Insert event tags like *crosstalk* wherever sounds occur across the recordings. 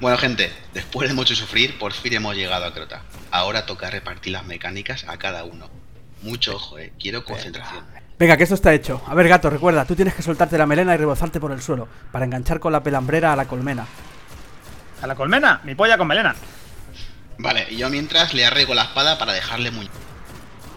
Bueno, gente, después de mucho sufrir, por fin hemos llegado a Crota. Ahora toca repartir las mecánicas a cada uno. Mucho ojo, eh. Quiero concentración. Venga, que esto está hecho. A ver, gato, recuerda, tú tienes que soltarte la melena y rebozarte por el suelo para enganchar con la pelambrera a la colmena. ¿A la colmena? Mi polla con melena. Vale, y yo mientras le arrego la espada para dejarle muy...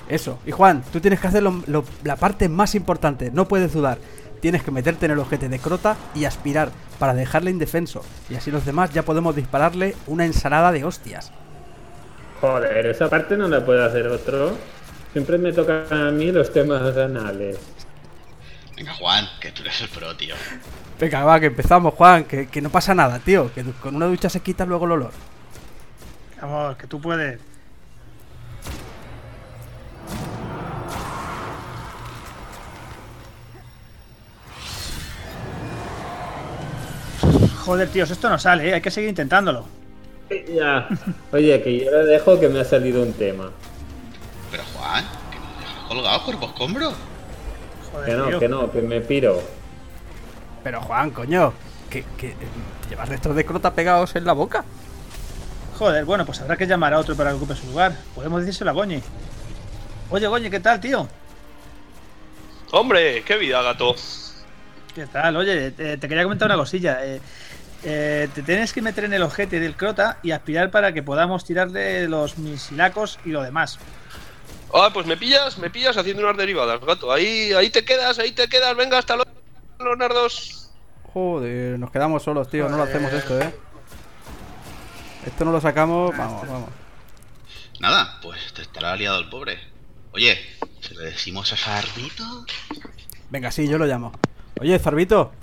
Eso. Y Juan, tú tienes que hacer lo- lo- la parte más importante. No puedes dudar. Tienes que meterte en el ojete de Crota y aspirar para dejarle indefenso. Y así los demás ya podemos dispararle una ensalada de hostias. Joder, esa parte no la puede hacer otro. Siempre me tocan a mí los temas anales. Venga, Juan, que tú eres el pro, tío. Venga, va, que empezamos, Juan. Que, que no pasa nada, tío. Que con una ducha se quita luego el olor. Vamos, que tú puedes. Joder, tíos, esto no sale, ¿eh? hay que seguir intentándolo. Ya. Oye, que yo le dejo que me ha salido un tema. Pero Juan, que nos dejas colgados cuerpo escombro. Joder, Que no, tío. que no, que me piro. Pero Juan, coño. Que, que eh, llevas restos de Crota pegados en la boca. Joder, bueno, pues habrá que llamar a otro para que ocupe su lugar. Podemos decírselo a Goñi. Oye, Goñi, ¿qué tal, tío? Hombre, qué vida, gato. ¿Qué tal? Oye, te, te quería comentar una cosilla. Eh, eh, te tienes que meter en el ojete del crota y aspirar para que podamos tirarle los misilacos y lo demás. Ah, pues me pillas, me pillas haciendo unas derivadas, gato. Ahí, ahí te quedas, ahí te quedas. Venga, hasta luego, Leonardos. Joder, nos quedamos solos, tío. No lo hacemos esto, eh. Esto no lo sacamos. Vamos, vamos. Nada, pues te estará liado el pobre. Oye, ¿se le decimos a Sarbito? Venga, sí, yo lo llamo. Oye, Zarbito,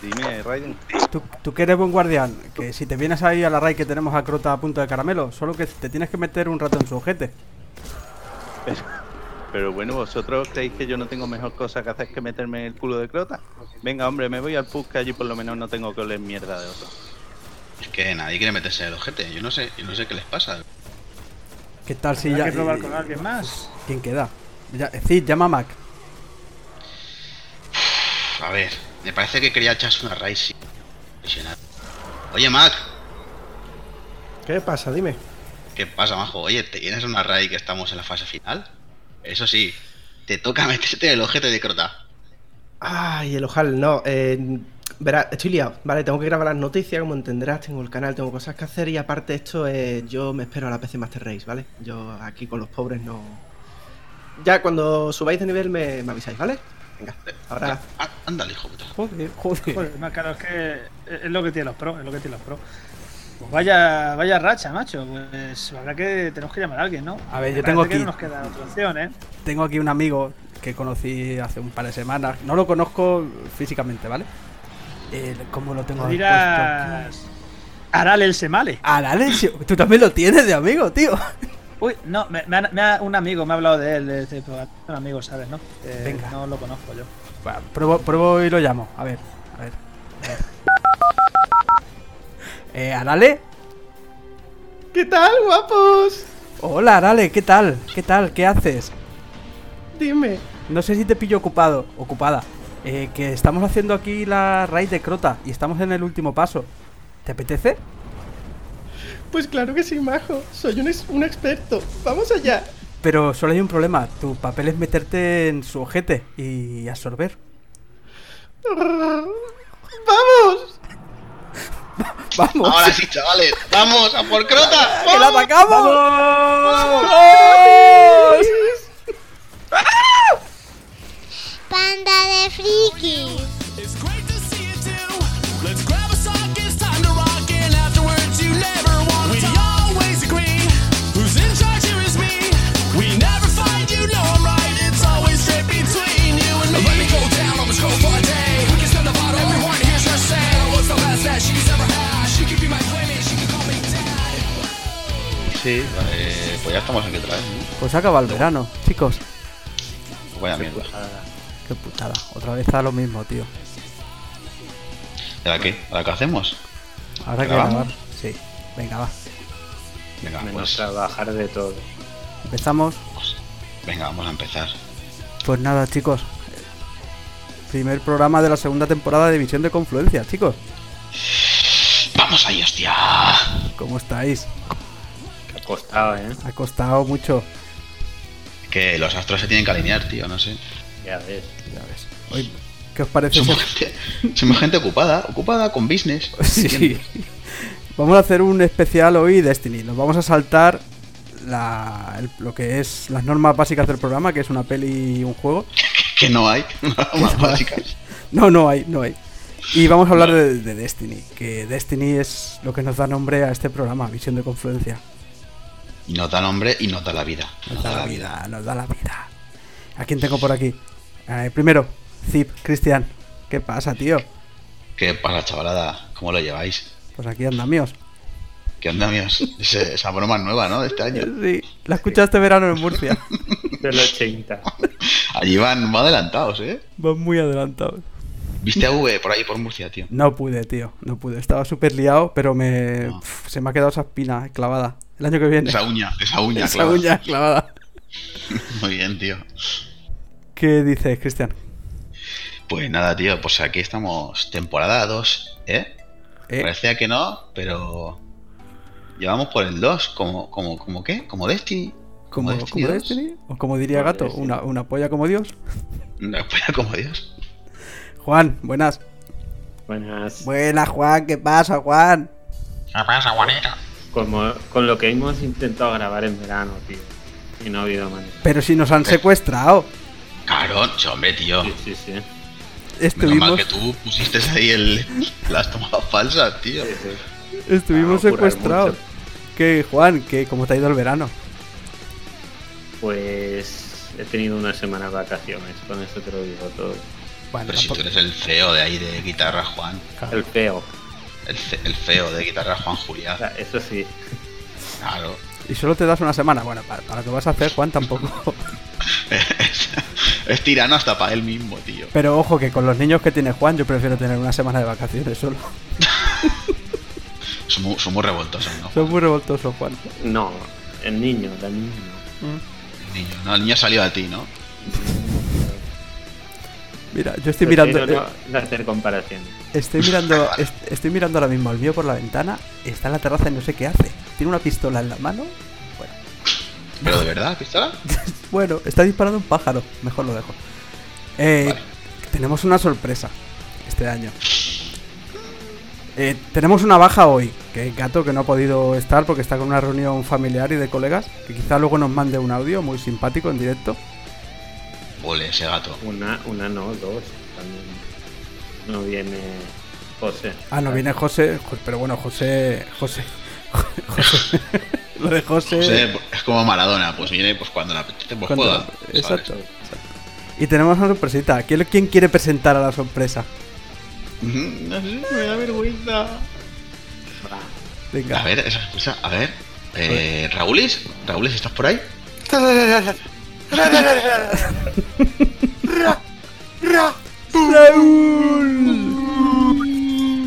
Dime, Raiden. tú, tú que eres buen guardián, que si te vienes ahí a la raid que tenemos a Crota a punto de caramelo, solo que te tienes que meter un rato en su ojete. Pero bueno, ¿vosotros creéis que yo no tengo mejor cosa que hacer que meterme en el culo de crota? Venga, hombre, me voy al pub que allí por lo menos no tengo que oler mierda de otro. Es que nadie quiere meterse en el ojete. Yo no sé, yo no sé qué les pasa. ¿Qué tal si ya. que probar con alguien más. ¿Quién queda? Ya, Cid, llama a Mac. A ver, me parece que quería echarse una. Impresionante. Oye, Mac, ¿Qué pasa? Dime. ¿qué pasa, majo? Oye, ¿te vienes a una raíz que estamos en la fase final? Eso sí, te toca *laughs* meterte en el ojete de crota. Ay, el ojal, no. Eh, verá, estoy liado, ¿vale? Tengo que grabar las noticias, como entenderás. Tengo el canal, tengo cosas que hacer. Y aparte, esto, eh, yo me espero a la PC Master Race, ¿vale? Yo aquí con los pobres no. Ya cuando subáis de nivel me, me avisáis, ¿vale? Venga, ahora. Ah, ándale, hijo puta. Joder, joder. Joder, claro, es que es lo que tienen los pros, es lo que tienen los pros. Pues vaya, vaya racha, macho. Pues habrá que tenemos que llamar a alguien, ¿no? A ver, Me yo tengo parece que aquí- no nos queda otra opción, ¿eh? Tengo aquí un amigo que conocí hace un par de semanas. No lo conozco físicamente, ¿vale? Eh, ¿Cómo lo tengo dirás. Aral el Semale. A la leche. Tú también lo tienes de amigo, tío. Uy, no, me, me ha- me ha- un amigo me ha hablado de él. De, de- un amigo, ¿sabes? ¿no? Eh, Venga. No lo conozco yo. Va, pruebo, pruebo y lo llamo. A ver, a ver. a ver. Eh, Arale. ¿Qué tal, guapos? Hola, Arale, ¿qué tal? ¿Qué tal? ¿Qué haces? Dime. No sé si te pillo ocupado, ocupada. Eh, que estamos haciendo aquí la raíz de Crota y estamos en el último paso. ¿Te apetece? Pues claro que sí, majo. Soy un, ex- un experto. Vamos allá. Pero solo hay un problema. Tu papel es meterte en su ojete y absorber. ¡Vamos! ¡Vamos! Ahora sí, chavales, vamos a por crota. *laughs* ¡Que la atacamos! Panda de frikis. Sí, vale, pues ya estamos aquí otra vez. ¿no? Pues acaba el verano, chicos. Vaya mierda. Qué putada. Otra vez a lo mismo, tío. ¿Y ahora qué? ¿Ahora qué hacemos? Ahora que ¿Grabamos? grabar. Sí. Venga, va. Venga, Menos pues, trabajar de todo. Empezamos. pues, venga, vamos a empezar. Pues nada, chicos. Primer programa de la segunda temporada de Visión de Confluencia, chicos. ¡Vamos! ahí, hostia. ¿Cómo estáis? Ha costado, ¿eh? Ha costado mucho. Que los astros se tienen que alinear, tío, no sé. Ya ves. Ya ves. Oye, ¿qué os parece? Somos gente, somos gente ocupada, ocupada con business. *laughs* Sí. Vamos a hacer un especial hoy Destiny. Nos vamos a saltar la- el- lo que es las normas básicas del programa, que es una peli y un juego. *laughs* *laughs* Que no hay. Básicas. No, no hay, no hay. Y vamos a hablar de, de Destiny, que Destiny es lo que nos da nombre a este programa, Visión de Confluencia. Y nos da nombre y nos da la vida. Nos da la vida, nos da la vida. ¿A quién tengo por aquí? Eh, primero, Zip, Cristian. ¿Qué pasa, tío? ¿Qué pasa, chavalada? ¿Cómo lo lleváis? Pues aquí andamios. ¿Qué onda, míos? Ese- esa broma nueva, ¿no? De este año. Sí, la escuché este verano en Murcia. *laughs* Del 80. Allí van muy adelantados, ¿eh? Van muy adelantados. ¿Viste a V por ahí, por Murcia, tío? No pude, tío, no pude. Estaba súper liado, pero me No. pf, se me ha quedado esa espina clavada. El año que viene. Esa uña, esa uña, Esa claro. uña clavada. *laughs* Muy bien, tío. ¿Qué dices, Cristian? Pues nada, tío, pues aquí estamos, temporada 2, ¿eh? Eh, Parecía que no, pero llevamos por el 2, como, como, como qué, como Destiny. ¿Como, Destiny como 2. Destiny? ¿O como diría Gato? Una, ¿Una polla como Dios? Una polla como Dios. Juan, buenas. Buenas. Buenas, Juan, ¿qué pasa, Juan? Como, con lo que hemos intentado grabar en verano, tío. Y no ha habido manera. Pero si nos han secuestrado. Claro, hombre, tío. Sí, sí, sí. Menos Estuvimos, mal que tú pusiste ahí el, las tomadas falsas, tío. Sí, sí. estuvimos Ah, secuestrados. ¿Qué, Juan? ¿Qué, ¿Cómo te ha ido el verano? Pues he tenido una semana de vacaciones, con eso te lo digo todo. Bueno, Pero si tú eres el feo de ahí de guitarra, Juan. El feo. El, fe- el feo de guitarra, Juan Julián. O sea, eso sí. Claro. Y solo te das una semana. Bueno, para, para lo que vas a hacer, Juan, tampoco. Es, *laughs* es tirano hasta para él mismo, tío. Pero ojo, que con los niños que tiene Juan, yo prefiero tener una semana de vacaciones solo. *laughs* Son muy, son muy revoltosos, ¿no? Son muy revoltosos, Juan. No, el niño, el niño. El niño, no, el niño ha salido a ti, ¿no? *laughs* Mira, yo estoy mirando. Eh, no hacer comparaciones. Estoy mirando, *laughs* est- estoy mirando ahora mismo al mío por la ventana. Está en la terraza y no sé qué hace. Tiene una pistola en la mano. Bueno, ¿Pero de verdad, pistola? *laughs* bueno está disparando un pájaro. Mejor lo dejo. Eh, Vale. Tenemos una sorpresa este año. Eh, tenemos una baja hoy. Que Gato que no ha podido estar porque está con una reunión familiar y de colegas. Que quizá luego nos mande un audio muy simpático en directo. Ole, ese gato. Una, una no, dos. También. No viene José. Ah, no viene José. Jo- Pero bueno, José. José. *laughs* José. lo de José. José, es como Maradona, pues viene pues cuando le apetece, pues Cuando- juega. Exacto, exacto. Y tenemos una sorpresita. ¿Quién, quién quiere presentar a la sorpresa? No sé, me da vergüenza. Venga. A ver, esa sorpresa, a ver. Eh, Raúlis, Raúlis, ¿estás por ahí?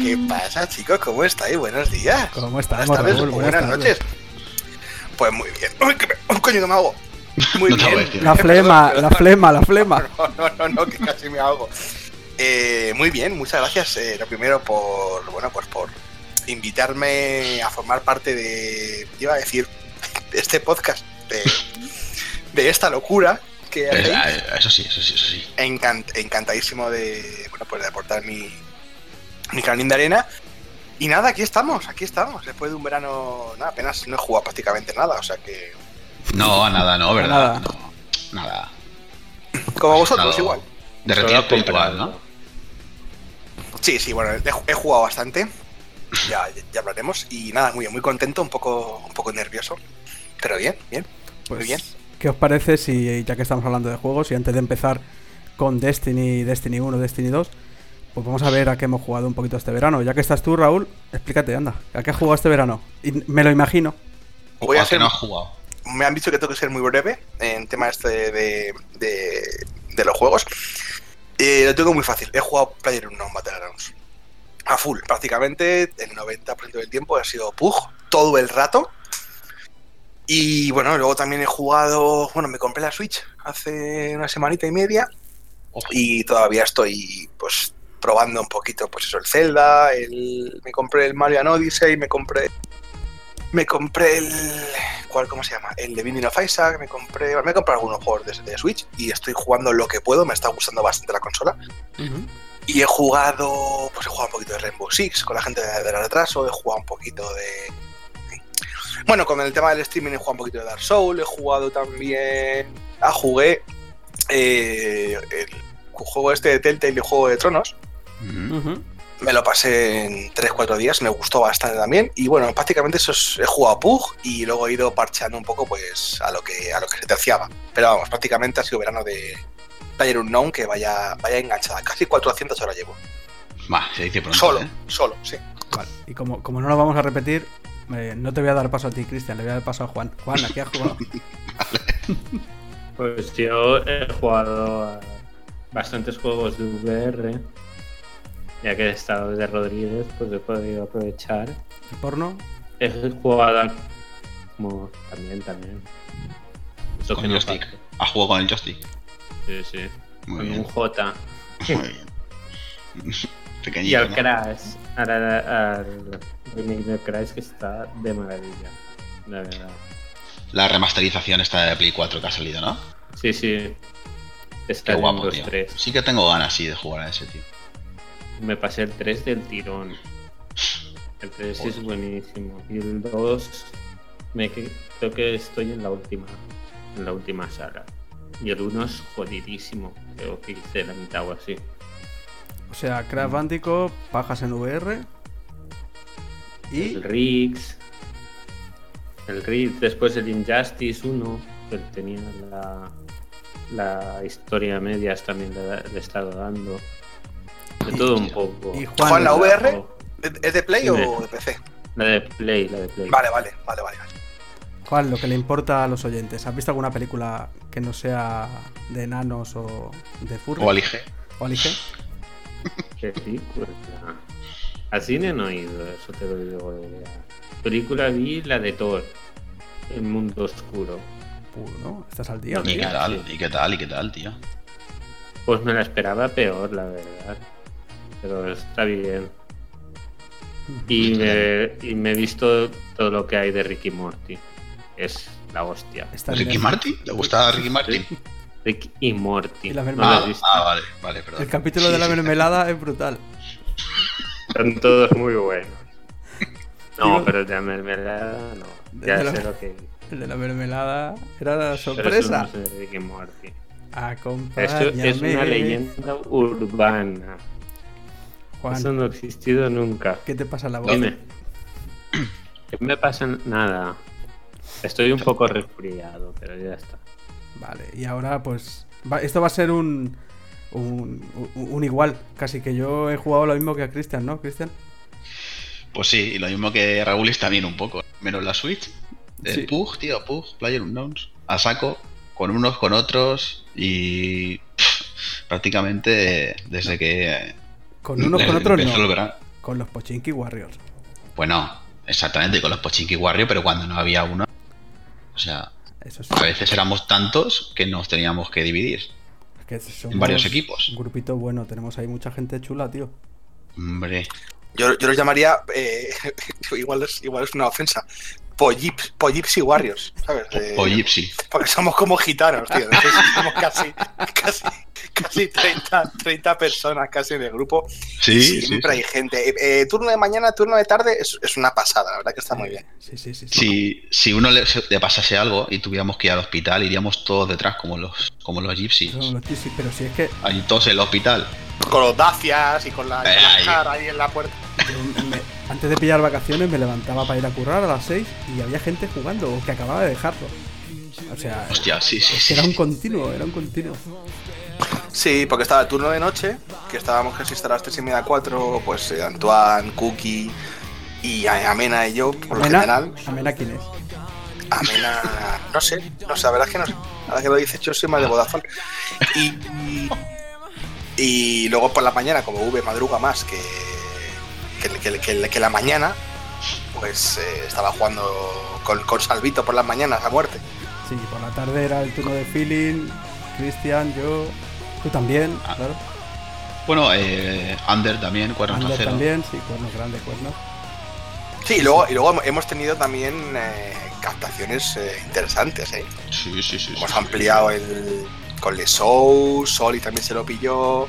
¿Qué pasa, chicos? ¿Cómo estáis? Buenos días. ¿Cómo estamos, Buenas tardes Raúl? o Buenas buenas tardes. noches. Pues muy bien. Uy, que me... ¡Oh, coño, que me hago! *laughs* Muy No bien. La flema, perdón. la flema, la flema. *laughs* No, no, no, no, que casi me ahogo. Eh, muy bien, muchas gracias. eh, lo primero por, bueno, pues por invitarme a formar parte de, iba a decir, *laughs* de este podcast, de, de esta locura que Eh, hacéis. Eso sí, eso sí, eso sí. Encant- encantadísimo de, bueno, pues de aportar mi, mi de arena. Y nada, aquí estamos, aquí estamos. Después de un verano, nada, apenas no he jugado prácticamente nada, o sea que. No, nada, no, ¿verdad? Nada. No, nada. Como vosotros, igual. De retiro comprando. ¿no? Sí, sí, bueno, he, he jugado bastante. Ya, ya, ya hablaremos. Y nada, muy bien, muy contento, un poco, un poco nervioso. Pero bien, bien. Pues, Muy bien. ¿Qué os parece si, ya que estamos hablando de juegos, y antes de empezar con Destiny, Destiny 1, Destiny 2, pues vamos a ver a qué hemos jugado un poquito este verano. Ya que estás tú, Raúl, explícate, anda. ¿A qué has jugado este verano? Y me lo imagino. Voy a ¿O que ser- no has jugado. me han dicho que tengo que ser muy breve en tema este de, de, de los juegos. Eh, lo tengo muy fácil. He jugado Player Unknown Battlegrounds. A full, prácticamente el 90% del tiempo ha sido PUG, todo el rato. Y bueno, luego también he jugado, bueno, me compré la Switch hace una semanita y media y todavía estoy pues probando un poquito, pues eso, el Zelda, el, me compré el Mario and Odyssey, me compré me compré el ¿cuál cómo se llama? El de Binding of Isaac, me compré, me he comprado algunos juegos de, de Switch y estoy jugando lo que puedo, me está gustando bastante la consola. Y he jugado, pues he jugado un poquito de Rainbow Six con la gente de, de retraso, he jugado un poquito de bueno, con el tema del streaming he jugado un poquito de Dark Souls, he jugado también. Ah, jugué eh, el juego este de Telltale, el Juego de Tronos. Me lo pasé en 3-4 días, me gustó bastante también. Y bueno, prácticamente eso es- he jugado a Pug y luego he ido parcheando un poco pues a lo que a lo que se terciaba. Pero vamos, prácticamente ha sido verano de Player Unknown que vaya, vaya enganchada. Casi 400 horas llevo. Va, se dice pronto. Solo, ¿eh? solo, sí. Vale. Y como, como no lo vamos a repetir, eh, no te voy a dar paso a ti, Cristian, le voy a dar paso a Juan. Juan, ¿a qué has jugado? *laughs* Pues yo he jugado a bastantes juegos de VR. Ya que he estado de Rodríguez, pues he podido aprovechar. ¿El porno? He jugado a- como también, también. Eso Con que no joystick. ¿Has jugado con el joystick? Sí, sí. Muy con bien. un J. Muy bien. *laughs* Y Pequeñito. al ¿no? Crash. Ahora al remake de Crash que está de maravilla. La verdad. La remasterización esta de Play 4 que ha salido, ¿no? Sí, sí. Está Qué en guapo, los tío. tres. Sí que tengo ganas, sí, de jugar a ese, tío. Me pasé el 3 del tirón. El 3 es buenísimo. Y el 2 me creo que estoy en la última. En la última saga. Y el 1 es jodidísimo. Creo que hice la mitad o así. O sea, Crash Bandicoot, pajas en VR. Y El Riggs. El Riggs, después el Injustice 1, que tenía la, la historia medias también le, le he estado dando. De todo un poco. y Juan, ¿la VR? ¿Es de Play Sí. o de PC? La de Play, la de Play. Vale, vale, vale, vale. vale. Juan, lo que le importa a los oyentes. ¿Has visto alguna película que no sea de enanos o de furry? O Alige. ¿O Alige? Película. Al cine no he ido, eso te lo digo de. Película vi la de Thor, El Mundo Oscuro. ¿no? ¿Estás al día? ¿Y qué tal? sí. ¿Y qué tal? ¿Y qué tal, tío? Pues me la esperaba peor, la verdad. Pero está bien. Y me, y me he visto todo lo que hay de Ricky Morty. Es la hostia. Está ¿Ricky. Martin? ¿Le gusta Ricky Martin? Rick y Morty. Y la ¿No mermelada. lo has Ah, ah, vale, vale, perdón. El capítulo Sí, de la sí. mermelada es brutal. Son todos muy buenos. *laughs* No, pero el de la mermelada no. Ya la- sé lo que. *laughs* El de la mermelada era la Pero eso sorpresa. no es de Rick y Morty. Esto Acompáñame. es una leyenda urbana. Juan, Eso no ha existido nunca. ¿qué te pasa en la voz? Dime. ¿Qué me pasa? Nada. Estoy un poco resfriado, pero ya está. Vale, y ahora pues... va- esto va a ser un, un... un- igual. Casi que yo he jugado lo mismo que a Cristian, ¿no, Cristian? Pues sí, y lo mismo que Raúl también un poco. Menos la Switch. El Sí. Pug, tío, Pug, Player Unknowns. A saco, con unos, con otros. Y pff, prácticamente desde que. Con unos, con otros no. Con los Pochinki Warriors. Bueno, exactamente, con los Pochinki Warrior, pero cuando no había uno. O sea, Eso sí. a veces éramos tantos que nos teníamos que dividir. Es que somos en varios equipos. Un grupito bueno. Tenemos ahí mucha gente chula, tío. Hombre, Yo, yo los llamaría, eh, *laughs* igual, es, igual es una ofensa, Pollipsy Warriors, ¿sabes? De-. Porque somos como gitanos, tío. Entonces somos casi, casi, casi 30, 30 personas casi en el grupo. Sí, Siempre sí. hay gente. Eh, eh, turno de mañana, turno de tarde, es, es una pasada, la verdad que está muy bien. Sí, sí, sí. sí. Si, si uno le, se- le pasase algo y tuviéramos que ir al hospital, iríamos todos detrás como los, como los gypsies. Son los gypsies, pero si es que Ahí todos en el hospital. Con los dacias y con la, con la Ay. cara ahí en la puerta. yo me- antes de pillar vacaciones me levantaba para ir a currar a las 6 y había gente jugando o que acababa de dejarlo. O sea, Hostia, sí, sí, era un continuo, era un continuo. Sí, porque estaba el turno de noche, que estábamos casi hasta las 3 y media, 4, pues eh, Antoine, Cookie y Amena y yo, por lo general. Amena quién es. Amena, no sé, no sé, la verdad es que no sé. Ahora que lo dices, yo soy más de Vodafone. Y, y, y luego por la mañana, como V madruga más que, que, que- que- que la mañana, pues eh, estaba jugando con, con Salvito por las mañanas a muerte. Sí, por la tarde era el turno de feeling, Cristian, yo, tú también, Ah. claro. Bueno, eh, Under también, cuernos Ander acero. también, sí, cuernos grandes, cuernos. Sí, y luego, y luego hemos tenido también eh, captaciones eh, interesantes, ¿eh? Sí, sí, sí. Hemos sí. ampliado el con Le Soul, Soli también se lo pilló,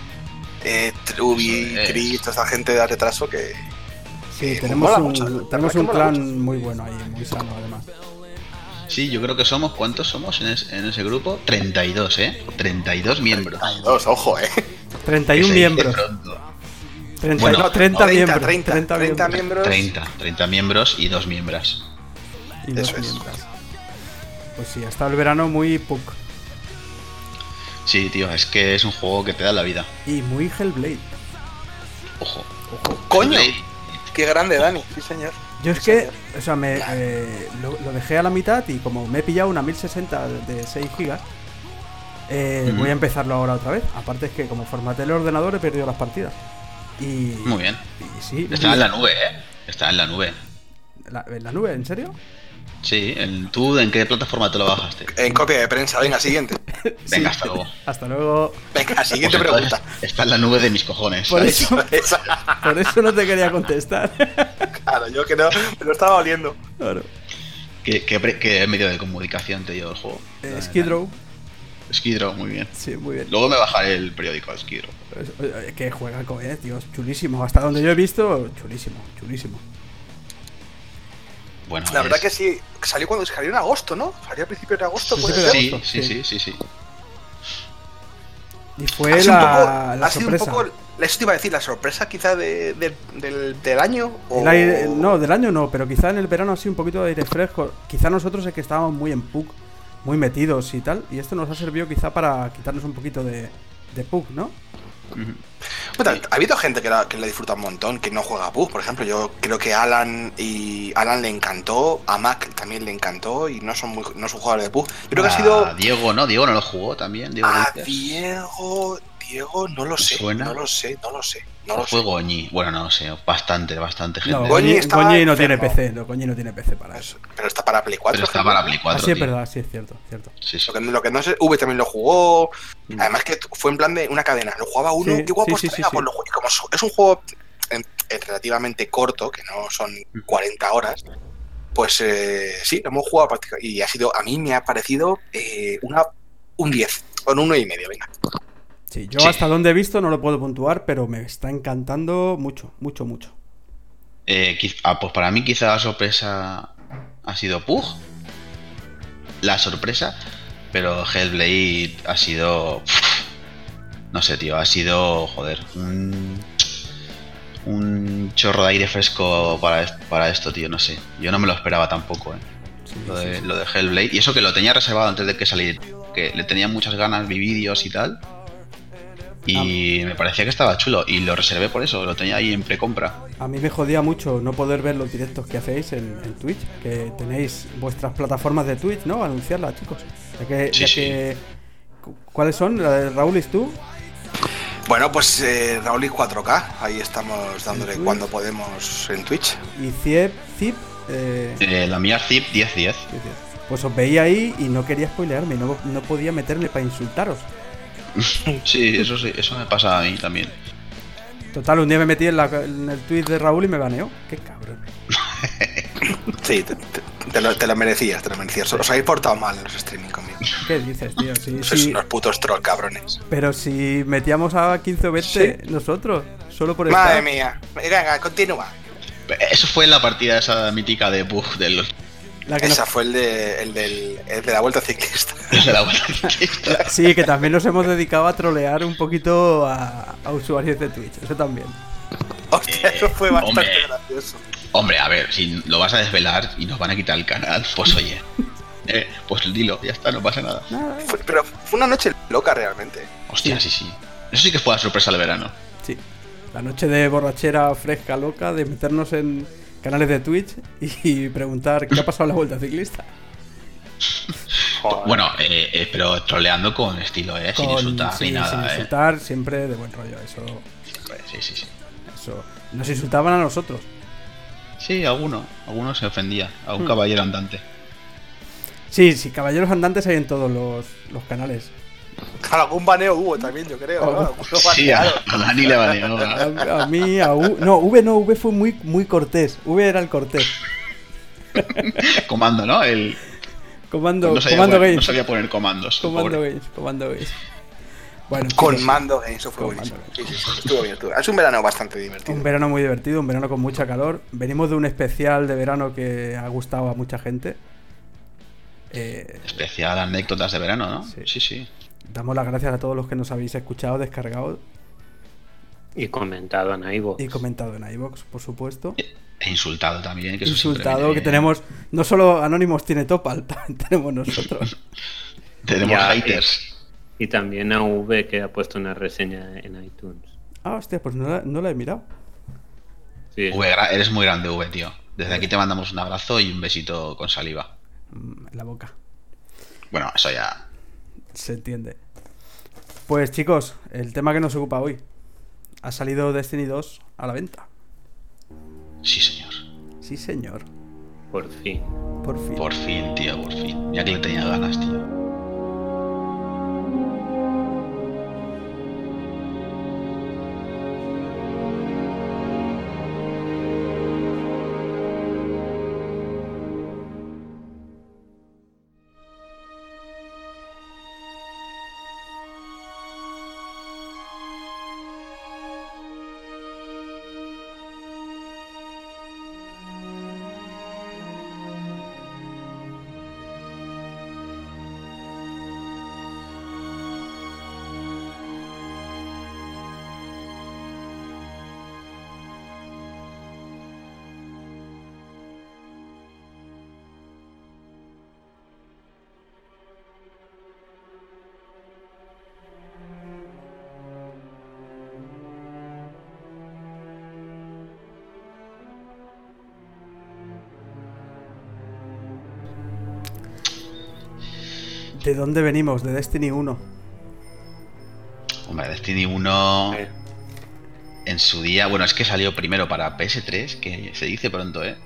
eh, Truby, es. Chris, toda esa gente de retraso que Sí, Eh, tenemos mola un, mucho, tenemos que un mola clan muy bueno ahí, muy sano además. Sí, yo creo que somos, ¿cuántos somos en, es- en ese grupo? 32, ¿eh? 32 miembros. hay dos, ojo, ¿eh? 31 Que se dice miembros. pronto. 30, Bueno, 30 miembros. 30, 30 30 miembros. miembros. 30, 30 miembros y dos miembros. Y dos Eso es. miembros. Pues sí, ha estado el verano muy puk. Sí, tío, es que es un juego que te da la vida. Y muy Hellblade. Ojo. Ojo. ¡Coño! Hellblade. ¡Qué grande, Dani! Sí, señor. Yo es que, o sea, me, eh, lo, lo dejé a la mitad y como me he pillado una 1060 de 6 gigas, eh, voy a empezarlo ahora otra vez. Aparte es que como formateé el ordenador he perdido las partidas. Y, Muy bien. y sí, Está en la nube, ¿eh? Está en la nube. la, en la nube, ¿en serio? Sí, en- ¿tú en qué plataforma te lo bajaste? En copia de prensa, venga, siguiente. *laughs* Venga, hasta luego. Hasta luego. Venga, siguiente Pues pregunta. Está en la nube de mis cojones. Por ¿sabes? eso, *laughs* por eso no te quería contestar. claro, yo que no, me lo estaba oliendo. Claro. ¿Qué, qué, pre- qué medio de comunicación te dio el juego? Eh, Skid Row. Skid Row, muy bien. Sí, muy bien. Luego me bajaré el periódico de Skid Row. Es- eh, Que juega eh, tío. Chulísimo. Hasta donde yo he visto, chulísimo, chulísimo. Bueno, La verdad que sí, salió cuando salió en agosto, ¿no? Salió a principios de agosto, puede Principio de ser. Sí, agosto, sí, sí. sí, sí. Y fue Ha sido la, un poco, la ha sido un poco, eso te iba a decir, la sorpresa quizá de- de- del, del año. O... El aire- no, del año no, pero quizá en el verano así un poquito de aire fresco. Quizá nosotros es que estábamos muy en PUC, muy metidos y tal. Y esto nos ha servido quizá para quitarnos un poquito de, de PUC, ¿no? Bueno, ha habido gente que la, que la disfruta un montón, que no juega a PUG, por ejemplo. Yo creo que Alan y Alan le encantó, a Mac también le encantó y no son muy, no son jugadores de PUG. Yo creo que ha sido Diego, ¿no? Diego no lo jugó también. Diego a. Diego, Diego, no lo ¿Me sé, suena? no lo sé, no lo sé, no lo fue sé. Goñi. Bueno, no sé, bastante, bastante gente. No, Goñi Goñi no tiene. PC, no, Goñi no tiene PC para eso. Pero está para Play 4. Pero está para Play 4. Así es verdad, sí es cierto, cierto. Sí, sí. Lo que, lo que no sé, V también lo jugó. Mm. Además que fue en plan de una cadena. Lo jugaba uno, Sí, qué guapo sí, sí, está, sí, sí. pues lo. Y como es un juego en- en relativamente corto, que no son Mm. 40 horas, pues eh, sí, lo hemos jugado prácticamente. Y ha sido, a mí me ha parecido eh, una, un 10, con un 1,5, y medio, venga. Sí, yo Sí. hasta donde he visto no lo puedo puntuar, pero me está encantando mucho, mucho, mucho. Eh, ah, pues para mí quizá la sorpresa ha sido Pug. La sorpresa. Pero Hellblade ha sido... No sé, tío. Ha sido, joder, un... Un chorro de aire fresco para, para esto, tío. No sé. Yo no me lo esperaba tampoco, eh. Sí, Lo de, sí. lo de Hellblade. Y eso que lo tenía reservado antes de que saliera. Que le tenía muchas ganas, vi vídeos y tal. Y Ah. me parecía que estaba chulo. Y lo reservé por eso. Lo tenía ahí en precompra. A mí me jodía mucho no poder ver los directos que hacéis en, en Twitch, que tenéis vuestras plataformas de Twitch, ¿no? Anunciarlas, chicos. Ya que, Sí, ya sí. que- cu- ¿Cuáles son? ¿La de Raúl y tú? Bueno, pues eh, Raúl y 4K, ahí estamos dándole cuando podemos en Twitch. Y Ciep, Zip, eh, Eh, la mía Zip 1010. ¿qué decía? pues os veía ahí y no quería spoilearme, no, no podía meterme para insultaros. *laughs* Sí, eso sí, eso me pasa a mí también. Total, un día me metí en, la- en el tweet de Raúl y me baneó. Qué cabrón. *laughs* Sí, te, te- te lo, te lo merecías, te lo merecías. Os habéis portado mal en los streaming conmigo. ¿Qué dices, tío? Sí, Sois sí, unos putos troll, cabrones. pero si metíamos a 15 o 20 nosotros, solo por Madre estar. mía. Venga, continúa. Eso fue en la partida esa mítica de Bug del La que nos- Esa fue el de, el del, el de la vuelta ciclista. *laughs* de la vuelta ciclista. Sí, que también nos hemos dedicado a trolear un poquito a, a usuarios de Twitch, eso también. Hostia, eso fue bastante hombre. gracioso. Hombre, a ver, si lo vas a desvelar y nos van a quitar el canal, pues oye. *laughs* eh, pues dilo, ya está, no pasa nada. Nada, Fue- pero fue una noche loca realmente. Hostia, sí, sí. Eso sí que fue la sorpresa del verano. sí. La noche de borrachera fresca, loca, de meternos en canales de Twitch y *laughs* preguntar qué ha pasado en la vuelta ciclista. Joder. Bueno, eh, eh, pero troleando con estilo, ¿eh? sin insultar sí, ni nada, sin ¿eh? insultar, siempre de buen rollo, eso, Siempre, Sí, sí, sí. eso. Nos insultaban a nosotros. Sí, alguno. Alguno se ofendía. A un Hmm. caballero andante. Sí, sí, caballeros andantes hay en todos los, los canales. Algún baneo hubo también, yo creo. ¿no? Oh. Sí, a, *laughs* a Dani le. ¿no? A, a mí, a U. No, V no, V fue muy, muy cortés. V era el cortés. *laughs* Comando, ¿no? El, Comando, no, sabía comando poner, no sabía poner comandos. Comando pobre. Games, comando Games. Bueno, Con mando, eso fue Con buenísimo. Sí, sí, estuvo bien, estuvo. Es un verano bastante divertido. un verano muy divertido, un verano con mucha calor. Venimos de un especial de verano que ha gustado a mucha gente. Eh, Especial anécdotas de verano, ¿no? Sí. Sí, sí. Damos las gracias a todos los que nos habéis escuchado, descargado Y comentado en iVoox. y comentado en iBox, por supuesto. E insultado también. Que Insultado, que tenemos. No solo Anonymous tiene Topal, *laughs* también tenemos nosotros. *laughs* Tenemos Ya, haters. Y también a V que ha puesto una reseña en iTunes. Ah, hostia, pues no la, no la he mirado. Sí, V, eres muy grande, V, tío. Desde aquí te mandamos un abrazo y un besito con saliva. Mm, En la boca. Bueno, eso ya. Se entiende. Pues chicos, el tema que nos ocupa hoy. Ha salido Destiny 2 a la venta. Sí, señor. Sí, señor. por fin. Por fin. Por fin, tío, por fin. Ya que le tenía ganas, tío. ¿De dónde venimos? De Destiny 1. Hombre, Destiny 1 Eh, en su día. Bueno, es que salió primero para PS3, que se dice pronto, ¿eh?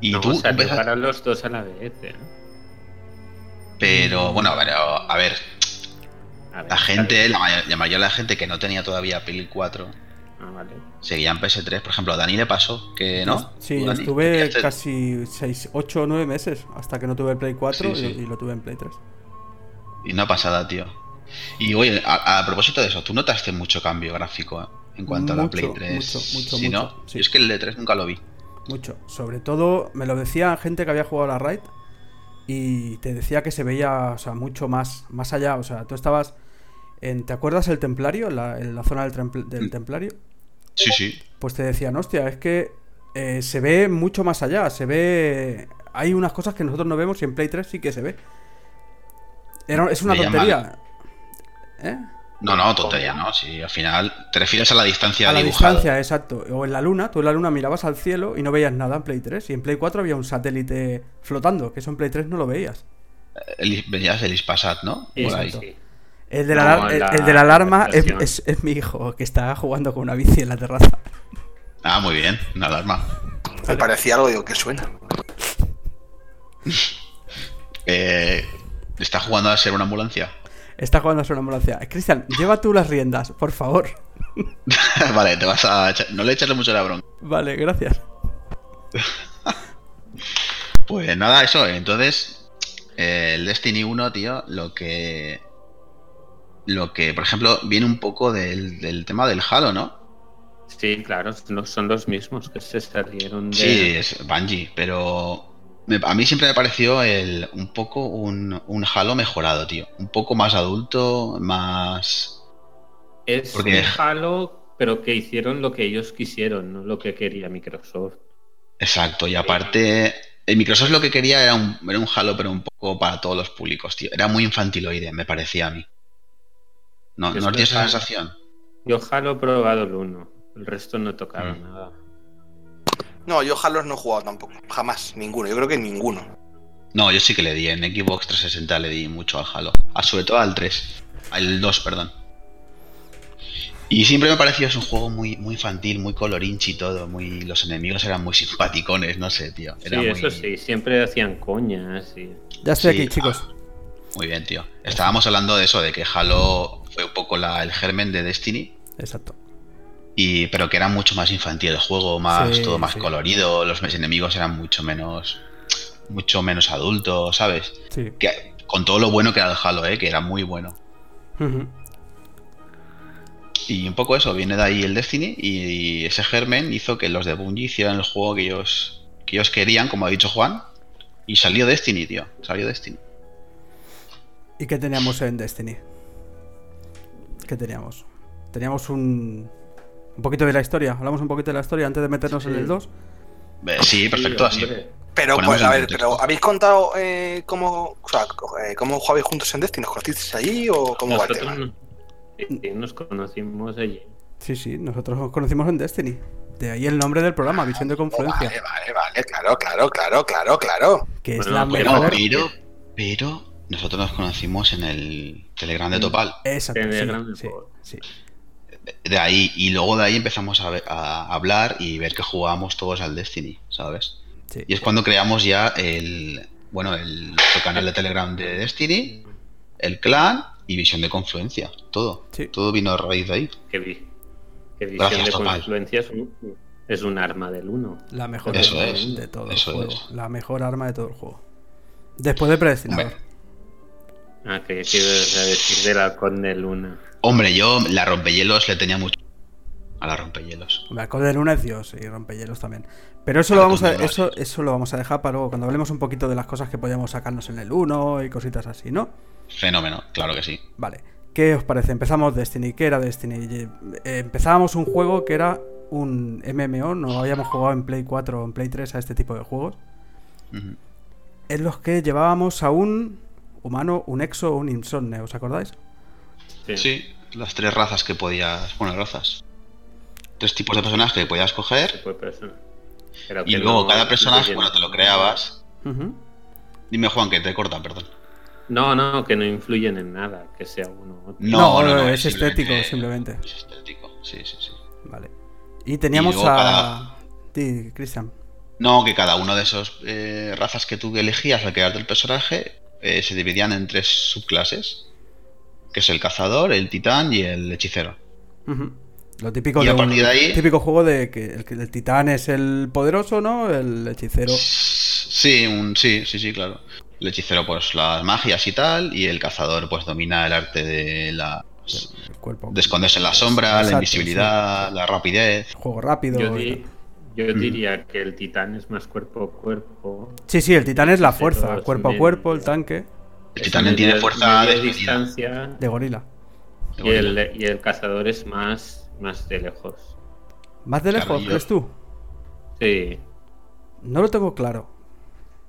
Y no, tú salió empezaste- para los dos a la vez. ¿eh? Pero bueno, pero a ver, A ver, la gente, la, la mayoría de la gente que no tenía todavía Play 4 Ah, vale. seguía en PS3. Por ejemplo, a Dani le pasó que no. Sí, ¿Tú, Dani? estuve ¿Tenías el- casi 6, 8 o 9 meses hasta que no tuve el Play 4 Sí, y- sí. Y, lo tuve en Play 3. Y una pasada, tío. Y oye, a, a propósito de eso, ¿tú notaste mucho cambio gráfico eh, en cuanto a la Play 3? mucho, mucho, ¿Sí, mucho, no? sí. Yo es que el de 3 nunca lo vi. Mucho. Sobre todo, me lo decía gente que había jugado a la Raid y te decía que se veía, o sea, mucho más, más allá. O sea, tú estabas en, ¿te acuerdas el Templario? En la, en la zona del, Mm. Templario. Sí, sí. Pues te decían, hostia, es que eh, se ve mucho más allá. Se ve. Hay unas cosas que nosotros no vemos y en Play 3 sí que se ve. Era- es una Me llama- tontería. ¿Eh? No, no, tontería, ¿no? Si al final te refieres a la distancia A la dibujada. distancia, exacto. O en la luna, tú en la luna mirabas al cielo y no veías nada en Play 3. Y en Play 4 había un satélite flotando, que eso en Play 3 no lo veías. El, venías el Ispasat, ¿no? Por ahí. Exacto. sí. El de la, No, alar- el- la el de la alarma es, es- es mi hijo, que está jugando con una bici en la terraza. Ah, muy bien, una alarma. Me parecía algo, digo, que suena. *laughs* Eh, ¿Está jugando a ser una ambulancia? Está jugando a su ambulancia. Cristian, lleva tú las riendas, por favor. *laughs* vale, te vas a... echar- No le echarle mucho la bronca. Vale, gracias. *laughs* Pues nada, eso. Entonces, eh, el Destiny 1, tío, lo que... Lo que, por ejemplo, viene un poco del, del tema del Halo, ¿no? Sí, claro, no son los mismos que se salieron de. Sí, es Bungie, pero me- a mí siempre me pareció el, un poco un, un Halo mejorado, tío. Un poco más adulto, más... Es porque- un Halo, pero que hicieron lo que ellos quisieron, no lo que quería Microsoft. Exacto, y aparte... El Microsoft lo que quería era un, era un Halo, pero un poco para todos los públicos, tío. Era muy infantiloide, me parecía a mí. ¿No, Es ¿no tienes esa verdad. sensación? Yo Halo he probado el 1, el resto no he tocado Mm. nada. No, yo Halos no he jugado tampoco. Jamás, ninguno. Yo creo que ninguno. No, yo sí que le di. En Xbox 360 le di mucho al Halo. A, sobre todo al 3. Al 2, perdón. Y siempre me pareció es un juego muy, muy infantil, muy colorinchi y todo. Muy, los enemigos eran muy simpaticones, no sé, tío. Sí, Era muy- eso sí, siempre hacían coñas y... Ya estoy Sí. aquí, chicos. Muy bien, tío. Estábamos hablando de eso, de que Halo fue un poco la- el germen de Destiny. Exacto. Y, pero que era mucho más infantil el juego, más Sí, todo más sí. colorido, los enemigos eran mucho menos mucho menos adultos, ¿sabes? Sí. Que, con todo lo bueno que era el Halo, ¿eh? que era muy bueno. Y un poco eso, viene de ahí el Destiny y, ese germen hizo que los de Bungie hicieran el juego que ellos, que ellos querían, como ha dicho Juan, y salió Destiny, tío, salió Destiny. ¿Y qué teníamos en Destiny? ¿Qué teníamos? Teníamos un. Un poquito de la historia. Hablamos un poquito de la historia antes de meternos en Sí. el 2. Eh, sí, perfecto, así. hombre. Pero, Ponemos pues, a ver, pero ¿habéis contado eh, cómo, o sea, eh, cómo jugabais juntos en Destiny? ¿Nos conocisteis allí o cómo va el tema? no- sí, sí, nos conocimos allí. Sí, sí, nosotros nos conocimos en Destiny. De ahí el nombre del programa, Visión de Confluencia. vale, vale, vale, claro, claro, claro, claro, claro. Que es Bueno, la pero- mejor. Pero, pero, nosotros nos conocimos en el Telegram de Topal. Exacto, sí, Telegram, sí, por- sí. De ahí, y luego de ahí empezamos a, ver- a hablar y ver que jugábamos todos al Destiny, ¿sabes? sí. Y es cuando creamos ya el, bueno, el nuestro canal de Telegram de Destiny, el clan y visión de confluencia. Todo. Sí. Todo vino a raíz de ahí. Que, vi, que visión Gracias, de Topal. confluencia es un, es un arma del 1. La mejor Eso arma es, de todo el juego. es. La mejor arma de todo el juego. Después de Predestinador. Hombre. Ah, que quiero decir de la con del 1. Hombre, yo la rompehielos le tenía mucho a la rompehielos. Hombre, Alcohol de Luna es Dios y rompehielos también. Pero eso lo vamos a, de Luna, eso, eso lo vamos a dejar para luego, cuando hablemos un poquito de las cosas que podíamos sacarnos en el 1 y cositas así, ¿no? Fenómeno, claro que sí. Vale. ¿Qué os parece? Empezamos Destiny. ¿Qué era Destiny? Eh, Empezábamos un juego que era un MMO, no habíamos jugado en Play 4 o en Play 3 a este tipo de juegos. Ujú. En los que llevábamos a un humano, un exo o un insomne, ¿os acordáis? Sí. Sí, las tres razas que podías. Bueno, razas. Tres tipos de personajes que podías coger. Pero Y luego no cada personaje, bueno, te lo creabas. Dime, Juan, que te corta, perdón. No, no, que no influyen en nada, que sea uno u otro. No, No, no, no, es estético, simplemente-. Es estético, sí, sí, sí. Vale. Y teníamos Y a. cada- Di, Cristian. No, que cada uno de esos eh, razas que tú elegías al crearte el personaje eh, se dividían en tres subclases. Que es el cazador, el titán y el hechicero. Lo típico Y de a un partir de ahí- típico juego de que el, titán es el poderoso, ¿no? El hechicero. Sí, un, sí, sí, sí, claro. El hechicero, pues las magias y tal, y el cazador, pues domina el arte de la El cuerpo. de esconderse en la sombra, Exacto, la invisibilidad, la rapidez. Juego rápido. Yo, y di-. Yo Mm. diría que el titán es más cuerpo a cuerpo. Sí, sí, el titán es la fuerza. Cuerpo a cuerpo, el tanque El titán medio- tiene fuerza de distancia de gorila. y el, y el cazador es más, más de lejos. ¿Más de lejos, crees tú? Sí, No lo tengo claro.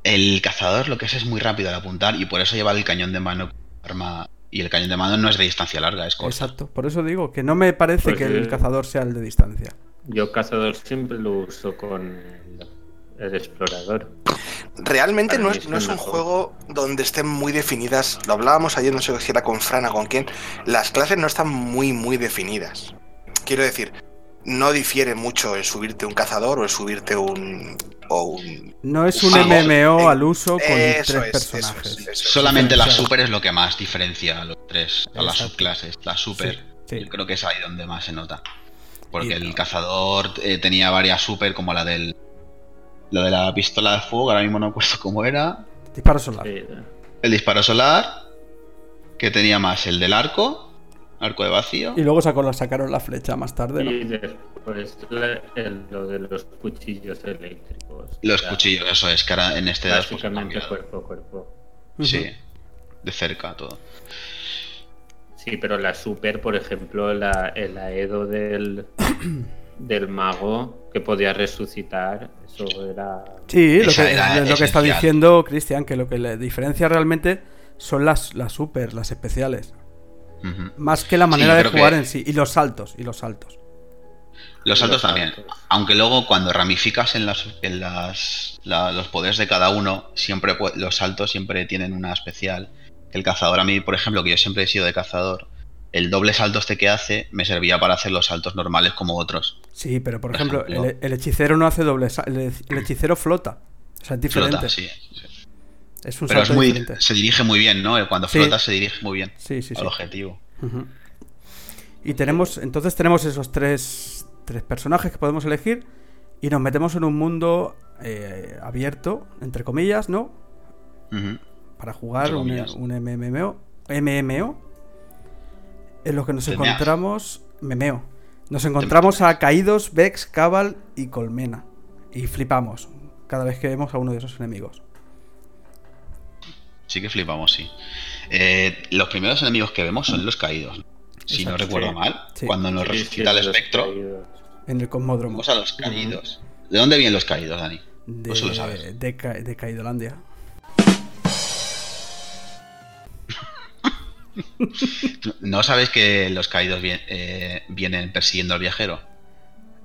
El cazador lo que es es muy rápido al apuntar y por eso lleva el cañón de mano como arma. Y el cañón de mano no es de distancia larga, es corta. Exacto. Por eso digo que no me parece Pues que el cazador sea el de distancia. Yo cazador siempre lo uso con el, el explorador. Realmente no es, no es un juego donde estén muy definidas. Lo hablábamos ayer, no sé si era con Fran o con quién. Las clases no están muy, muy definidas. Quiero decir, no difiere mucho en subirte un cazador o en subirte un. o un. No es un Vamos, MMO eh, al uso con eso tres es, eso personajes. es, eso es. Solamente la super es lo que más diferencia a los tres, a las subclases. La super, Sí, sí. yo creo que es ahí donde más se nota. Porque Y- el cazador eh, tenía varias super, como la del. La de la pistola de fuego, ahora mismo no acuerdo *laughs* cómo era. Disparo solar. El disparo solar, que tenía más el del arco, arco de vacío. Y luego sacó, sacaron la flecha más tarde, ¿no? Y después el- lo de los cuchillos eléctricos. Los Ya, cuchillos, eso es, que ahora en este 2 han Básicamente cuerpo a cuerpo. Sí, de cerca todo. Sí, pero la super, por ejemplo, la, el aedo del, *coughs* del mago que podía resucitar, eso era... Sí, lo que, era lo que está diciendo Cristian, que lo que le diferencia realmente son las, las super, las especiales. Más que la Sí, manera de que- jugar en sí. Y los saltos, y los saltos. Los saltos también. Aunque luego cuando ramificas en, las, en las, la- los poderes de cada uno, siempre los saltos siempre tienen una especial. El cazador, a mí, por ejemplo, que yo siempre he sido de cazador, el doble salto este que hace me servía para hacer los saltos normales como otros. Sí, pero por Por ejemplo, ejemplo. el, el hechicero no hace doble sa- el, el hechicero flota. O sea, es diferente. Flota, sí. sí. Es un Pero es salto muy, diferente. se dirige muy bien, ¿no? Cuando Sí. flotas se dirige muy bien Sí, sí, sí. al objetivo. Y tenemos, entonces tenemos esos tres, tres personajes que podemos elegir y nos metemos en un mundo eh, abierto, entre comillas, ¿no? Para jugar un, un MMO, MMO, en lo que nos Memeas. encontramos, memeo, nos encontramos a Caídos, Vex, Cabal y Colmena. Y flipamos cada vez que vemos a uno de esos enemigos. Sí que flipamos, sí. Eh, los primeros enemigos que vemos son los caídos. Si no recuerdo Sí. mal, Sí. cuando nos Sí, sí, resucita el los espectro, caídos. En el Cosmódromo. vamos a los caídos. ¿De dónde vienen los caídos, Dani? De, lo sabes. de, Ca- de Caidolandia. *laughs* ¿No sabes que los caídos vien- eh, vienen persiguiendo al viajero?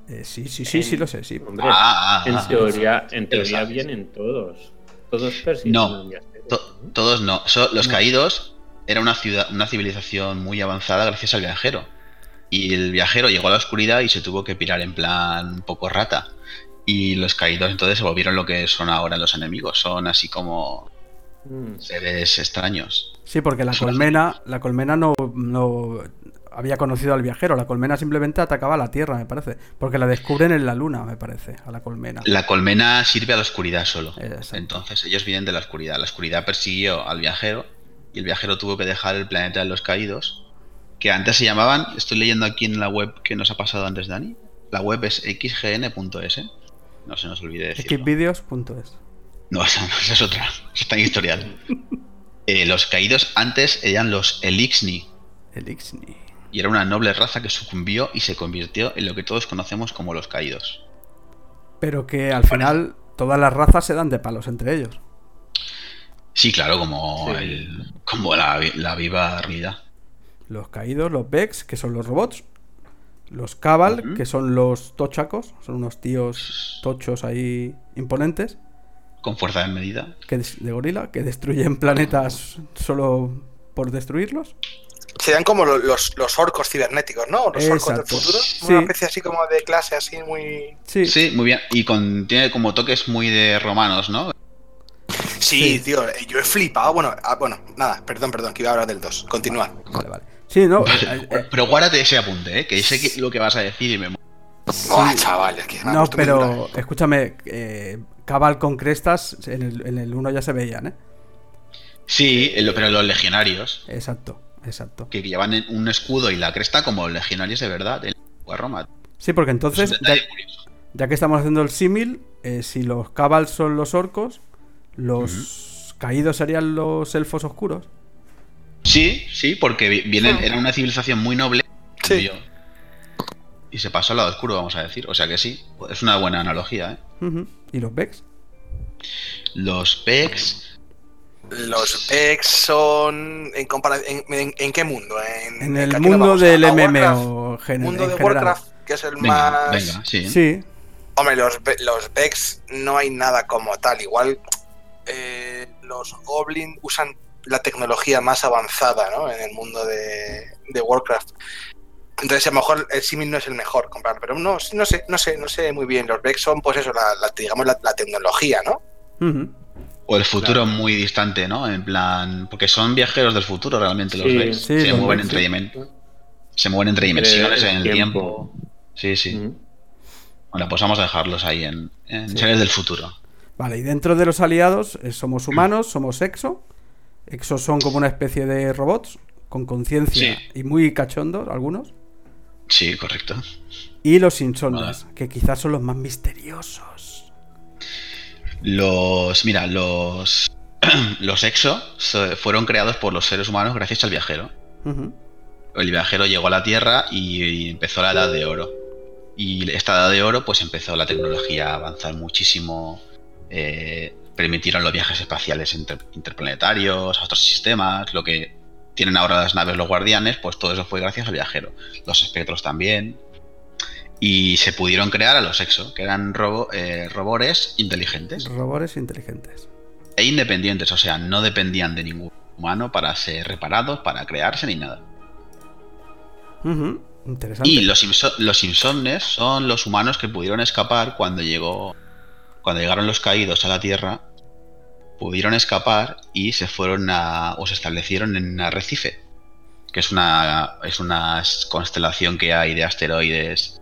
Eh, sí, sí, sí, sí, lo sé, sí. Hombre, Ah, ah, en ah. teoría, en teoría vienen todos. Todos persiguen No. al viajero, todos no. So- los No. caídos era una ciudad, una civilización muy avanzada gracias al viajero. Y el viajero llegó a la oscuridad y se tuvo que pirar en plan un poco rata. Y los caídos entonces se volvieron lo que son ahora los enemigos. Son así como Mm. seres extraños. Sí, porque la colmena, la colmena no, no había conocido al viajero. La colmena simplemente atacaba a la Tierra, me parece. Porque la descubren en la Luna, me parece, a la colmena. La colmena sirve a la oscuridad solo. Exacto. Entonces ellos vienen de la oscuridad. La oscuridad persiguió al viajero y el viajero tuvo que dejar el planeta de los caídos, que antes se llamaban, estoy leyendo aquí en la web que nos ha pasado antes Dani, la web es xgn.es, no se nos olvide decirlo. Xvideos.es. No, esa, es otra, esa está en historial. Eh, los caídos antes eran los Elixni El Ixni. y era una noble raza que sucumbió y se convirtió en lo que todos conocemos como los caídos. Pero que al final todas las razas se dan de palos entre ellos. Sí, claro, como, Sí. el- como la, vi- la viva realidad. Los caídos, los Vex, que son los robots. Los Cabal, que son los tochacos. Son unos tíos tochos ahí imponentes. Con fuerza de medida. Que de gorila, que destruyen planetas solo por destruirlos. Serían como lo- los, los orcos cibernéticos, ¿no? Los orcos del futuro. Sí. Una especie así como de clase así muy... Sí, Sí, muy bien. Y con, tiene como toques muy de romanos, ¿no? Sí, Sí. tío, eh, yo he flipado. Bueno, ah, bueno, nada, perdón, perdón, que iba a hablar del 2. Continuad. Vale, vale. Sí, no. eh, eh, Pero guárdate ese apunte, ¿eh? Que sé que- lo que vas a decir y me... mo- Buah, chaval, es que me ha no, pero escúchame, eh, Cabal con crestas en el, en el 1 ya se veían, ¿eh? Sí, pero los legionarios, Exacto, exacto. que llevan un escudo y la cresta como legionarios de verdad en la Roma. Sí, porque Es entonces, ya, que estamos haciendo el símil, eh, si los Cabal son los orcos, los caídos serían los elfos oscuros. Sí, sí, porque vi- vienen, Sí. era una civilización muy noble Sí. Y se pasó al lado oscuro, vamos a decir. O sea que sí, es una buena analogía, ¿eh? ¿Y los Vex? Los Pex, Los Vex son. En, en, en- en qué mundo? En, el mundo del Warcraft. MMO gen- mundo de general. Warcraft, que es el venga, más. venga, sí. Sí, Hombre, los, Ve- los Vex no hay nada como tal. Igual eh, los Goblin usan la tecnología más avanzada ¿no? en el mundo de, de Warcraft. Entonces, a lo mejor el símil no es el mejor comprar, pero no, no sé, no sé, no sé muy bien. Los Vex son, pues eso, la, la- digamos, la, la tecnología, ¿no? O el futuro muy distante, ¿no? En plan. Porque son viajeros del futuro realmente los Sí, Vex. sí, se mueven entre sí. Se mueven entre dimensiones en el tiempo. Sí, sí. Bueno, pues vamos a dejarlos ahí en, en Sí. seres del futuro. Vale, y dentro de los aliados eh, somos humanos, somos exo. Exos son como una especie de robots con conciencia Sí. y muy cachondos algunos. Sí, correcto. Y los insondas, que quizás son los más misteriosos. Los. Mira, los. *clears throat* Los exo fueron creados por los seres humanos gracias al viajero. El viajero llegó a la Tierra y, y empezó la edad de oro. Y esta edad de oro, pues empezó la tecnología a avanzar muchísimo. eh, permitieron los viajes espaciales inter- interplanetarios, a otros sistemas, lo que tienen ahora las naves los guardianes, pues todo eso fue gracias al viajero. Los espectros también. Y se pudieron crear a los exo, que eran robo- eh, robores inteligentes Robores inteligentes. e independientes, o sea, no dependían de ningún humano para ser reparados, para crearse ni nada. Interesante. Y los, los insomnes son los humanos que pudieron escapar cuando llegó. Cuando llegaron los caídos a la Tierra. Pudieron escapar y se fueron a. o se establecieron en Arrecife, que es una, es una constelación que hay de asteroides.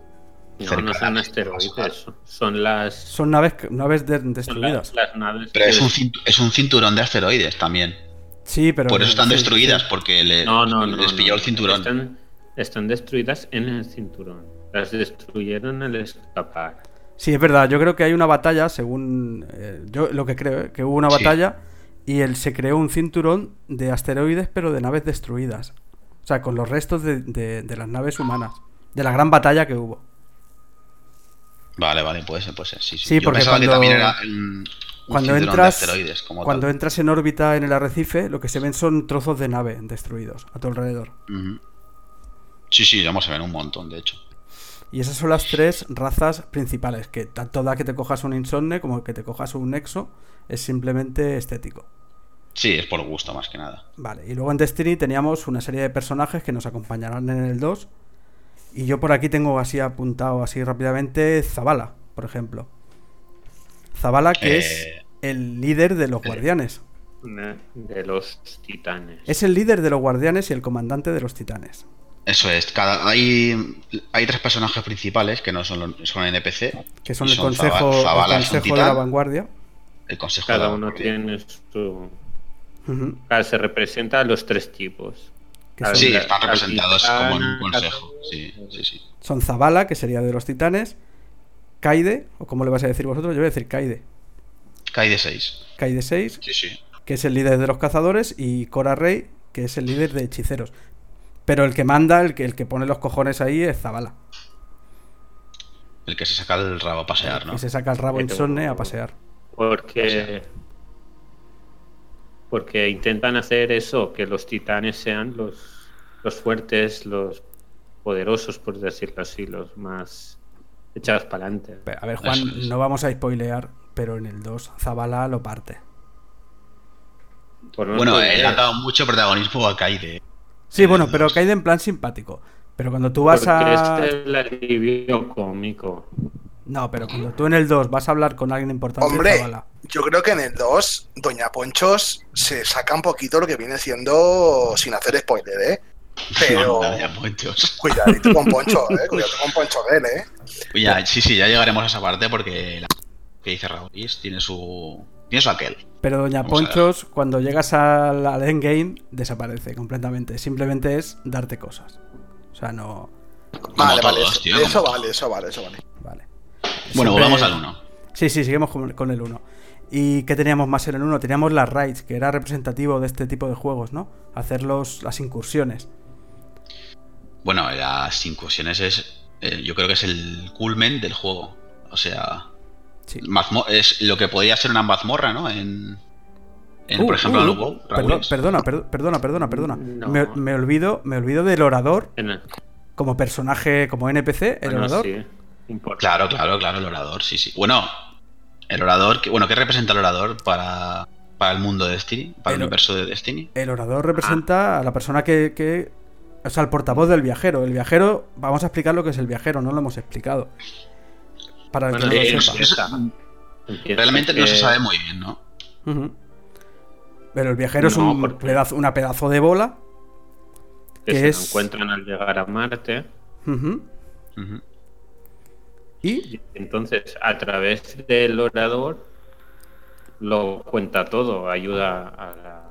No, no son asteroides, son- las, Son naves, naves de- son destruidas. las, las naves. Pero que- es un, cintu- es un cinturón de asteroides también. Sí, pero. Por eso están sí, destruidas, sí. porque le- No, no, no. les pilló no. el cinturón. Están, están destruidas en el cinturón. Las destruyeron al escapar. Sí, es verdad. Yo creo que hay una batalla, según. eh, yo lo que creo, eh, que hubo una Sí. batalla y él se creó un cinturón de asteroides, pero de naves destruidas. O sea, con los restos de, de- de las naves humanas. De la gran batalla que hubo. Vale, vale, puede ser, puede ser. Sí, sí. Sí, Yo porque que cuando- también era un, un Cuando entras, de asteroides, como cuando tal. entras en órbita en el arrecife, lo que se ven son trozos de nave destruidos a tu alrededor. Ujú. Sí, sí, vamos a ver un montón, de hecho. Y esas son las tres razas principales, que tanto da que te cojas un Insomne como que te cojas un Nexo, es simplemente estético. Sí, es por gusto más que nada. Vale, y luego en Destiny teníamos una serie de personajes que nos acompañarán en el 2. Y yo por aquí tengo así apuntado así rápidamente Zabala, por ejemplo. Zabala que es Eh, el líder de los guardianes. Una de los titanes. Es el líder de los guardianes y el comandante de los titanes. Eso es, cada, hay, hay tres personajes principales que no son, los- son NPC. Que son el consejo, el consejo de la vanguardia. el consejo de Cada la uno vanguardia. tiene su. Claro, se representa a los tres tipos. Que Al- son- Sí, están representados titán, como en un consejo. Sí, sí, sí. Son Zabala, que sería de los titanes. Kaide, o como le vais a decir vosotros, yo voy a decir Kaide. Kai de 6. Kaide 6, Sí, sí. que es el líder de los cazadores, y Cora Rey, que es el líder de hechiceros. Pero el que manda, el que, el que pone los cojones ahí es Zabala. El que se saca el rabo a pasear, ¿no? Y se saca el rabo Que te- insomne a pasear. Porque. Porque intentan hacer eso, que los titanes sean los, los fuertes, los poderosos, por decirlo así, los más echados para adelante. A ver, Juan, es. no vamos a spoilear, pero en el 2 Zabala lo parte. Bueno, él ha dado mucho protagonismo a Kaide. Sí, bueno, pero Kaide en plan simpático. Pero cuando tú vas a... es el alivio cómico. No, pero cuando tú en el 2 vas a hablar con alguien importante, Hombre, yo creo que en el 2, Doña Ponchos se saca un poquito lo que viene siendo, sin hacer spoiler, ¿eh? Pero No, ya, muchos. cuidadito con *laughs* Poncho, ¿eh? Cuidadito con Poncho de él, ¿eh? Ya, sí, sí, ya llegaremos a esa parte porque la que dice Raúl tiene su. Tiene su aquel. Pero Doña. Ponchos, cuando llegas al, al endgame, desaparece completamente. Simplemente es darte cosas. O sea, no... Vale, vale, todos, eso, tío, vale, eso vale, eso vale. Vale. Bueno, Siempre- volvamos al 1. Sí, sí, seguimos con, con el 1. ¿Y qué teníamos más en el 1? Teníamos las raids, que era representativo de este tipo de juegos, ¿no? Hacer los, las incursiones. Bueno, las incursiones es. eh, yo creo que es el culmen del juego. O sea. Sí. mazmo- es lo que podría ser una mazmorra, ¿no? En. en, Uh, por ejemplo, uh, en uh, el WoW, perdón, Raúles. perdona, per- perdona, perdona, perdona. No. Me, me olvido, me olvido del orador En el- como personaje, como NPC, el bueno, orador. sí. Claro, claro, claro, el orador, sí, sí. Bueno, el orador. que- Bueno, ¿qué representa el orador para, para el mundo de Destiny? Para el, El- universo de Destiny. El orador representa a la persona que, que- O sea, el portavoz del viajero. El viajero, vamos a explicar lo que es el viajero, no lo hemos explicado. Para el Bueno, que no lo sepa. es- Empieza Realmente no se sabe muy bien, ¿no? Pero el viajero es un porque- pedazo, una pedazo de bola. que que se es- encuentran al llegar a Marte. Y Y entonces, a través del orador, lo cuenta todo, ayuda a la,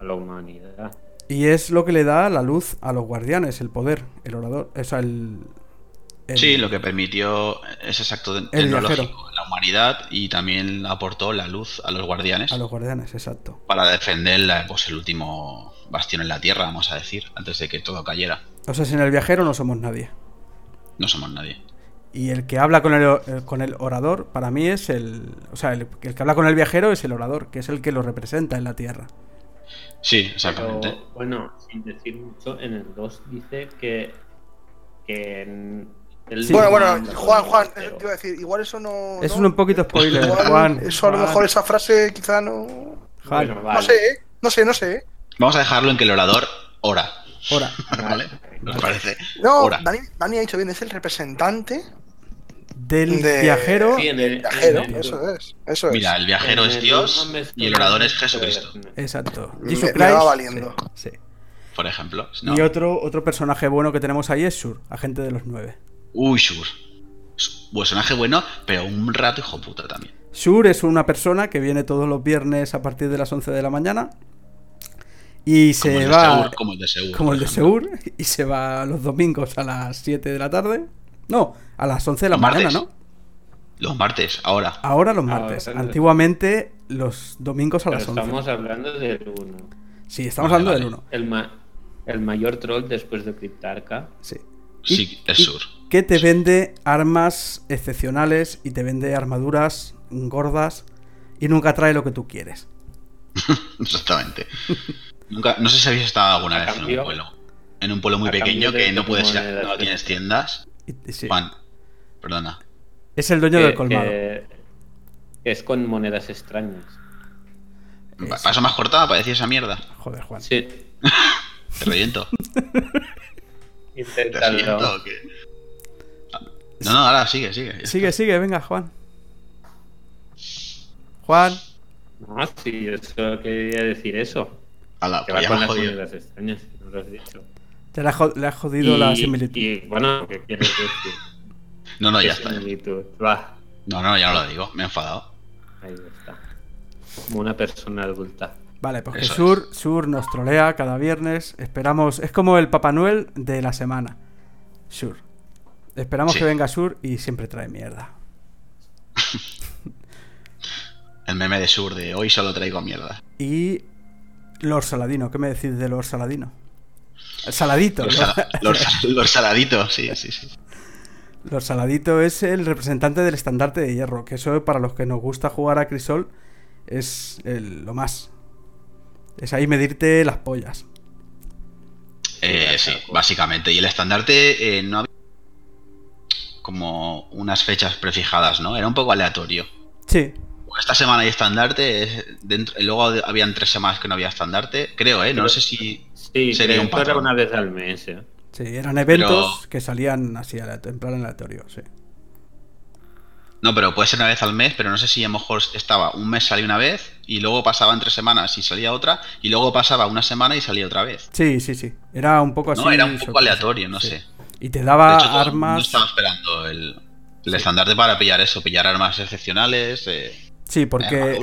a la humanidad. Y es lo que le da la luz a los guardianes, el poder, el orador. O sea, el. El- Sí, lo que permitió ese acto tecnológico en la humanidad y también aportó la luz a los guardianes A los guardianes, exacto. para defender la- pues, el último bastión en la Tierra, vamos a decir, antes de que todo cayera. O sea, sin el viajero no somos nadie. No somos nadie. Y el que habla con el, eh, con el orador, para mí es el. O sea, el, el que habla con el viajero es el orador, que es el que lo representa en la tierra. Sí, exactamente. Pero, bueno, sin decir mucho, en el 2 dice que. que en el Sí. Bueno, bueno, Juan, Juan, eh, te iba a decir, igual eso no. Es ¿no? un poquito spoiler, Igual Juan. Eso a lo Juan, mejor esa frase quizá no. Juan, Bueno, No sé, ¿eh? No sé, no sé. ¿eh? Vamos a dejarlo en que el orador ora. Ora. ¿Vale? ¿Nos parece? No, Ora. Dani, Dani ha dicho bien, es el representante del De- viajero. Sí, en el- Viajero, en el- eso es. Eso es. Mira, el viajero es Dios y el orador es Jesucristo. Exacto. Me- me va valiendo. Sí, sí. por ejemplo. No. Y otro, otro personaje bueno que tenemos ahí es Sur, agente de los nueve. Uy, Shur. Personaje bueno, pero un rato hijo puta también. Sur es una persona que viene todos los viernes a partir de las 11 de la mañana y se Como el de va Seur, como el de Seur, como el de. Seur y se va los domingos a las 7 de la tarde. No, a las 11 de la Los mañana, martes. ¿no? Los martes, ahora. Ahora los Ahora, martes. ahora. Antiguamente los domingos a Pero las 11. estamos hablando del 1. Sí, estamos Vale, hablando del vale. 1. El, ma- el mayor troll después de Cryptarca. Sí. Sí, es y Sur. Que te vende armas excepcionales y te vende armaduras gordas y nunca trae lo que tú quieres. *laughs* Exactamente. Nunca, no sé si habéis estado alguna vez en un pueblo. En un pueblo muy pequeño que no puedes ir no de- tienes tiendas. Y- y sí. Juan, perdona. Es el dueño que- del colmado. que- que es con monedas extrañas. Pa- ¿Paso más cortada para decir esa mierda? Joder, Juan. Sí, *laughs* Te reviento. *laughs* ¿Te inténtalo. reviento o qué? No, no, ahora sigue, sigue. Sigue, sigue, venga, Juan. Juan. No, sí, yo solo quería decir eso. Ala, Que pues va con las monedas extrañas, no lo has dicho. Te la le has jodido la similitud. y, bueno, ¿qué quieres decir? No, no, ya ¿Qué está. Va, No, no, ya no lo digo. Me he enfadado. ahí está. Como una persona adulta. Vale, pues que Sur, Sur nos trolea cada viernes. Esperamos. Es como el Papá Noel de la semana. Sur. Esperamos Sí. que venga Sur y siempre trae mierda. *laughs* El meme de Sur de hoy solo traigo mierda. Y. Lord Saladino, ¿qué me decís de Lord Saladino? El Saladito. Los, Lord- sala- los- *laughs* los saladitos, sí, sí, sí. Lord Saladito es el representante del estandarte de hierro. Que eso, para los que nos gusta jugar a Crisol, es el- lo más. Es ahí medirte las pollas. Eh, sí, básicamente. Y el estandarte eh, no había como unas fechas prefijadas, ¿no? Era un poco aleatorio. Sí, Esta semana hay estandarte, es dentro, y luego habían tres semanas que no había estandarte. Creo, ¿eh? No Pero- sé si Sí, sería un que era patrón. una vez al mes. ¿eh? sí, eran eventos Pero- que salían así en plan aleatorio, sí. No, pero puede ser una vez al mes, pero no sé si a lo mejor estaba un mes salía una vez y luego pasaba en tres semanas y salía otra y luego pasaba una semana y salía otra vez. Sí, sí, sí. Era un poco así. No, era un poco aleatorio, no Sí. sé. Y te daba de hecho, todo el mundo armas. estaba esperando el, el estandarte para pillar eso, pillar armas excepcionales, eh, Sí, porque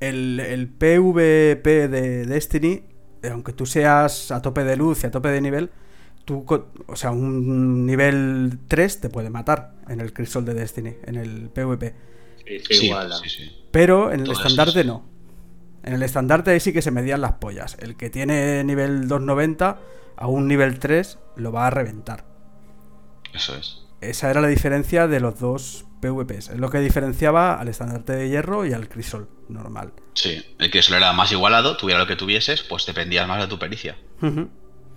el, el PvP de Destiny, eh, aunque tú seas a tope de luz y a tope de nivel, tú, o sea, un nivel 3 te puede matar en el Crystal de Destiny, en el PvP. Sí, igual. sí, sí. Pero en el estandarte no. En el estandarte ahí sí que se medían las pollas. El que tiene nivel 290 a un nivel 3 lo va a reventar. Eso es. Esa era la diferencia de los dos PvPs. Es lo que diferenciaba al estandarte de hierro y al crisol normal. Sí, el solo era más igualado, tuviera lo que tuvieses, pues dependías más de tu pericia.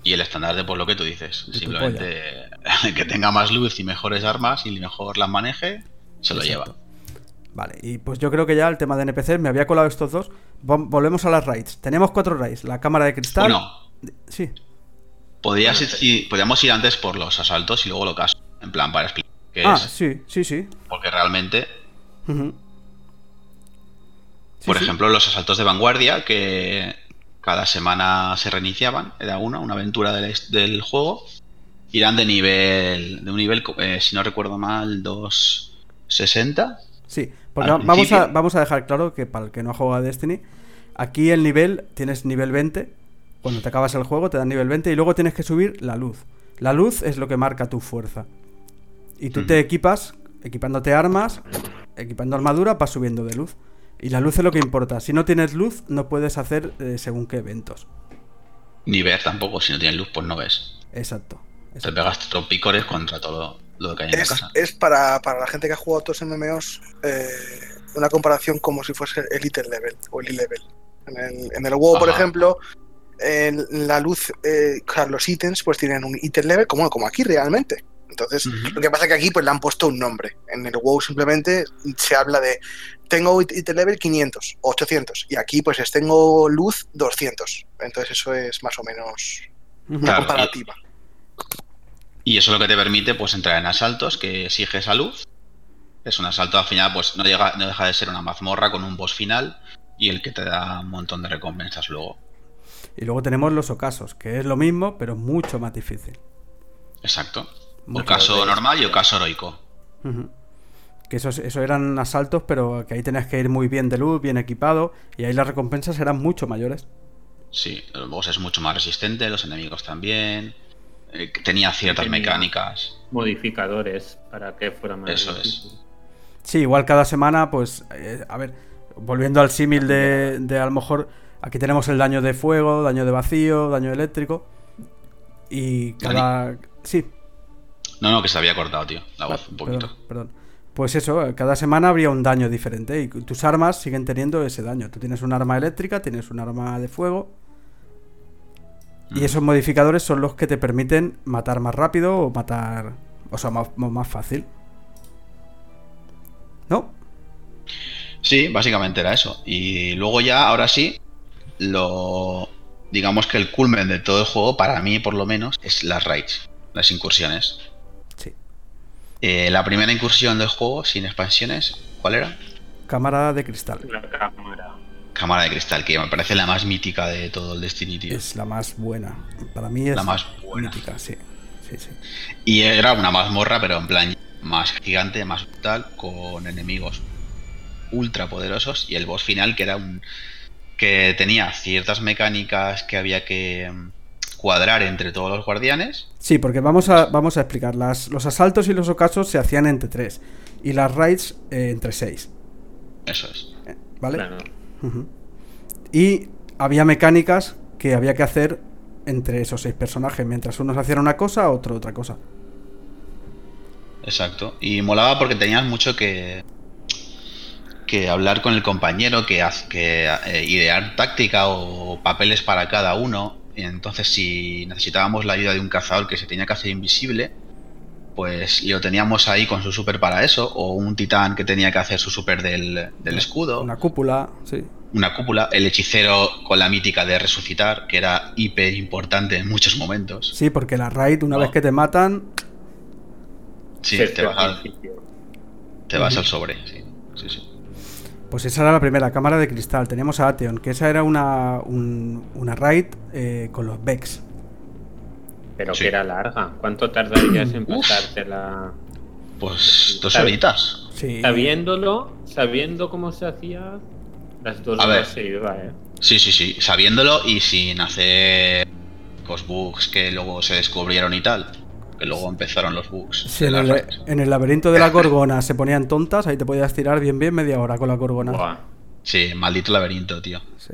Y el estandarte, pues lo que tú dices. De Simplemente *laughs* que tenga más luz y mejores armas y mejor las maneje, se lo Exacto. lleva. Vale, y pues yo creo que ya el tema de NPCs me había colado estos dos. Vol- Volvemos a las raids. Tenemos cuatro raids. La cámara de cristal. Bueno, Sí, podrías ir- podríamos ir antes por los asaltos y luego lo caso. En plan, para explicar qué Ah, es. sí, sí, sí. Porque realmente. Sí, por sí. ejemplo, los asaltos de vanguardia, que cada semana se reiniciaban, era una, una aventura del, del juego, irán de nivel, de un nivel, eh, si no recuerdo mal, 260. Sí, porque vamos a, vamos a dejar claro que para el que no ha jugado a Destiny, aquí el nivel tienes nivel 20. Cuando te acabas el juego te dan nivel 20 y luego tienes que subir la luz. La luz es lo que marca tu fuerza. Y tú te equipas, equipándote armas, equipando armadura, vas subiendo de luz. Y la luz es lo que importa. Si no tienes luz, no puedes hacer eh, según qué eventos. Ni ver tampoco, si no tienes luz, pues no ves. Exacto. Te pegas trompicores contra todo lo, lo que hay en la Es, casa. es para, para la gente que ha jugado otros MMOs eh, una comparación como si fuese el Elite Level o el E-Level. En el, en el WoW, por ejemplo, la luz, eh, o sea, los ítems pues tienen un item level como, como aquí realmente. Entonces, lo que pasa es que aquí pues le han puesto un nombre. En el WoW simplemente se habla de tengo it- level 500, 800 y aquí pues es tengo luz 200. Entonces eso es más o menos una Claro, comparativa. Y eso es lo que te permite pues entrar en asaltos que exige esa luz Es un asalto al final, pues no, llega, no deja de ser una mazmorra con un boss final y el que te da un montón de recompensas luego. Y luego tenemos los ocasos, que es lo mismo, pero mucho más difícil. Exacto. Mucho Ocaso de- normal y ocaso heroico. Que esos, eso eran asaltos, pero que ahí tenías que ir muy bien de luz, bien equipado, y ahí las recompensas eran mucho mayores. Sí, el boss es mucho más resistente, los enemigos también. eh, que tenía ciertas Tenía- mecánicas. Modificadores para que fuera más Eso es. Sí, igual cada semana, pues, eh, a ver, volviendo al símil de, de a lo mejor, aquí tenemos el daño de fuego, daño de vacío, daño eléctrico, y cada... Sí, No, no, que se había cortado, tío. La voz, un poquito. Perdón, perdón. Pues eso, cada semana habría un daño diferente y tus armas siguen teniendo ese daño. Tú tienes un arma eléctrica, tienes un arma de fuego. Y Mm. esos modificadores son los que te permiten matar más rápido o matar. O sea, más, más fácil. ¿No? Sí, básicamente era eso. Y luego ya, ahora sí, lo. Digamos que el culmen de todo el juego, para mí por lo menos, es las raids, las incursiones. Sí. Eh, la primera incursión del juego, sin expansiones, ¿cuál era? Cámara de cristal. La cámara. Cámara de cristal, que me parece la más mítica de todo el Destiny, tío. Es la más buena. Para mí es La más buena. mítica, sí. Sí, sí. Y era una mazmorra, pero en plan más gigante, más brutal, con enemigos ultra poderosos y el boss final que era un que tenía ciertas mecánicas que había que mm, cuadrar entre todos los guardianes. Sí, porque vamos a, vamos a explicar. Las, los asaltos y los ocasos se hacían entre 3 y las raids eh, entre 6. Eso es. ¿Vale? Claro. Ujú. Y había mecánicas que había que hacer entre esos seis personajes. Mientras unos hacían una cosa, otro otra cosa. Exacto. Y molaba porque tenías mucho que que hablar con el compañero, que, que eh, idear táctica o papeles para cada uno. Y entonces, si necesitábamos la ayuda de un cazador que se tenía que hacer invisible, pues lo teníamos ahí con su super para eso, o un titán que tenía que hacer su super del, del escudo, Una cúpula, sí. una cúpula, el hechicero con la mítica de resucitar, que era hiper importante en muchos momentos. Sí, porque la raid, una vez que te matan, Sí, te vas, al, te vas al sobre. Sí, sí, sí. Pues esa era la primera, cámara de cristal. Teníamos a Atheon, que esa era una, un- una raid eh, con los Vex. Pero Sí. que era larga. ¿Cuánto tardarías en pasártela? Pues dos Está bien. horitas. Sí. Sabiéndolo, sabiendo cómo se hacía, las dos A ver. horas se iba, ¿eh? Sí, sí, sí, sabiéndolo y sin hacer los bugs que luego se descubrieron y tal. Que luego empezaron los bugs. Si en el, raids. en el laberinto de la gorgona se ponían tontas, ahí te podías tirar bien, bien media hora con la gorgona. Buah. Sí, maldito laberinto, tío. Sí.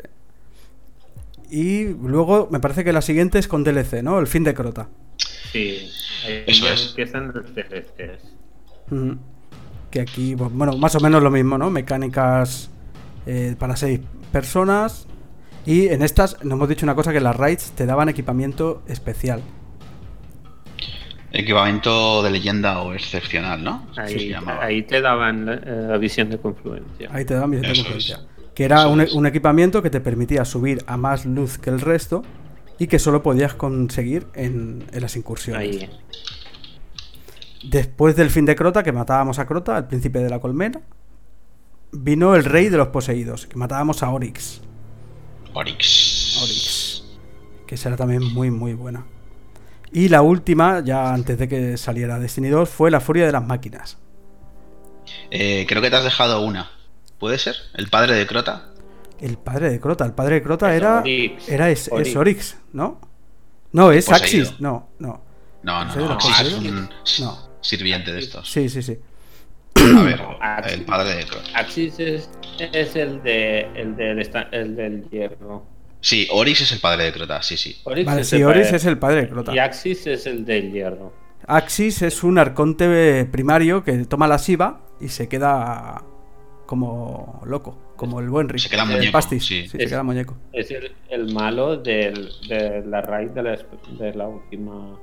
Y luego me parece que la siguiente es con DLC, ¿no? El fin de Crota. Sí, ahí Eso es. empiezan los DLCs. Que aquí, bueno, más o menos lo mismo, ¿no? Mecánicas eh, para seis personas. Y en estas, nos hemos dicho una cosa, que las raids te daban equipamiento especial. Equipamiento de leyenda o excepcional, ¿no? Ahí, te daban la, eh, la visión de confluencia. Ahí te daban visión de confluencia. es. Que era un, equipamiento que te permitía subir a más luz que el resto y que solo podías conseguir en, en las incursiones. Ahí. Después del fin de Crota, que matábamos a Crota, el príncipe de la colmena, vino el rey de los poseídos, que matábamos a Oryx. Oryx. Oryx. Que será también muy, muy buena. Y la última, ya antes de que saliera Destiny 2, fue la furia de las máquinas. Eh, creo que te has dejado una. ¿Puede ser? ¿El padre de Crota? El padre de Crota. El padre de Crota Es era. Oryx. Era es, es. Oryx, ¿no? No, es Poseído. Axis. No, no. No, no, ¿En serio no. ah, es un No. sirviente de estos. Sí, sí, sí. A ver, *clears throat* Axis. el padre de Crota. Axis es, es el, de, el, del el del hierro. Sí, Oryx es el padre de Crota, sí, sí. Oryx Vale, es sí, el padre- es el padre de Crota. Y Axis es el del hierro. Axis es un arconte primario que toma la Siva y se queda como loco, como el buen Rick. Se queda El muñeco, Pastis, sí. se Es- queda muñeco. Es el, el malo del, de la raíz de la, de la última.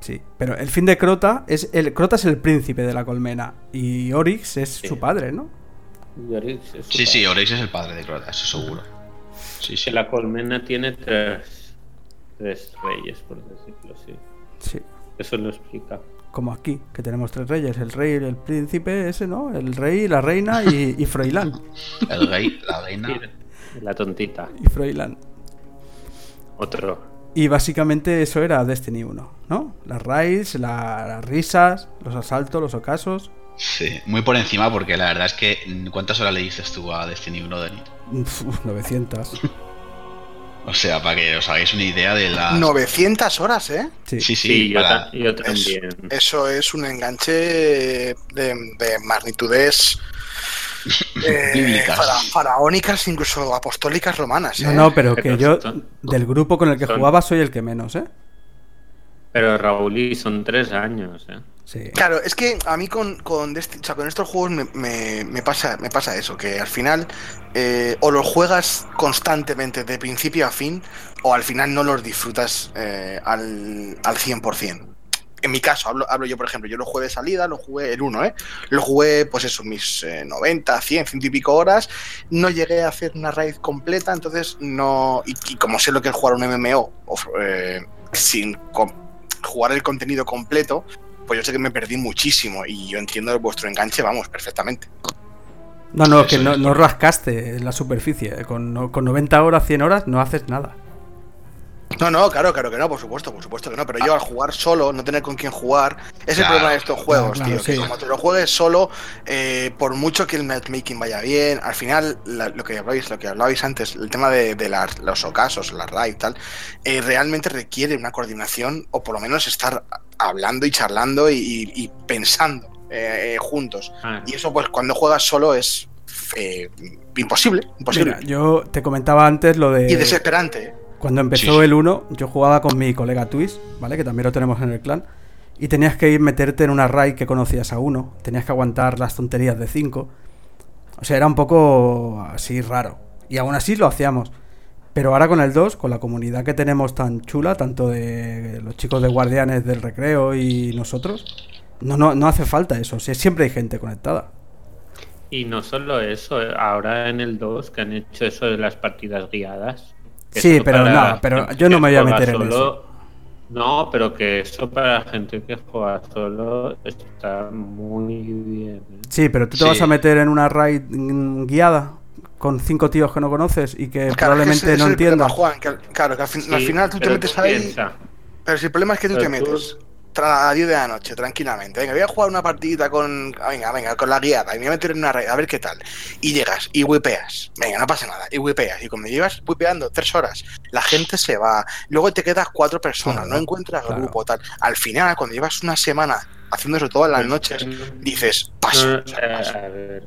Sí, pero el fin de Crota es el Crota es el príncipe de la colmena y Oryx es Sí. su padre, ¿no? y Oryx es su Sí, sí. Oryx es el padre de Crota, eso seguro. Sí, sí. La colmena tiene tres, tres reyes, por decirlo así. Sí. Eso lo explica. como aquí, que tenemos tres reyes, el rey, el príncipe, ese, ¿no? El rey, la reina y, y Froilán. *laughs* El rey, la reina. La tontita. Y Froilán. Otro. Y básicamente eso era Destiny 1, ¿no? Las raids, la- las risas, los asaltos, los ocasos. Sí, muy por encima porque la verdad es que ¿cuántas horas le dices tú a Destiny 1, Dani? Uf, 900. *laughs* O sea, para que os hagáis una idea de la... 900 horas, ¿eh? Sí. Sí, sí, Sí, yo, para- ta- yo Es- también. eso es un enganche de, de magnitudes *laughs* eh, Bíblicas. fara- faraónicas, incluso apostólicas romanas. No, ¿eh? no, pero Pero que yo son- del grupo con el que son- jugaba soy el que menos, ¿eh? Pero Raúl, y son tres años, ¿eh? Claro, es que a mí con, con, con estos juegos me, me- pasa, me pasa eso, que al final eh, o los juegas constantemente de principio a fin o al final no los disfrutas eh, al, al 100%. En mi caso, hablo, hablo yo, por ejemplo, yo lo jugué de salida, lo jugué el 1, ¿eh? Lo jugué, pues eso, mis eh, 90, 100, 100 y pico horas. No llegué a hacer una raid completa, entonces no. Y, como sé lo que es jugar un MMO eh, sin jugar el contenido completo, pues yo sé que me perdí muchísimo y yo entiendo vuestro enganche, vamos, perfectamente. No, no, que no, no rascaste en la superficie. Con, no- con 90 horas, 100 horas, no haces nada. No, no, claro, claro que no, por supuesto, por supuesto que no. Pero yo al jugar solo, no tener con quién jugar, es el Claro, problema de estos juegos, claro, tío. Que como te lo juegues solo, eh, por mucho que el matchmaking vaya bien, al final, la- lo que hablabais, lo que hablabais antes, el tema de, de las- los ocasos, la raid y tal, eh, realmente requiere una coordinación, o por lo menos estar hablando y charlando y, y- y pensando eh, eh, juntos. Ah, Y eso, pues, cuando juegas solo es eh, imposible, imposible. Mira, yo te comentaba antes lo de. y desesperante. Cuando empezó Sí, el 1, yo jugaba con mi colega Twist, ¿vale? Que también lo tenemos en el clan. Y tenías que ir meterte en una raid que conocías a uno. Tenías que aguantar las tonterías de 5. O sea, era un poco así raro. Y aún así lo hacíamos. Pero ahora con el 2, con la comunidad que tenemos tan chula, tanto de los chicos de Guardianes del Recreo y nosotros, no, no, no hace falta eso. O sea, siempre hay gente conectada. Y no solo eso, eh, ahora en el 2 que han hecho eso de las partidas guiadas. Sí, eso pero no, pero yo no me voy a meter en No, pero que eso para la gente que juega solo está muy bien. ¿eh? Sí, pero tú te Sí. vas a meter en una raid guiada con cinco tíos que no conoces y que Claro, es que probablemente ese- ese no entiendas. Juan, que al- claro, que al, fin- Sí, al final tú te metes ahí. piensa, Pero si el problema es que tú Pero te metes a 10 de la noche, tranquilamente. Venga, voy a jugar una partidita con. ah, Venga, venga, con la guiada. Y me voy a meter en una red, a ver qué tal. Y llegas y whipeas. Venga, no pasa nada. Y whipeas. Y cuando llevas whipeando tres horas, la gente se va. Luego te quedas cuatro personas, Claro, no encuentras claro. grupo, tal. Al final, cuando llevas una semana haciendo eso todas las Pues, noches, eh, dices, paso. no, o sea, eh, paso. a ver,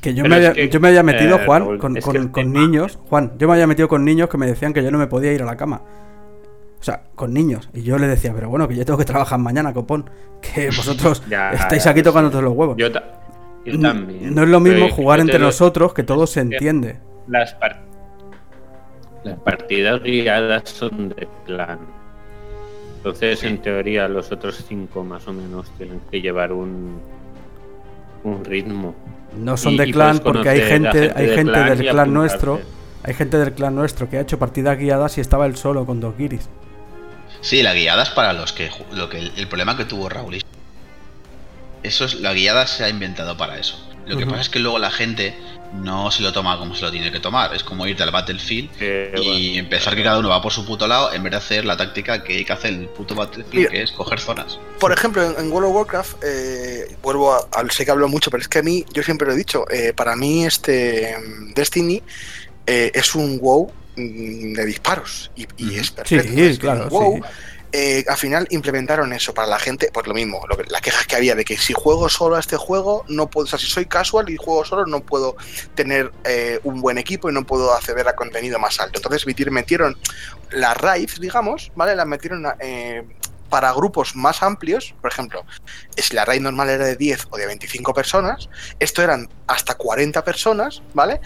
Que yo me, había, que, yo me había metido, eh, Juan, con, con- con tema- niños. Juan, yo me había metido con niños que me decían que yo no me podía ir a la cama. O sea, con niños. Y yo le decía, pero bueno, que yo tengo que trabajar mañana, copón. Que *laughs* vosotros Ya, estáis aquí sí. tocándote los huevos. yo, también. no es lo mismo Pero jugar entre lo- nosotros, que todo se entiende. Las, par- las partidas guiadas son de clan. Entonces, en teoría, los otros cinco más o menos tienen que llevar un, un ritmo. No son Y- de clan porque hay gente, gente hay gente del clan nuestro. Hay gente del clan nuestro que ha hecho partidas guiadas y estaba él solo con dos guiris. Sí, la guiada es para los que lo que el, el problema que tuvo Raúl. es- Eso es la guiada se ha inventado para eso. Lo que pasa es que luego la gente no se lo toma como se lo tiene que tomar. Es como irte al Battlefield y bueno, empezar que cada uno va por su puto lado en vez de hacer la táctica que hay que hacer el puto Battlefield, Mira. que es coger zonas. Por ejemplo, en, en World of Warcraft, eh, vuelvo a, a- Sé que hablo mucho, pero es que a mí, yo siempre lo he dicho, eh, para mí este mm, Destiny eh, es un WoW de disparos y, es perfecto. Sí, Es claro, WoW, sí. eh, al final implementaron eso para la gente, pues lo mismo, lo que- las quejas que había de que si juego solo a este juego, no puedo, o sea, si soy casual y juego solo, no puedo tener eh, un buen equipo y no puedo acceder a contenido más alto. Entonces metieron, metieron las raids, digamos, ¿vale? Las metieron eh, para grupos más amplios, por ejemplo, si la raid normal era de 10 o de 25 personas, esto eran hasta 40 personas, ¿vale?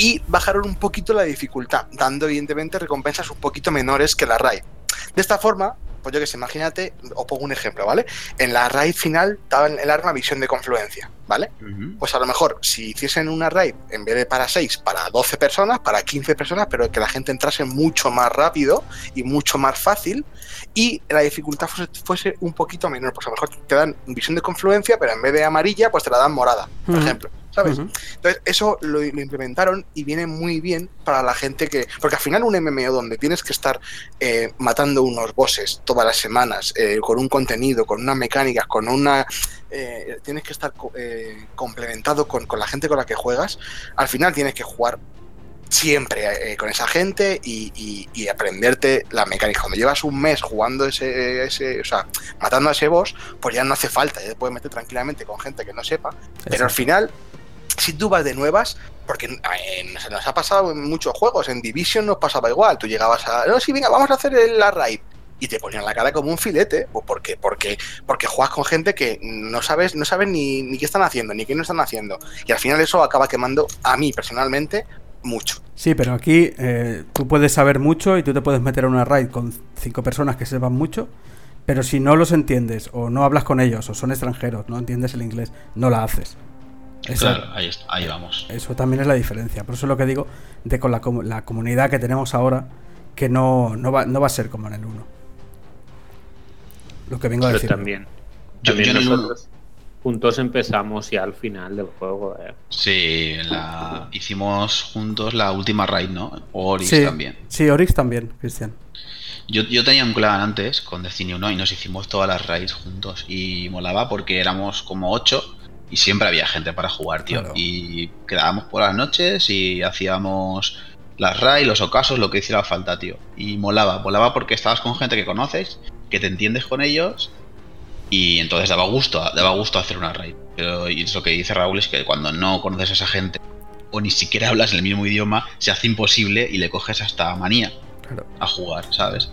Y bajaron un poquito la dificultad, dando evidentemente recompensas un poquito menores que la raid. De esta forma, pues yo que sé, imagínate, os pongo un ejemplo, ¿vale? En la raid final estaba el arma visión de confluencia, ¿vale? Pues a lo mejor si hiciesen una raid en vez de para 6, para 12 personas, para 15 personas, pero que la gente entrase mucho más rápido y mucho más fácil y la dificultad fuese, fuese un poquito menor, pues a lo mejor te dan visión de confluencia, pero en vez de amarilla, pues te la dan morada, por ejemplo, ¿sabes? Entonces, eso lo, lo implementaron y viene muy bien para la gente que. Porque al final, un MMO donde tienes que estar eh, matando unos bosses todas las semanas, eh, con un contenido, con unas mecánicas, con una. Eh, tienes que estar co- eh, complementado con, con la gente con la que juegas. Al final, tienes que jugar siempre eh, con esa gente y, y- y aprenderte la mecánica. Cuando llevas un mes jugando ese, ese, o sea, matando a ese boss, pues ya no hace falta, ya te puedes meter tranquilamente con gente que no sepa. Pero al final, si tú vas de nuevas, porque se nos ha pasado en muchos juegos, en Division nos pasaba igual, tú llegabas a, no, sí, venga, vamos a hacer la raid. Y te ponían la cara como un filete, pues porque, porque, porque juegas con gente que no sabes, no sabes ni, ni qué están haciendo, ni qué no están haciendo. Y al final eso acaba quemando a mí personalmente mucho. Sí, pero aquí eh, tú puedes saber mucho y tú te puedes meter en una raid con cinco personas que sepan mucho, pero si no los entiendes o no hablas con ellos o son extranjeros, no entiendes el inglés, no la haces. Eso, Claro, ahí, está- ahí vamos. eso también es la diferencia. Por eso es lo que digo de con la, la comunidad que tenemos ahora, que no, no, va, no va a ser como en el 1. Lo que vengo a decir. también, Yo- también yo nosotros juntos empezamos ya al final del juego. eh. Sí, la, hicimos juntos la última raid, ¿no? O Oryx Sí, también. sí, Oryx también, Cristian. Yo, yo tenía un clan antes con Destiny 1 y nos hicimos todas las raids juntos y molaba porque éramos como 8 y siempre había gente para jugar, tío. Claro. Y quedábamos por las noches y hacíamos las raids, los ocasos, lo que hiciera falta, tío. Y molaba, molaba porque estabas con gente que conoces, que te entiendes con ellos y entonces daba gusto, daba gusto hacer una raid. Pero y es lo que dice Raúl es que cuando no conoces a esa gente o ni siquiera hablas el mismo idioma, se hace imposible y le coges hasta manía Claro. a jugar, ¿sabes?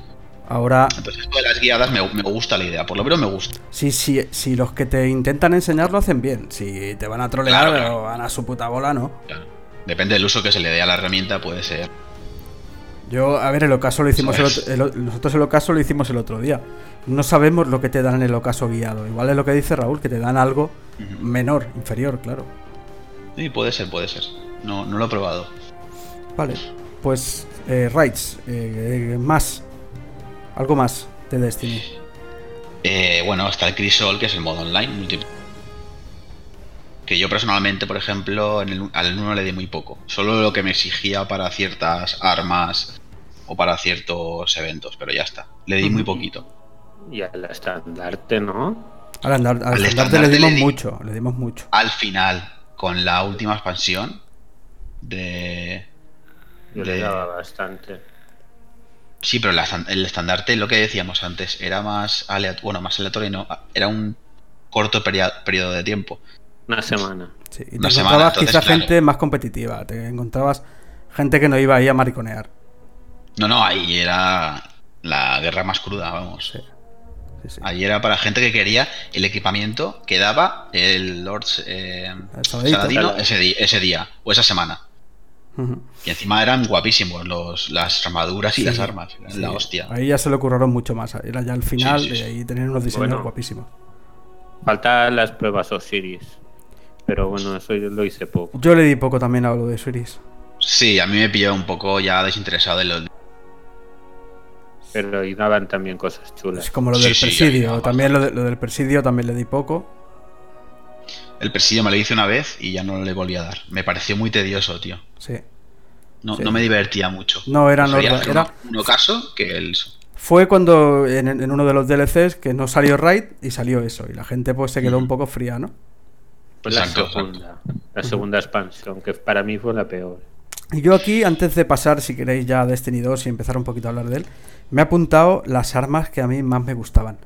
Ahora, Entonces esto de las guiadas me, me gusta la idea, por lo menos me gusta. si, si, si los que te intentan enseñar lo hacen bien, si te van a trolear Claro, claro. o van a su puta bola, no. Claro. Depende del uso que se le dé a la herramienta, puede ser. Yo, a ver, el ocaso lo hicimos el ¿Sabes? otro- el o- nosotros el ocaso lo hicimos el otro día. No sabemos lo que te dan en el ocaso guiado. Igual es lo que dice Raúl, que te dan algo menor, inferior, claro. Sí, puede ser, puede ser. No, no lo he probado. Vale, pues eh, raids, eh, eh, más, algo más de Destiny. Eh, bueno, está el Crisol, que es el modo online, multi- que yo personalmente, por ejemplo, en el, al 1 le di muy poco. Solo lo que me exigía para ciertas armas o para ciertos eventos, pero ya está. Le di muy poquito. Y al estandarte, ¿no? Al, andar, al Al estandarte le dimos le di- mucho, le dimos mucho. Al final, con la última expansión de... Yo de- le daba bastante. Sí, pero la el estandarte, lo que decíamos antes, era más aleatorio, bueno, más aleatorio, no, era un corto periodo de tiempo. Una semana. Sí, y te Una semana, encontrabas entonces, quizá claro. gente más competitiva, te encontrabas gente que no iba ahí a mariconear. No, no, ahí era la guerra más cruda, vamos. Sí, sí, sí. Ahí era para gente que quería el equipamiento que daba el Lord eh, El Saladito. Saladino ese, día o esa semana. Y encima eran guapísimos los, las armaduras y Sí, las armas. la hostia. Ahí ya se le curraron mucho más. Era ya el final Sí, sí, y sí. ahí tenían unos diseños Bueno. guapísimos. Faltan las pruebas Osiris. Pero bueno, eso yo lo hice poco. Yo le di poco también a lo de Suiris. Sí, a mí me pilló un poco ya desinteresado de los... Pero ahí daban también cosas chulas. Es como lo Sí, del sí, presidio. también lo, de- lo del presidio también le di poco. El presidio me lo hice una vez y ya no le volví a dar. Me pareció muy tedioso, tío. Sí. No, Sí. no me divertía mucho. No, era normal, hacer era- un, un ocaso que el... Fue cuando en, en uno de los DLCs que no salió Raid y salió eso. Y la gente pues se quedó un poco fría, ¿no? Fue la Exacto, segunda. La segunda expansión, que para mí fue la peor. Y yo aquí, antes de pasar, si queréis, ya a Destiny 2 y empezar un poquito a hablar de él, me he apuntado las armas que a mí más me gustaban.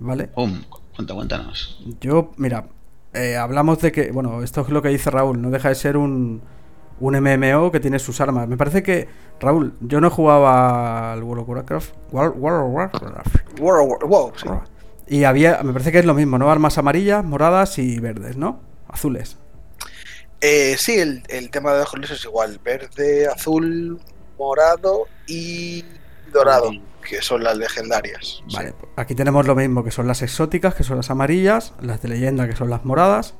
¿Vale? Cuenta, cuéntanos. Yo, mira, eh, hablamos de que, bueno, esto es lo que dice Raúl, no deja de ser un, un MMO que tiene sus armas. Me parece que, Raúl, yo no jugaba al World of Warcraft. World, World of Warcraft. World of War- wow, sí. Y había, me parece que es lo mismo, ¿no? Armas amarillas, moradas y verdes, ¿no? Azules. Eh, sí, el, el tema de los colores es igual: verde, azul, morado y dorado. que son las legendarias. Vale, aquí tenemos lo mismo, que son las exóticas, que son las amarillas, las de leyenda, que son las moradas,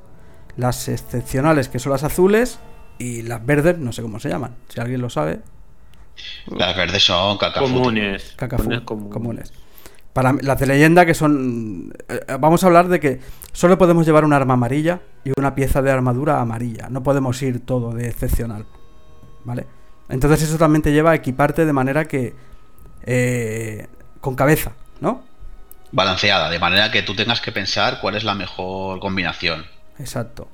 las excepcionales, que son las azules, y las verdes, no sé cómo se llaman, si alguien lo sabe, Las verdes son cacafuti. Comunes. Comunes, comunes. Para las de leyenda, que son... eh, vamos a hablar de que solo podemos llevar un arma amarilla y una pieza de armadura amarilla, no podemos ir todo de excepcional, ¿vale? Entonces eso también te lleva a equiparte de manera que... eh, con cabeza, ¿no? Balanceada, de manera que tú tengas que pensar cuál es la mejor combinación, Exacto.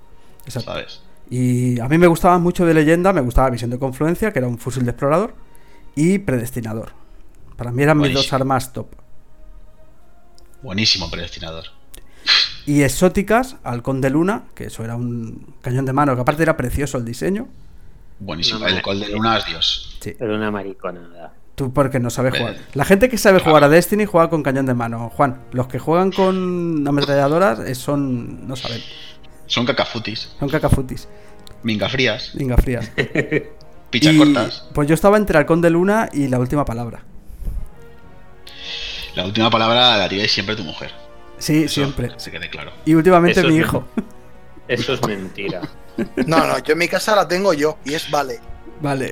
Exacto. ¿sabes? Y a mí me gustaba mucho de leyenda, me gustaba Visión de Confluencia, que era un fusil de explorador, y Predestinador. Para mí eran mis dos armas top. Buenísimo predestinador. Y exóticas, Halcón de Luna, que eso era un cañón de mano, que aparte era precioso el diseño. Buenísimo. El col de luna es Dios. Sí, Era una mariconada. tú porque no sabes jugar. La gente que sabe jugar a Destiny juega con cañón de mano. Juan, los que juegan con ametralladoras eh, son. no saben. Son cacafutis, Son cacafutis. minga frías, Venga, frías. pichas Y, cortas. Pues yo estaba entre Halcón de Luna y la última palabra. La última palabra la tiene siempre tu mujer. Sí, Eso siempre. Se quede claro. Y últimamente Eso mi es hijo. Eso es mentira. *laughs* No, no, yo en mi casa la tengo yo y es vale. Vale.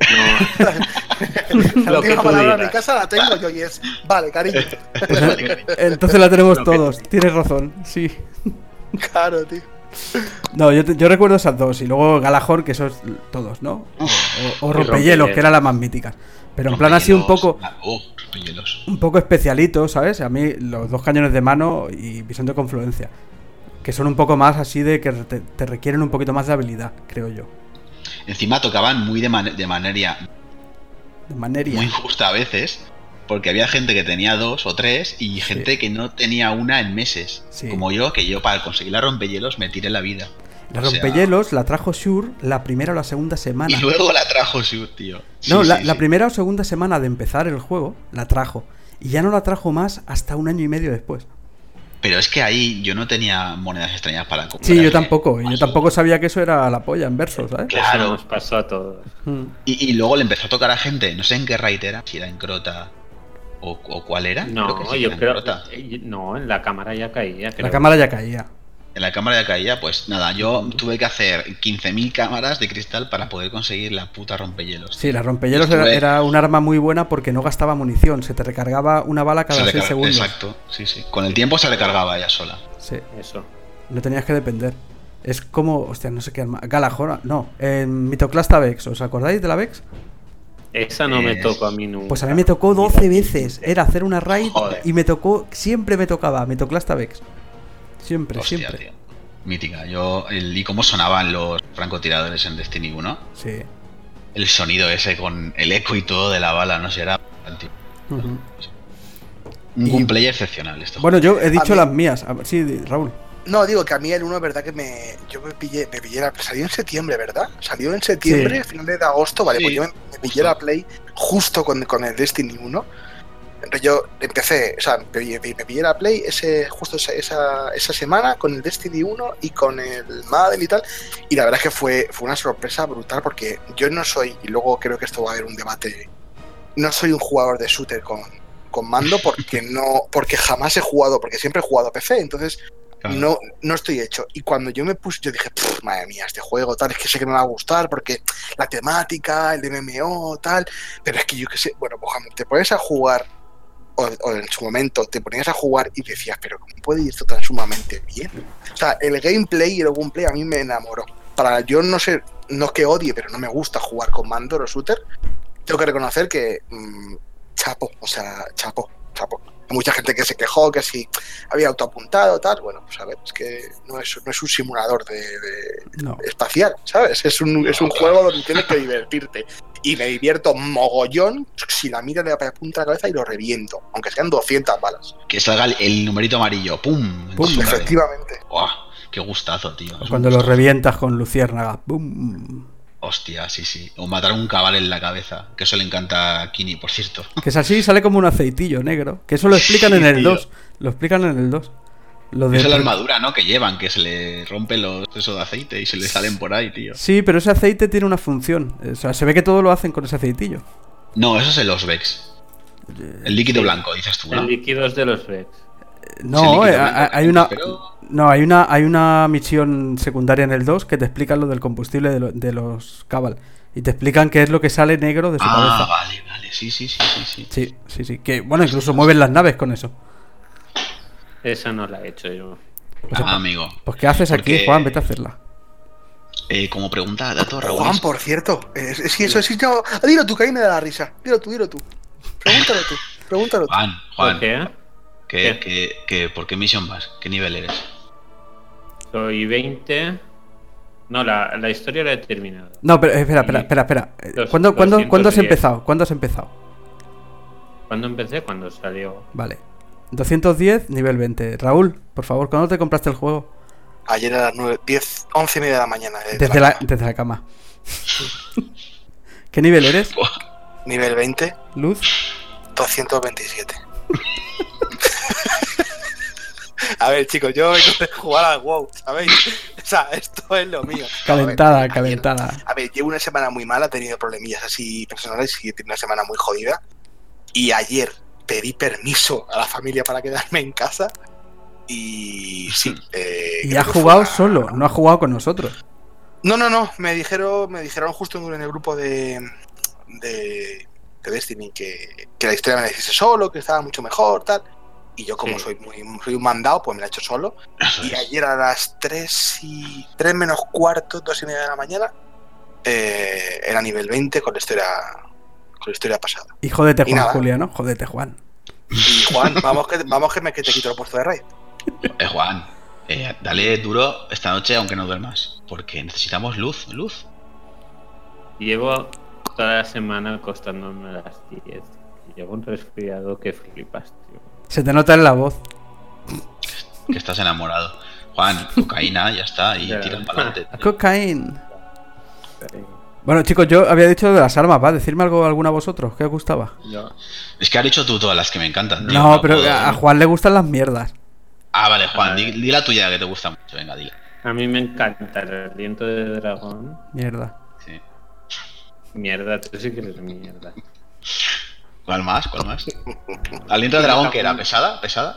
No. *laughs* La Lo que última tú palabra en mi casa la tengo yo y es vale, cariño. *laughs* Entonces la tenemos Lo que- todos. Tienes razón, sí. Claro, tío. No, yo, te- yo recuerdo esas dos. Y luego Galahor, que esos todos, ¿no? O, o- o Rompehielos. que era la más mítica. Pero en plan así un poco Oh, un poco especialito, ¿sabes? A mí los dos cañones de mano y visión de confluencia. Que son un poco más así de que te, te requieren un poquito más de habilidad, creo yo. Encima tocaban muy de, man- de manera De manera. muy injusta a veces, porque había gente que tenía dos o tres y gente que no tenía una en meses. Sí. Como yo, que yo para conseguir la rompehielos me tiré la vida. La sea, rompehielos la trajo Shure la primera o la segunda semana. Y luego la trajo Shure, tío. Sí, No, la, sí, la primera o segunda semana de empezar el juego la trajo. Y ya no la trajo más hasta un año y medio después. Pero es que ahí yo no tenía monedas extrañas para comprar. Sí, yo tampoco. Y yo tampoco sabía que eso era la polla en verso, ¿sabes? Eso Claro. nos pasó a todos. Mm. Y, y luego le empezó a tocar a gente, no sé en qué raid era, si era en Crota o, o cuál era. No, que sí que yo era en creo. Crota. eh, No, en la cámara ya caía. La creo. cámara ya caía. En la cámara de caída, pues nada, yo tuve que hacer 15.000 cámaras de cristal para poder conseguir la puta rompehielos. Sí, la rompehielos era, Estuve- era un arma muy buena porque no gastaba munición. Se te recargaba una bala cada Se 6 recar- segundos. Exacto, sí, sí. Con el tiempo se recargaba ella sola. Sí, Eso. no tenías que depender. Es como, hostia, no sé qué arma. Galahora, no. En Mitoclasta Vex, ¿os acordáis de la Vex? Esa no me Es- tocó a mí nunca. Pues a mí me tocó 12 veces. Era hacer una raid Joder. y me tocó, siempre me tocaba Mitoclasta Vex. Siempre, Hostia, siempre. tío. Mítica. Yo, el, y cómo sonaban los francotiradores en Destiny 1. Sí. El sonido ese con el eco y todo de la bala, no sé, era. Ujú. Un Y- gameplay excepcional esto. Bueno, yo he dicho mí- las mías. Sí, Raúl. No, digo que a mí el 1 es verdad que me. Yo me pillé, me pillé la. Salió en septiembre, ¿verdad? Salió en septiembre, Sí. finales de agosto, vale, Sí, pues yo me, me pillé la Play justo con, con el Destiny 1. Yo empecé, o sea, me pillé, me pillé la Play ese, justo esa, esa, esa semana con el Destiny 1 y con el Madden y tal. Y la verdad es que fue, fue una sorpresa brutal porque yo no soy, y luego creo que esto va a haber un debate, no soy un jugador de shooter con, con mando porque *laughs* no, porque jamás he jugado, porque siempre he jugado a PC, entonces Claro. no, no estoy hecho. Y cuando yo me puse, yo dije, "Pff, madre mía, este juego tal, es que sé que me va a gustar porque la temática, el MMO, tal, pero es que yo qué sé, bueno, pues cuando te pones a jugar, o, o en su momento te ponías a jugar y decías, pero ¿cómo puede ir esto tan sumamente bien? O sea, el gameplay y el gameplay a mí me enamoró. Para yo no sé, no es que odie, pero no me gusta jugar con mando o shooter, tengo que reconocer que mm, chapo, o sea, chapo, chapo. Hay mucha gente que se quejó que si había autoapuntado, tal. Bueno, pues a ver, es que no es, no es un simulador de, de- No. espacial, ¿sabes? Es un, es un juego donde tienes que divertirte. Y me divierto mogollón si la mira le apunta a la cabeza y lo reviento, aunque sean 200 balas. Que salga el, el numerito amarillo, ¡pum! Pum. Efectivamente. ¡Buah! ¡Qué gustazo, tío! Es Cuando lo gustazo. revientas con luciérnaga. ¡Bum! Hostia, sí, sí. O matar un cabal en la cabeza. Que eso le encanta a Kini, por cierto. Que es así, sale como un aceitillo negro. Que eso lo explican en el tío. 2. Lo explican en el 2. Lo de es la armadura, ¿no? Que llevan, que se le rompen los eso de aceite y se le salen por ahí, tío. Sí, pero ese aceite tiene una función. O sea, se ve que todo lo hacen con ese aceitillo. No, eso es en los Vex. El líquido blanco, dices tú, ¿no? El líquido es de los Rex. No, líquido eh, hay una. No, hay una, hay una misión secundaria en el 2 que te explica lo del combustible de, lo- de los Cabal. Y te explican qué es lo que sale negro de su Ah, cabeza. vale, vale. Sí, sí, sí, sí, sí. Sí, sí, sí. Que, bueno, incluso mueven las naves con eso. Esa no la he hecho yo. Ah, amigo. Pues, ¿qué haces aquí, Porque- Juan? Vete a hacerla. Eh, como pregunta, dato, Raúl. Juan, por cierto, es, es que eso es. No, dilo tú, que ahí me da la risa. Dilo tú, dilo tú. Pregúntalo tú, pregúntalo tú. Juan, Juan, ¿Por qué? ¿Qué? que- ¿por qué misión vas? ¿Qué nivel eres? Soy 20. No, la, la historia la he terminado. No, pero eh, espera, espera, espera. espera. Eh, ¿Cuándo, cuándo, ¿Cuándo has 210. empezado? ¿Cuándo has empezado? ¿Cuándo empecé? Cuando salió. Vale. 210, nivel 20. Raúl, por favor, ¿cuándo te compraste el juego? Ayer a las 9, 10, 11 y media de la mañana. eh, de Desde la la, cama. desde la cama. *laughs* ¿Qué nivel eres? Nivel 20, Luz. 227. *laughs* A ver, chicos, yo vengo de jugar al WoW, ¿sabéis? O sea, esto es lo mío. No, a ver, Calentada, calentada. A ver, llevo una semana muy mala, he tenido problemillas así personales y he tenido una semana muy jodida. Y ayer pedí permiso a la familia para quedarme en casa. Y sí. eh, Y fue jugado solo, no has jugado con nosotros. No, no, no. Me dijeron, me dijeron justo en el grupo de, de, de Destiny que, que la historia me la hiciese solo, que estaba mucho mejor, tal. Y yo, como Sí. soy muy soy un mandado, pues me la he hecho solo. Eso Y es. ayer a las 3 y 3 menos cuarto, 2 y media de la mañana, eh, era nivel 20 con la historia, con la historia pasada. Y jódete, Y Juan nada. Juliano. Jódete, Juan. Y Juan, vamos que, vamos que me que te quito el puesto de rey. Eh, Juan, eh, dale duro esta noche aunque no duermas. Porque necesitamos luz, luz. Llevo toda la semana acostándome a las 10. Y llevo un resfriado que flipas, tío. Se te nota en la voz. Que estás enamorado. Juan, cocaína, ya está. Y tiran para adelante. *laughs* Cocaine. Bueno, chicos, yo había dicho de las armas, ¿va? Decirme algo alguna a vosotros, ¿qué os gustaba? Yo, Es que has dicho tú todas las que me encantan. tío, No, pero puedo- a Juan le gustan las mierdas. Ah, vale, Juan, di, di la tuya que te gusta mucho. Venga, dila. a mí me encanta el aliento de dragón. Mierda. Sí. Mierda, tú sí que eres mierda. ¿Cuál más? ¿Cuál más? Aliento de dragón, que era? ¿Pesada? ¿Pesada?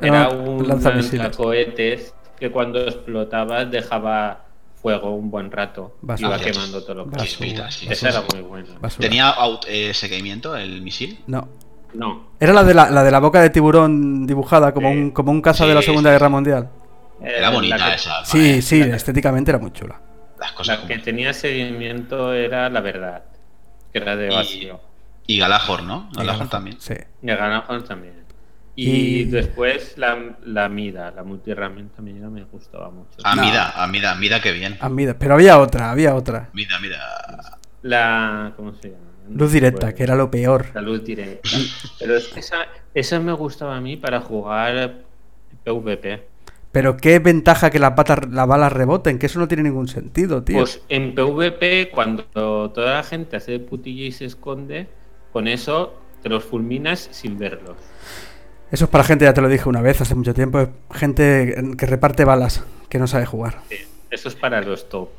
Era No, un lanzamisiles. cohetes que cuando explotaba dejaba fuego un buen rato. Basura. Iba quemando todo lo que Basura. Esa era muy buena. Basura. ¿Tenía out- eh, seguimiento el misil? No. No. Era la de la, la de la boca de tiburón dibujada como Sí. un, como un caza de la Segunda sí, Guerra sí. Mundial. Era Eh, bonita que, esa. Sí, eh. sí, estéticamente era muy chula. Las cosas La como- que tenía seguimiento era la verdad, que era de Y- vacío. Y Galahor, ¿no? Y Galahor Galahor, también. Sí. Y Ganajón también. Y, Y- después la, la Mida, la multirramenta Mida me gustaba mucho. Ah, No. Mida, ah, Mida, Mida, qué bien. Mira, pero había otra, había otra. Mida, Mida. La. ¿Cómo se llama? Luz directa, que era lo peor. La luz directa. Pero es que esa, esa me gustaba a mí para jugar PvP. Pero qué ventaja que las, batas, las balas reboten, que eso no tiene ningún sentido, tío. Pues en PvP, cuando toda la gente hace putilla y se esconde, con eso te los fulminas sin verlos. Eso es para gente, ya te lo dije una vez hace mucho tiempo, es gente que reparte balas, que no sabe jugar. Sí, Eso es para los top.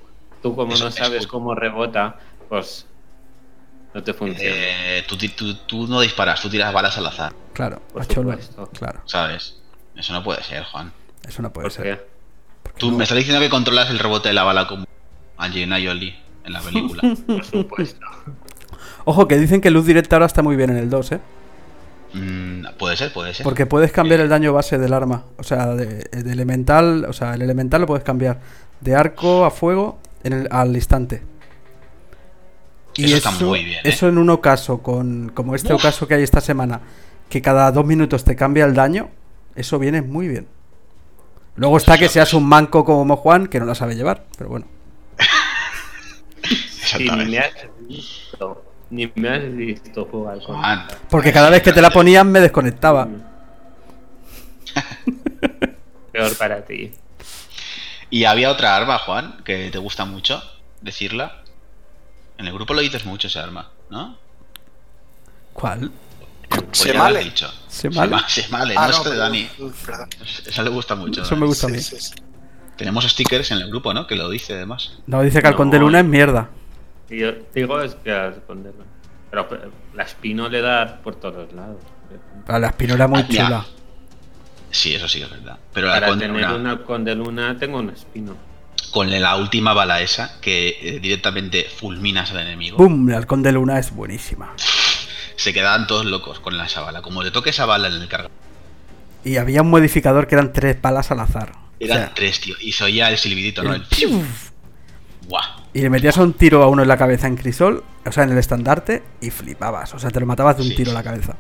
Tú, como Eso no es sabes cómo rebota, pues no te funciona. Eh, tú, ti- tú- tú no disparas, tú tiras balas al azar, Claro, Por supuesto. Claro, ¿sabes? Eso no puede ser, Juan. eso no puede ¿Por ser. qué? Tú no- me estás diciendo que controlas el rebote de la bala como Angelina Jolie en la película. *laughs* Por supuesto. Ojo, que dicen que luz directa ahora está muy bien en el 2, ¿eh? Mm, puede ser, puede ser. Porque puedes cambiar el daño base del arma. O sea, de, de elemental, o sea, el elemental lo puedes cambiar de arco a fuego en el- al instante. Eso está muy bien, ¿eh? Eso en un ocaso, con, como este ocaso que hay esta semana, que cada dos minutos te cambia el daño, eso viene muy bien. Luego está que seas un manco como Juan, que no la sabe llevar, pero bueno. *laughs* Y Exactamente. Ni me has visto jugar con Juan, Porque cada vez que te la ponían me desconectaba. *laughs* Peor para ti. Y había otra arma, Juan, que te gusta mucho decirla. En el grupo lo dices mucho esa arma, ¿no? ¿Cuál? Pues Se male. dicho. ¿Semale? Se male, Ah, no, es de Dani. perdón. Eso le gusta mucho. Eso Dani. me gusta a mí. Sí, sí, sí. Tenemos stickers en el grupo, ¿no? Que lo dice además. No, dice que Halcón de No. Luna es mierda. Y yo digo es que a responderlo. Pero pero la espino le da por todos lados. Ah, La espino era muy Ah, chula. Sí, eso sí que es verdad. Pero la Para con, tener una- un halcón de luna tengo un espino. con la última bala esa, que eh, directamente fulminas al enemigo, ¡Bum! El halcón de luna es buenísima. se quedaban todos locos con esa bala. Como le toque esa bala en el cargador. Y había un modificador que eran tres balas al azar. O Eran sea, tres, tío. Y se oía el silbidito, ¿no? el El piuf. Buah. Y le metías un tiro a uno en la cabeza en crisol, o sea, en el estandarte, y flipabas. O sea, te lo matabas de un Sí, tiro sí. a la cabeza.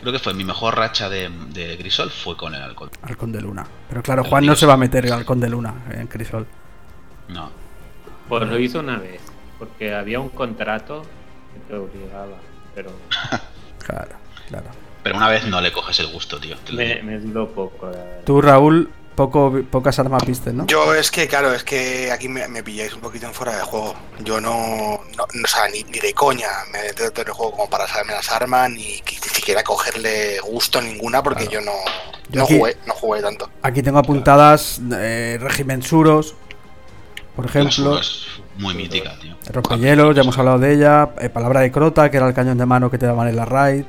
Creo que fue mi mejor racha de, de Grisol fue con el halcón. Halcón de luna. Pero claro, Pero Juan no se va a meter el halcón de luna en crisol. No. Pues lo hizo una vez, porque había un contrato que te obligaba, pero *laughs* Claro, claro. Pero una vez no le coges el gusto, tío. me, me duró poco. la verdad. Tú, Raúl, poco, pocas armas viste, ¿no? Yo es que, claro, es que aquí me, me pilláis un poquito en fuera de juego. Yo no, no, no, o sea, ni, ni de coña me meto en el juego como para saberme las armas, ni, siquiera cogerle gusto a ninguna, porque yo no, Yo no aquí- jugué, no jugué tanto. Aquí tengo apuntadas eh, Regimensuros, por ejemplo. Es muy mítica, tío. Rompehielos, ya hemos hablado de ella. eh, Palabra de Crota, que era el cañón de mano que te daban en la raid.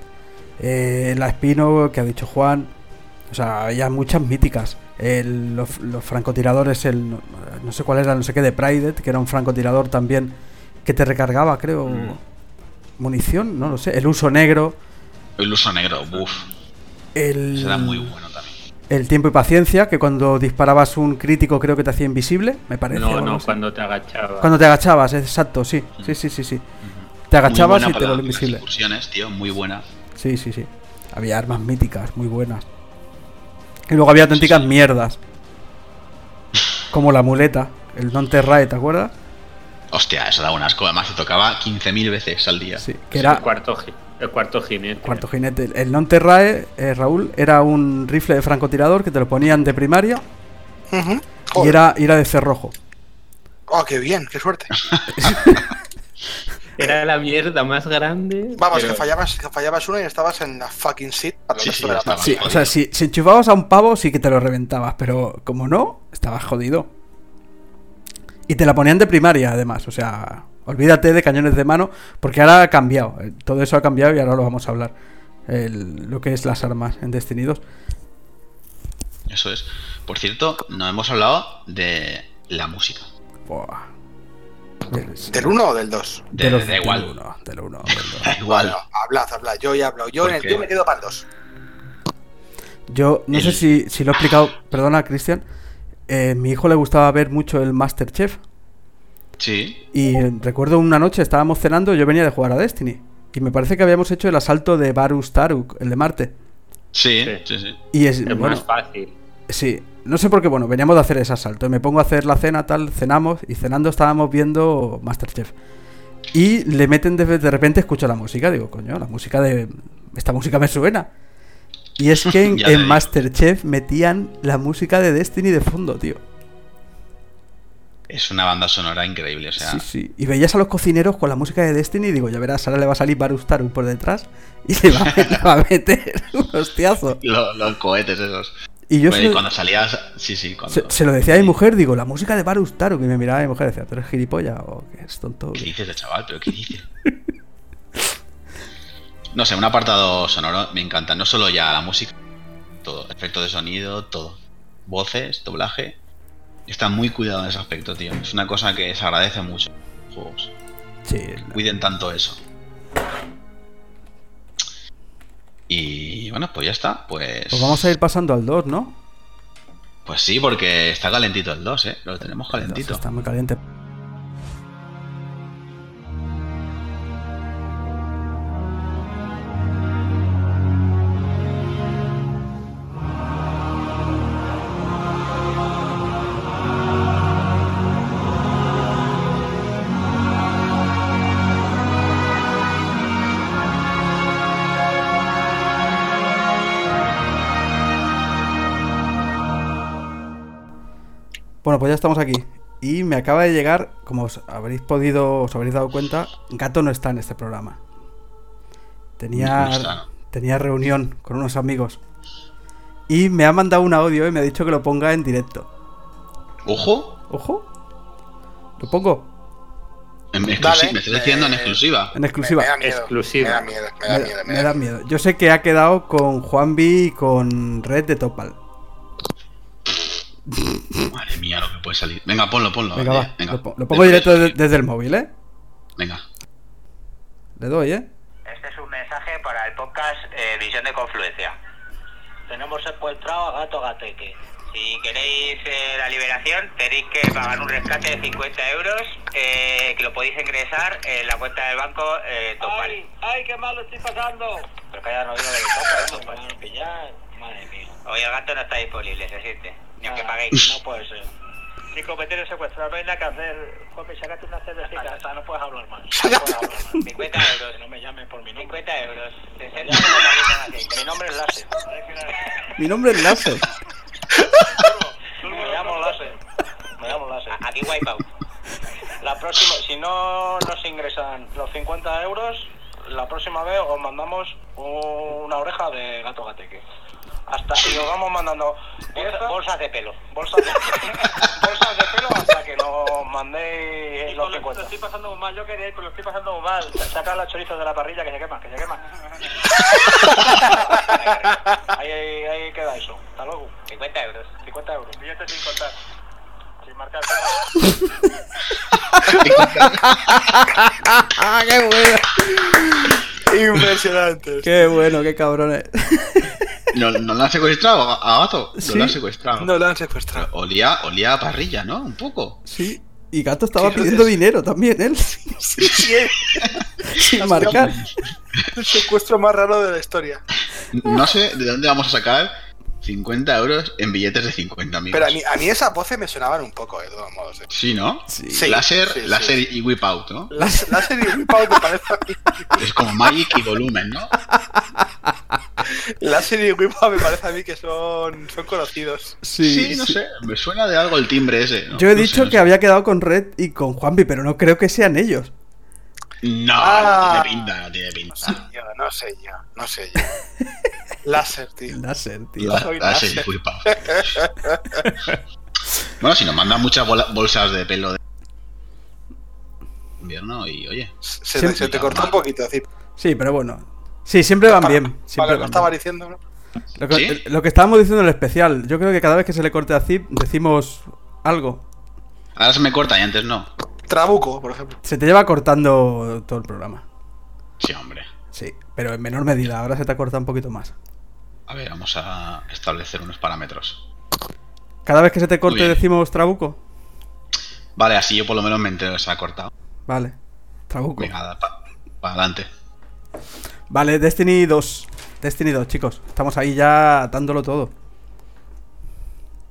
eh, la Espino, que ha dicho Juan. O sea, había muchas míticas. El- los, los francotiradores, el, no, sé cuál era, no sé qué, de Prided, que era un francotirador también que te recargaba, creo, Mm. munición, no lo sé. El uso negro. El uso negro, uff. El, Será muy bueno también. el tiempo y paciencia, que cuando disparabas un crítico creo que te hacía invisible, me parece. No, no, cuando te agachabas. Cuando te agachabas, exacto, sí. Sí, sí, sí, sí. Te agachabas y te las invisible. incursiones, tío, muy buena. Sí, sí, sí. Había armas míticas, muy buenas. Y luego había auténticas mierdas. Como la muleta, el non terrae, ¿te acuerdas? Hostia, eso da un asco. Además, se tocaba 15.000 veces al día. Sí, que el era cuarto, el cuarto jinete. cuarto jinete. El non terrae, eh, Raúl, era un rifle de francotirador que te lo ponían de primaria y era, y era de cerrojo. Oh, qué bien, qué suerte. *laughs* Era la mierda más grande. Vamos, pero- que fallabas, que fallabas uno y estabas en la fucking seat para Sí, sí, la. Sí, o sea, si, si enchufabas a un pavo sí que te lo reventabas, pero como no, estabas jodido. Y te la ponían de primaria, además, o sea, olvídate de cañones de mano, porque ahora ha cambiado, eh, todo eso ha cambiado y ahora lo vamos a hablar. El- lo que es las armas en Destiny 2. Eso es. Por cierto, no hemos hablado de la música. Buah. ¿Del 1 o del 2? De, de los- da del igual. uno, del uno, del dos. Da *laughs* igual. Bueno, hablad, hablad. Yo ya he hablado. Yo, ¿Por en el- yo me quedo para el 2. Yo no sé si, si lo he explicado, perdona, Cristian. eh, mi hijo le gustaba ver mucho el Masterchef. Sí. Y recuerdo una noche estábamos cenando, yo venía de jugar a Destiny. Y me parece que habíamos hecho el asalto de Varus Taruk, el de Marte. Sí, Sí. sí, sí. Y es, Es bueno, más fácil. sí, no sé por qué, bueno, veníamos de hacer ese asalto. Me pongo a hacer la cena, tal, cenamos, y cenando estábamos viendo Masterchef. Y le meten de, de repente, escucho la música, digo, coño, la música de. Esta música me suena. Y es *laughs* que en. Masterchef metían la música de Destiny de fondo, tío. Es una banda sonora increíble. O sea, Sí, sí. Y veías a los cocineros con la música de Destiny y digo, ya verás, ahora le va a salir Varus Taruk por detrás y le va, a- *laughs* le va a meter un hostiazo. lo- los cohetes esos. Y yo Bueno, se, y cuando salías. Sí, sí. Cuando... se- se lo decía a mi mujer, digo, la música de Varus Taruk. Y me miraba mi mujer y decía, ¿tú eres gilipollas o qué es tonto? ¿Qué dices de chaval? ¿Pero qué dices? No sé, un apartado sonoro me encanta. No solo ya la música, todo. Efectos de sonido, todo. Voces, doblaje. Está muy cuidado en ese aspecto, tío. Es una cosa que se agradece mucho en los juegos. Sí, Cuiden tanto eso. Y bueno, pues ya está. Pues, pues vamos a ir pasando al 2, ¿no? pues sí, porque está calentito el 2, ¿eh? Lo tenemos calentito. Está muy caliente. Bueno, pues ya estamos aquí. Y me acaba de llegar, como os habréis podido, os habréis dado cuenta, Gato no está en este programa. Tenía, No tenía reunión con unos amigos. Y me ha mandado un audio y me ha dicho que lo ponga en directo. ¡Ojo! Ojo. ¿Lo pongo? En Dale, me estás diciendo en eh, exclusiva. En exclusiva. Me, me da miedo. Exclusiva. Me da miedo, me da Me, miedo. me da miedo. Yo sé que ha quedado con Juanvi y con Red de Topal. Madre mía, lo que puede salir. Venga, ponlo, ponlo. Venga, va. venga. Lo, po- lo pongo directo de- desde el móvil, ¿eh? Venga. Le doy, ¿eh? Este es un mensaje para el podcast eh, Visión de Confluencia. Tenemos secuestrado a Gato Gateque. Si queréis eh, la liberación, tenéis que pagar un rescate de 50 euros eh, que lo podéis ingresar en la cuenta del banco eh, Topal. ¡Ay, ay, qué mal lo estoy pasando! Pero que hayan oído del Topal, ¿no? pillar. Madre mía. Hoy el gato no está disponible, se siente. Ni aunque paguéis. No puede ser. Ni cometer el secuestro, no hay nada que hacer. Joder, sacate una cervecita. Hasta no puedes hablar más. No puedes hablar más. 50 euros. No me llames por mi nombre. 50 euros. 60 euros. Mi nombre es Láser. Mi nombre es Láser. Me llamo Láser. Me llamo Láser. Aquí Wipeout. La próxima, si no nos ingresan los 50 euros, la próxima vez os mandamos una oreja de gato gateque. Hasta y os vamos mandando bolsa- bolsas de pelo. Bolsas de, *laughs* bolsas de pelo hasta que nos mandéis los 50. Lo estoy pasando muy mal, yo quería ir, pero lo estoy pasando muy mal. Sacar los chorizos de la parrilla que se queman, que se queman. *laughs* ahí, ahí, ahí queda eso. Hasta luego. 50 euros. 50 euros. Billete sin contar. Sin marcar. *laughs* ¡Qué bueno! Impresionante. ¡Qué bueno, qué cabrones! ¿No, no lo han secuestrado a Gato? No Sí. lo han secuestrado. No lo han secuestrado. Olía, olía a parrilla, ¿no? Un poco. Sí. Y Gato estaba pidiendo es- dinero también, él. Sí, sí, *laughs* Sin marcar. el secuestro más raro de la historia. No sé de dónde vamos a sacar 50 euros en billetes de 50 amigos. Pero a mí, a mí esas voces me sonaban un poco, de todos modos. eh. Sí, ¿no? Sí. Sí, láser, sí, sí. láser y whip out, ¿no? La, la serie Whipout me parece a mí. Es como Magic y volumen, ¿no? La serie Whipout me parece a mí que son, son conocidos. Sí, Sí, no sí. sé. Me suena de algo el timbre ese. ¿no? Yo he No dicho sé, no que sé. había quedado con Red y con Juanvi, pero no creo que sean ellos. No, Ah. no tiene pinta, no tiene No pinta. sé yo, no sé yo, no sé yo. *laughs* Láser, tío. Láser, tío. La- láser y láser. *laughs* bueno, si nos mandan muchas bolsas de pelo de invierno y oye, Se, te- Siempre- se te cortó un poquito, decir. Sí, pero bueno. Sí, siempre van bien. Siempre lo que van estaba bien. diciendo, ¿no? Lo que, ¿Sí? lo que estábamos diciendo en el especial. Yo creo que cada vez que se le corte a Zip decimos algo. ahora se me corta y antes no. Trabuco, por ejemplo. Se te lleva cortando todo el programa. Sí, hombre. Sí, pero en menor medida. Ahora se te ha cortado un poquito más. A ver, vamos a establecer unos parámetros. Cada vez que se te corte decimos Trabuco. Vale, así yo por lo menos me entero que se ha cortado. Vale. Trabuco. Venga, para adelante. Vale, Destiny 2. Destiny 2, chicos. Estamos ahí ya atándolo todo.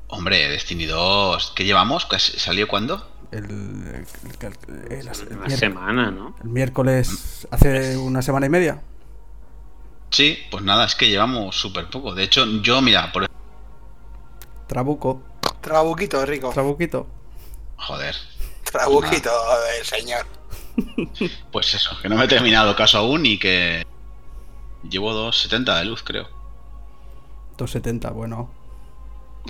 Hombre, Destiny 2, ¿qué llevamos? ¿Qué s- ¿Salió cuándo? El, el- el- el- el- el Una mier- semana, ¿no? el miércoles hace una semana y media. Sí, pues nada, es que llevamos súper poco. De hecho, yo, mira, por Trabuco. Trabuquito, rico. Trabuquito. joder, Trabuquito del señor. *laughs* pues eso, que no me he terminado caso aún y que llevo 2.70 de luz, creo. 270, bueno.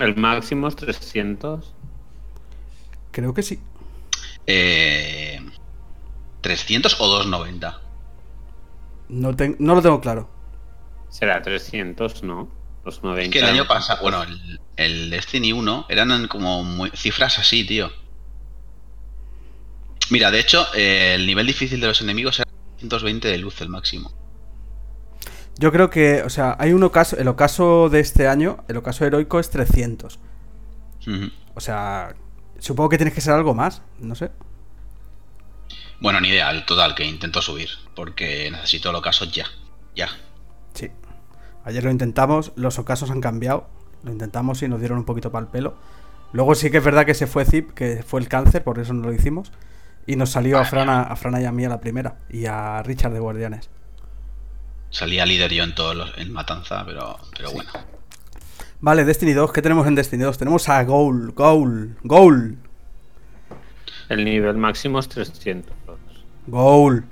El máximo es 300. Creo que sí. Eh, 300 o 290. No, ten- no lo tengo claro. Será 300, ¿no? Los 90. Es que el año pasado, bueno, el, el Destiny 1 eran como muy- cifras así, tío. Mira, de hecho, eh, el nivel difícil de los enemigos era 120 de luz el máximo. Yo creo que, o sea, hay un ocaso, el ocaso de este año, el ocaso heroico es 300. Ujú. O sea, supongo que tienes que ser algo más, no sé. Bueno, ni idea, el total que intento subir, porque necesito el ocaso ya, ya. Ayer lo intentamos, los ocasos han cambiado. Lo intentamos y nos dieron un poquito para el pelo. Luego sí que es verdad que se fue Zip, que fue el cáncer, por eso no lo hicimos. Y nos salió a Madre Fran, a, a Fran y a mí a la primera. Y a Richard de Guardianes. Salía líder yo en todos los, en Matanza, pero, pero bueno. Vale, Destiny 2, ¿qué tenemos en Destiny 2? Tenemos a Goal, Goal, Goal, El nivel máximo es 300. Goal.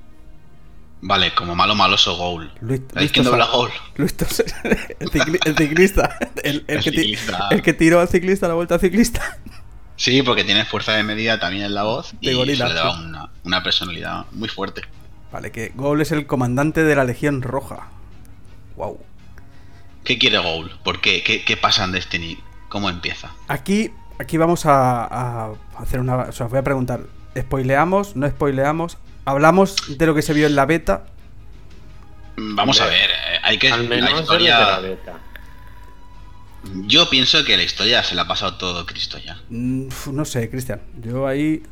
Vale, como malo maloso Goal. Luis, ¿Sabéis quién dobla Goal? Luis el, cicli- el ciclista. *laughs* El, el El que ciclista. el que tiró al ciclista la vuelta al ciclista. Sí, porque tiene fuerza de medida también en la voz De y gorila, le sí. una, una personalidad muy fuerte. Vale, que Goal es el comandante de la Legión Roja. Wow. ¿Qué quiere Goal? ¿Por qué? ¿Qué, qué pasa en Destiny? ¿Cómo empieza? Aquí, aquí vamos a, a hacer una. O sea, os voy a preguntar: ¿spoileamos? ¿No spoileamos? ¿Hablamos de lo que se vio en la beta? Vamos a ver, eh, hay que Al la menos historia- de la beta. Yo pienso que la historia se la ha pasado todo Cristo ya. Mm, uf, no sé, Cristian. Yo ahí.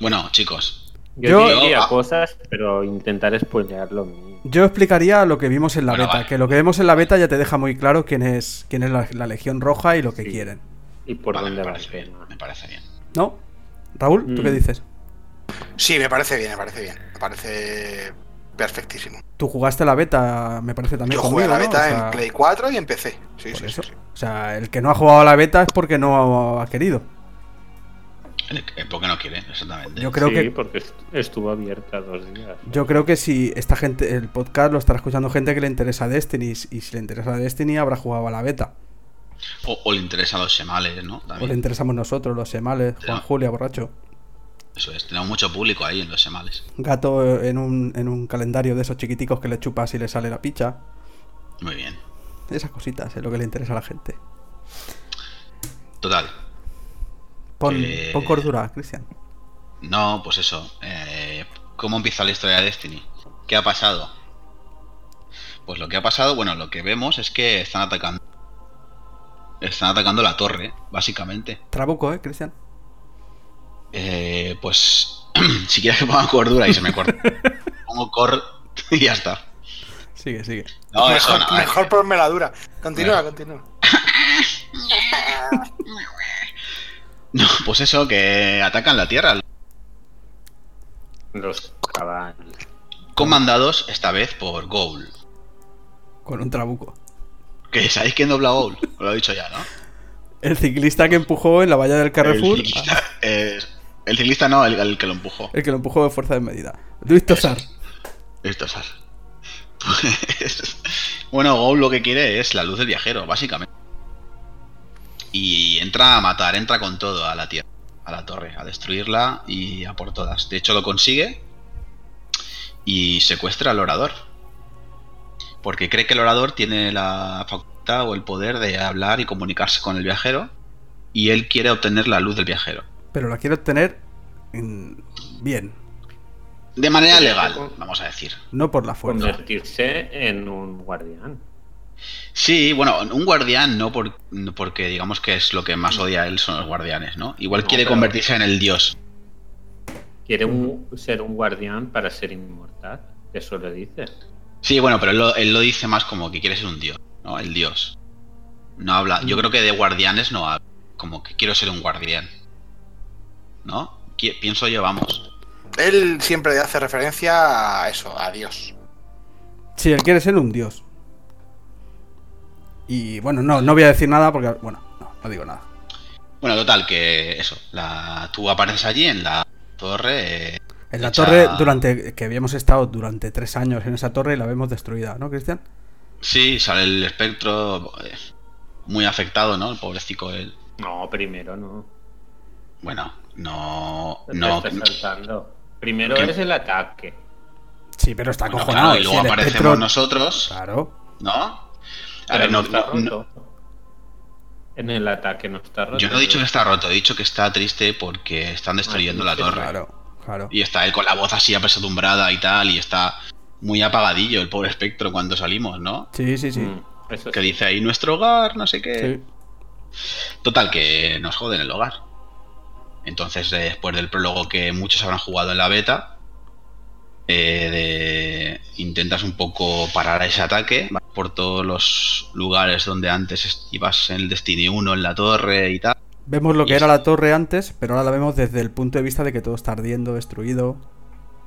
Bueno, chicos, Yo, Yo- diría ah. cosas, pero intentar spoilear lo mío. Yo explicaría lo que vimos en la Bueno, beta. vale. Que lo que vemos en la beta ya te deja muy claro quién es, quién es la, la Legión Roja y lo que Sí. quieren. Y por vale, dónde me parece bien, me parece bien. ¿No? Raúl, ¿tú qué Mm. dices? Sí, me parece bien, me parece bien. Me parece perfectísimo. Tú jugaste la beta, me parece también. Yo jugué a la conmigo, ¿no? beta O sea, en Play 4 y en PC. Sí, sí, eso. sí, sí. O sea, el que no ha jugado a la beta es porque no ha querido. Porque no quiere, exactamente. Yo creo sí, que porque est- estuvo abierta dos días. Yo creo que si esta gente, el podcast lo estará escuchando gente que le interesa Destiny, y si le interesa Destiny habrá jugado a la beta. O, o le interesan los semales, ¿no? O le interesamos nosotros, los semales, Juan. Julia, borracho. Eso es, tenemos mucho público ahí en los semales. Gato en un, en un calendario de esos chiquiticos que le chupas y le sale la picha. Muy bien. Esas cositas es lo que le interesa a la gente. Total. Pon, Eh, pon cordura, Cristian. No, pues eso. eh, ¿Cómo empieza la historia de Destiny? ¿Qué ha pasado? Pues lo que ha pasado, bueno, lo que vemos es que están atacando. Están atacando la torre, básicamente. Trabuco, ¿eh, Cristian? Eh, pues *clears throat* si quieres que ponga cordura y se me corta. *laughs* Pongo cor y ya está. Sigue, sigue. No, eso mejor, no. mejor ponme la dura. Continúa, Bueno. continúa. *laughs* No, pues eso, que atacan la tierra. Los caballos. Comandados esta vez por Goul. Con un trabuco. Que sabéis quién dobla Goul. Lo he dicho ya, ¿no? El ciclista que empujó en la valla del Carrefour. El ciclista, eh, el ciclista no, el, el que lo empujó. El que lo empujó de fuerza de medida. Luis Tosar. Al- Pues, *laughs* bueno, Goul lo que quiere es la luz del viajero, básicamente. Y entra a matar, entra con todo a la tierra, a la torre, a destruirla y a por todas. De hecho, lo consigue y secuestra al orador. Porque cree que el orador tiene la facultad o el poder de hablar y comunicarse con el viajero. Y él quiere obtener la luz del viajero. Pero la quiero obtener en- bien, De manera legal, vamos a decir. no por la fuerza. Convertirse en un guardián. Sí, bueno, un guardián no por- porque digamos que es lo que más odia él son los guardianes, ¿no? Igual No, quiere convertirse en el dios. Quiere un- ser un guardián para ser inmortal. Eso le dice. Sí, bueno, pero él lo, él lo dice más como que quiere ser un dios, ¿no? El dios. No habla, yo creo que de guardianes no habla, como que quiero ser un guardián. ¿No? Pienso yo, vamos. Él siempre hace referencia a eso, a Dios. Sí, él quiere ser un dios. Y bueno, no, no voy a decir nada porque, bueno, no, no digo nada. Bueno, total, que eso, la, tú apareces allí en la torre. eh, En la hecha- torre, durante que habíamos estado durante tres años en esa torre y la vemos destruida, ¿no, Cristian? Sí, sale el espectro eh, muy afectado, ¿no? El pobrecito él. No, primero no. Bueno, no. No, estás. Primero ¿Qué? es el ataque. Sí, pero está Bueno, claro, y luego si aparecemos espectro- nosotros, Claro. ¿no? A Pero ver, no, no- está no- roto. En el ataque no está roto. yo no he dicho que está roto, he dicho que está triste porque están destruyendo Ah, la sí, torre. Claro, claro. Y está él con la voz así apesadumbrada y tal, y está muy apagadillo el pobre espectro cuando salimos, ¿no? Sí, sí, sí. Mm, eso Que sí. dice ahí nuestro hogar, no sé qué. Sí. Total, que nos joden el hogar. Entonces, eh, después del prólogo que muchos habrán jugado en la beta, eh, de- intentas un poco parar ese ataque vas por todos los lugares donde antes ibas en el Destiny 1, en la torre y tal. Vemos lo que era la torre antes, pero ahora la vemos desde el punto de vista de que todo está ardiendo, destruido.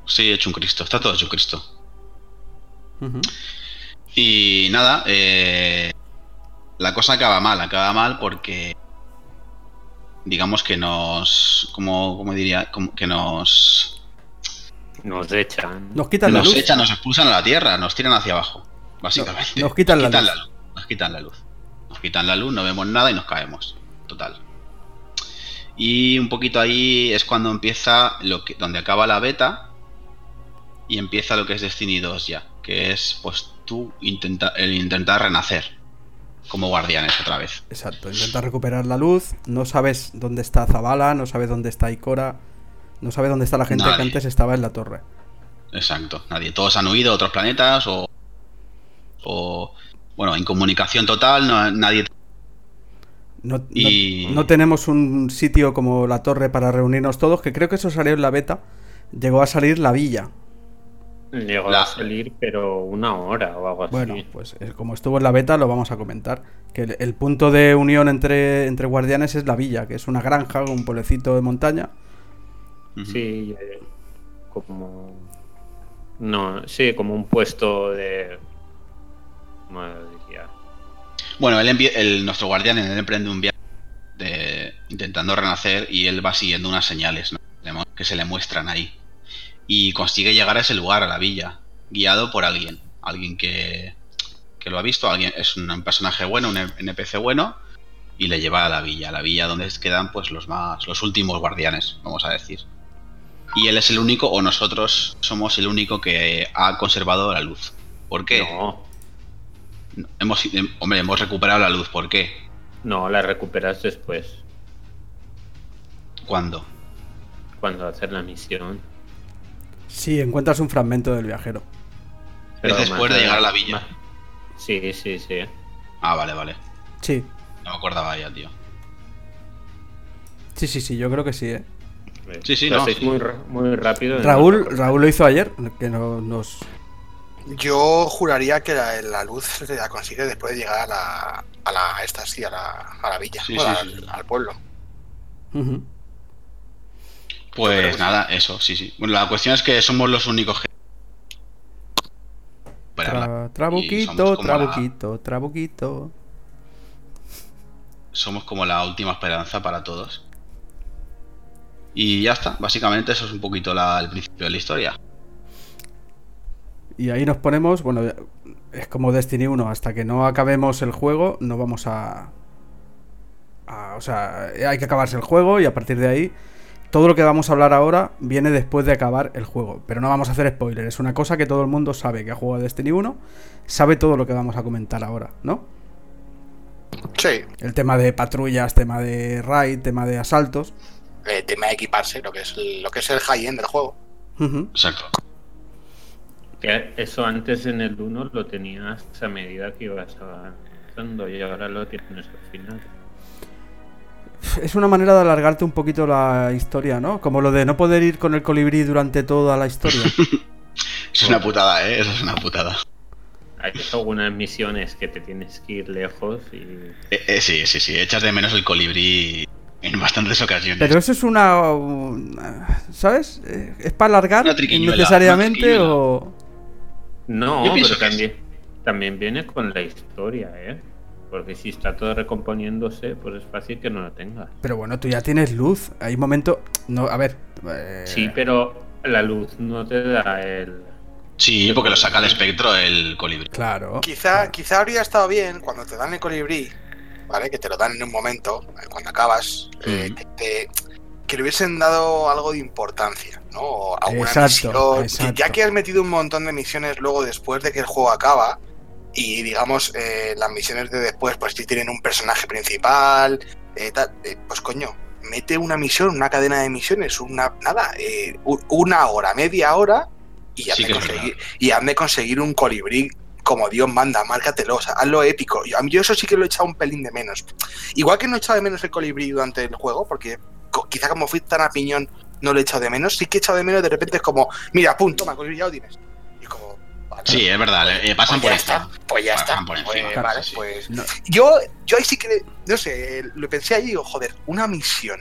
Sí, hecho un Cristo, está todo hecho un Cristo. Y nada, eh, la cosa acaba mal, acaba mal porque digamos que nos, como, como diría, como que nos, Nos echan. Nos quitan la nos luz. echan, nos expulsan a la tierra, nos tiran hacia abajo, básicamente. No, nos quitan la luz. Nos quitan la luz. Nos quitan la luz, no vemos nada y nos caemos. Total. Y un poquito ahí es cuando empieza lo que, donde acaba la beta y empieza lo que es Destiny 2 ya, que es pues tú intenta, el intentar renacer como guardianes otra vez. Exacto, intenta recuperar la luz, no sabes dónde está Zabala, no sabes dónde está Ikora, no sabes dónde está la gente que antes estaba en la torre. Exacto, nadie. Todos han huido a otros planetas o, o bueno, incomunicación total, no, nadie No, no- Y- no tenemos un sitio como la torre para reunirnos todos, que creo que eso salió en la beta. Llegó a salir la villa. Llegó La- a salir, pero una hora o algo así. Bueno, pues eh, como estuvo en la beta, lo vamos a comentar. Que el, el punto de unión entre, entre guardianes es la villa, que es una granja, un pueblecito de montaña. Sí, eh, como. No, sí, como un puesto de. ¿Cómo lo diría? Bueno, él el, nuestro guardián él emprende un viaje de- intentando renacer y él va siguiendo unas señales que se le muestran ahí. Y consigue llegar a ese lugar, a la villa, guiado por alguien. Alguien que, que lo ha visto, alguien es un personaje bueno, un NPC bueno, y le lleva a la villa, a la villa donde quedan pues los más, los últimos guardianes, vamos a decir. Y él es el único, o nosotros somos el único que ha conservado la luz. ¿Por qué? No, Hemos, em, hombre, hemos recuperado la luz. ¿Por qué? no, la recuperas después, ¿Cuándo? cuando haces la misión. Sí, encuentras un fragmento del viajero. Es después de llegar a la villa. más- Sí, sí, sí. Ah, vale, vale. Sí, No me acordaba ya, tío. sí, sí, sí, yo creo que sí, ¿eh? Sí, sí, Lo no, hacéis sí. muy, muy rápido. Raúl, Raúl lo hizo ayer, que no, nos... Yo juraría que la, la luz se la consigue después de llegar a la, a la esta sí, a la, a la villa, Sí, bueno, sí, al, sí. al pueblo. Ujú. Pues nada, eso, sí, sí. Bueno, la cuestión es que somos los únicos que. Tra- trabuquito, la- trabuquito, trabuquito. somos como la última esperanza para todos. Y ya está, básicamente eso es un poquito la- el principio de la historia. Y ahí nos ponemos, bueno, es como Destiny 1, hasta que no acabemos el juego, no vamos a, a- O sea, hay que acabarse el juego y a partir de ahí, todo lo que vamos a hablar ahora viene después de acabar el juego. Pero no vamos a hacer spoiler, es una cosa que todo el mundo sabe que ha jugado Destiny 1, sabe todo lo que vamos a comentar ahora, ¿no? Sí, El tema de patrullas, tema de raid, tema de asaltos. el tema de equiparse, lo que es lo que es el high-end del juego. Ujú. Exacto. Que eso antes en el 1 lo tenías a medida que ibas avanzando y ahora lo tienes al final. Es una manera de alargarte un poquito la historia, ¿no? Como lo de no poder ir con el colibrí durante toda la historia. *laughs* Es una putada, ¿eh? Eso es una putada. Hay algunas misiones que te tienes que ir lejos y Eh, eh, sí, sí, sí. Echas de menos el colibrí en bastantes ocasiones. Pero eso es una. una- ¿Sabes? Eh, ¿Es para alargar triquiñuela. o.? No, pero que también, también viene con la historia, ¿eh? Porque si está todo recomponiéndose, pues es fácil que no lo tengas. Pero bueno, tú ya tienes luz. Hay momentos. No, a ver. eh, Sí, pero la luz no te da el... Sí, porque lo saca el espectro el colibrí. Claro. Quizá, quizá habría estado bien cuando te dan el colibrí, ¿vale? Que te lo dan en un momento, eh, cuando acabas, eh, Mm. que, te- que le hubiesen dado algo de importancia, ¿no? O alguna Exacto, misión. exacto. Ya que has metido un montón de misiones luego después de que el juego acaba, y digamos, eh, las misiones de después, pues sí tienen un personaje principal, eh, tal, eh, pues coño, mete una misión, una cadena de misiones, una, nada, eh, una hora, media hora, y Sí hazme, es conseguir, y hazme conseguir un colibrí como Dios manda, márcatelo, o sea, hazlo épico. Yo, yo eso sí que lo he echado un pelín de menos. Igual que no he echado de menos el colibrí durante el juego, porque quizá como fui tan a piñón no lo he echado de menos, sí que he echado de menos de repente es como, mira, pum, toma, colibrí, ya lo tienes. Sí, es verdad, le- eh, pasan pues por está, pues ya está. Pues, vale, sí, pues No. yo, yo ahí sí que, no sé, lo pensé ahí y digo, joder, una misión,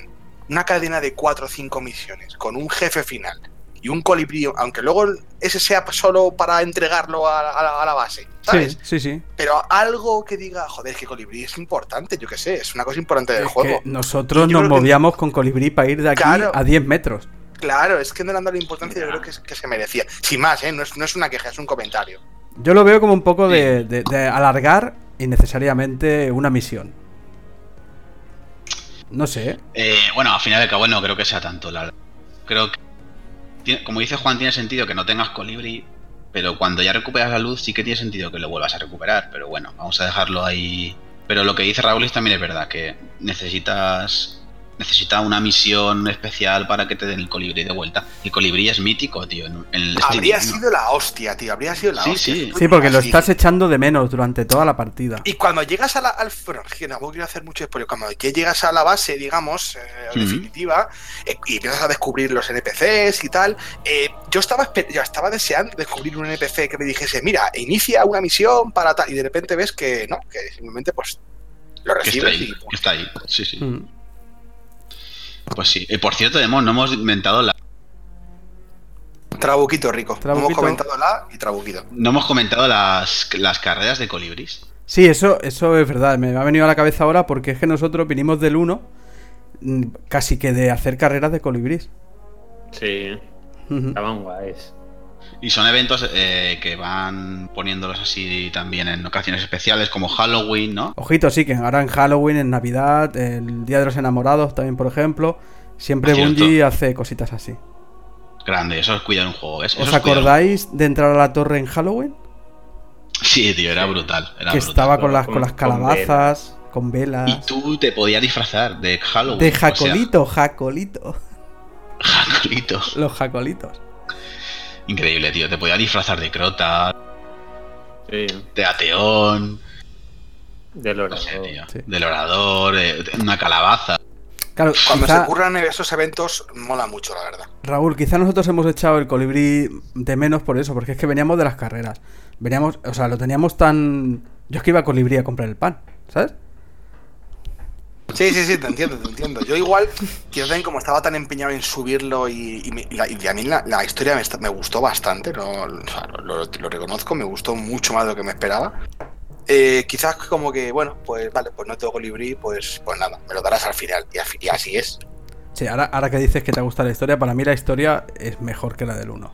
una cadena de cuatro o cinco misiones, con un jefe final y un colibrí, aunque luego ese sea solo para entregarlo a, a la- a la base, ¿sabes? Sí, sí, sí. Pero algo que diga, joder, que colibrí es importante, yo qué sé, es una cosa importante del Es juego. que nosotros nos que- movíamos con colibrí para ir de aquí Claro. a 10 metros. Claro, es que no le han dado la importancia, yo creo que, es- que se merecía. Sin más, ¿eh? no, es, no es una queja, es un comentario. Yo lo veo como un poco de, de- de alargar innecesariamente una misión. No sé. Eh, bueno, al final de cabo no creo que sea tanto. La... Creo que, como dice Juan, tiene sentido que no tengas colibrí, pero cuando ya recuperas la luz sí que tiene sentido que lo vuelvas a recuperar. Pero bueno, vamos a dejarlo ahí. Pero lo que dice Raúl también es verdad, que necesitas necesita una misión especial para que te den el colibrí de vuelta. El colibrí es mítico, tío. En, en el Habría Steam, ¿no? sido la hostia, tío. Habría sido la Sí, hostia. sí. Sí, porque lo Así. estás echando de menos durante toda la partida. Y cuando llegas a la. Al, bueno, no quiero hacer mucho spoiler. Cuando llegas a la base, digamos, eh, Ujú. definitiva, eh, y empiezas a descubrir los NPCs y tal, eh, yo estaba yo estaba deseando descubrir un NPC que me dijese, mira, inicia una misión para tal. Y de repente ves que no, que simplemente pues lo Que está recibes ahí, y. que está ahí. Sí, sí. Mm. Pues sí. Y por cierto, no hemos inventado la. Trabuquito rico. Trabuquito. Hemos comentado la y trabuquito. No hemos comentado las, las carreras de colibris. Sí, eso, eso es verdad. Me ha venido a la cabeza ahora porque es que nosotros vinimos del 1 mm, casi que de hacer carreras de colibrís. Sí, estaban guays. Y son eventos eh, que van poniéndolos así también en ocasiones especiales, como Halloween, ¿no? Ojito, sí, que ahora en Halloween, en Navidad, el Día de los Enamorados también, por ejemplo. Siempre. Bungie hace cositas así. Grande, eso es cuidar un juego. Eso ¿Os acordáis de entrar a la torre en Halloween? Sí, tío, era brutal. Era que brutal. estaba con las, con- con las con calabazas, con velas. Y tú te podías disfrazar de Halloween. De o sea, jacolito, jacolito. jacolito. Los jacolitos. Increíble, tío. Te podías disfrazar de Crota, Sí, de Ateón, del no orador. sé, tío, Sí. del orador, eh, de una calabaza. Claro, Cuando quizá- se curran esos eventos, mola mucho, la verdad. Raúl, quizá nosotros hemos echado el colibrí de menos por eso, porque es que veníamos de las carreras. Veníamos, o sea, lo teníamos tan. Yo es que iba a colibrí a comprar el pan, ¿sabes? Sí, sí, sí, te entiendo, te entiendo. Yo igual, yo también como estaba tan empeñado en subirlo y, y, me- y la- y a mí la, la historia me, está- me gustó bastante, no, o sea, lo, lo- lo reconozco, me gustó mucho más de lo que me esperaba. Eh, quizás como que, bueno, pues vale, pues no tengo colibrí, pues, pues nada, me lo darás al final. Y, y así es. Sí, ahora, ahora que dices que te gusta la historia, para mí la historia es mejor que la del 1.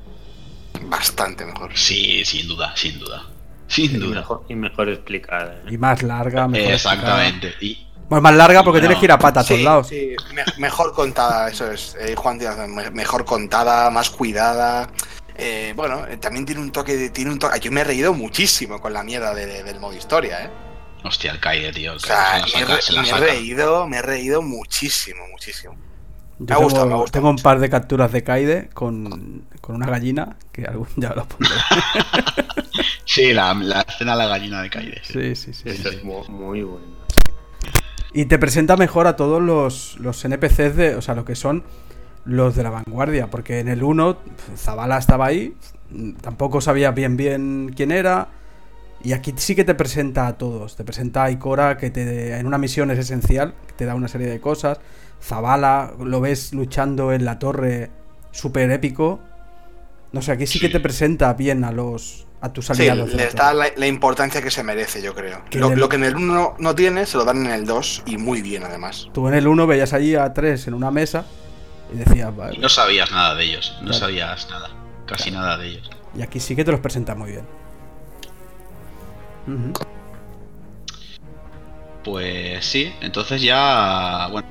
Bastante mejor. Sí, sin duda, sin duda. Sin Y duda. mejor, y mejor explicada. ¿eh? Y más larga, mejor. Exactamente. Y Bueno, más larga porque Bueno, tienes que ir a pata a todos Sí, lados. sí, me- mejor contada, eso es. Eh, Juan me- mejor contada, más cuidada. Eh, bueno, eh, también tiene un toque de, tiene un toque. Yo me he reído muchísimo con la mierda de- de- del modo historia, eh. Hostia, el Kaide, tío. el O sea, Kaide me he, se saca, se me reído, me he reído muchísimo, muchísimo. Yo Me ha gustado, tengo, me ha gustado tengo un par de capturas de Kaide con, con una gallina que algún ya lo pondré. *laughs* Sí, la, la escena de la gallina de Kaide. sí. sí, sí, sí. Eso es mu- muy bueno. Y te presenta mejor a todos los, los NPCs de. O sea, lo que son los de la vanguardia. Porque en el 1, Zabala estaba ahí. Tampoco sabía bien bien quién era. Y aquí sí que te presenta a todos. Te presenta a Ikora, que te, en una misión es esencial, que te da una serie de cosas. Zabala, lo ves luchando en la torre, súper épico. No sé, aquí sí, que te presenta bien a los a tus Sí, aliados. la les da la, la importancia que se merece, yo creo. Que Lo, en el- lo que en el 1 no tiene, se lo dan en el 2 y muy bien, además. Tú en el 1 veías allí a tres en una mesa y decías, vale. Y no sabías nada de ellos. No Claro. sabías nada. Casi nada de ellos. Y aquí sí que te los presenta muy bien. Pues sí, entonces ya, bueno,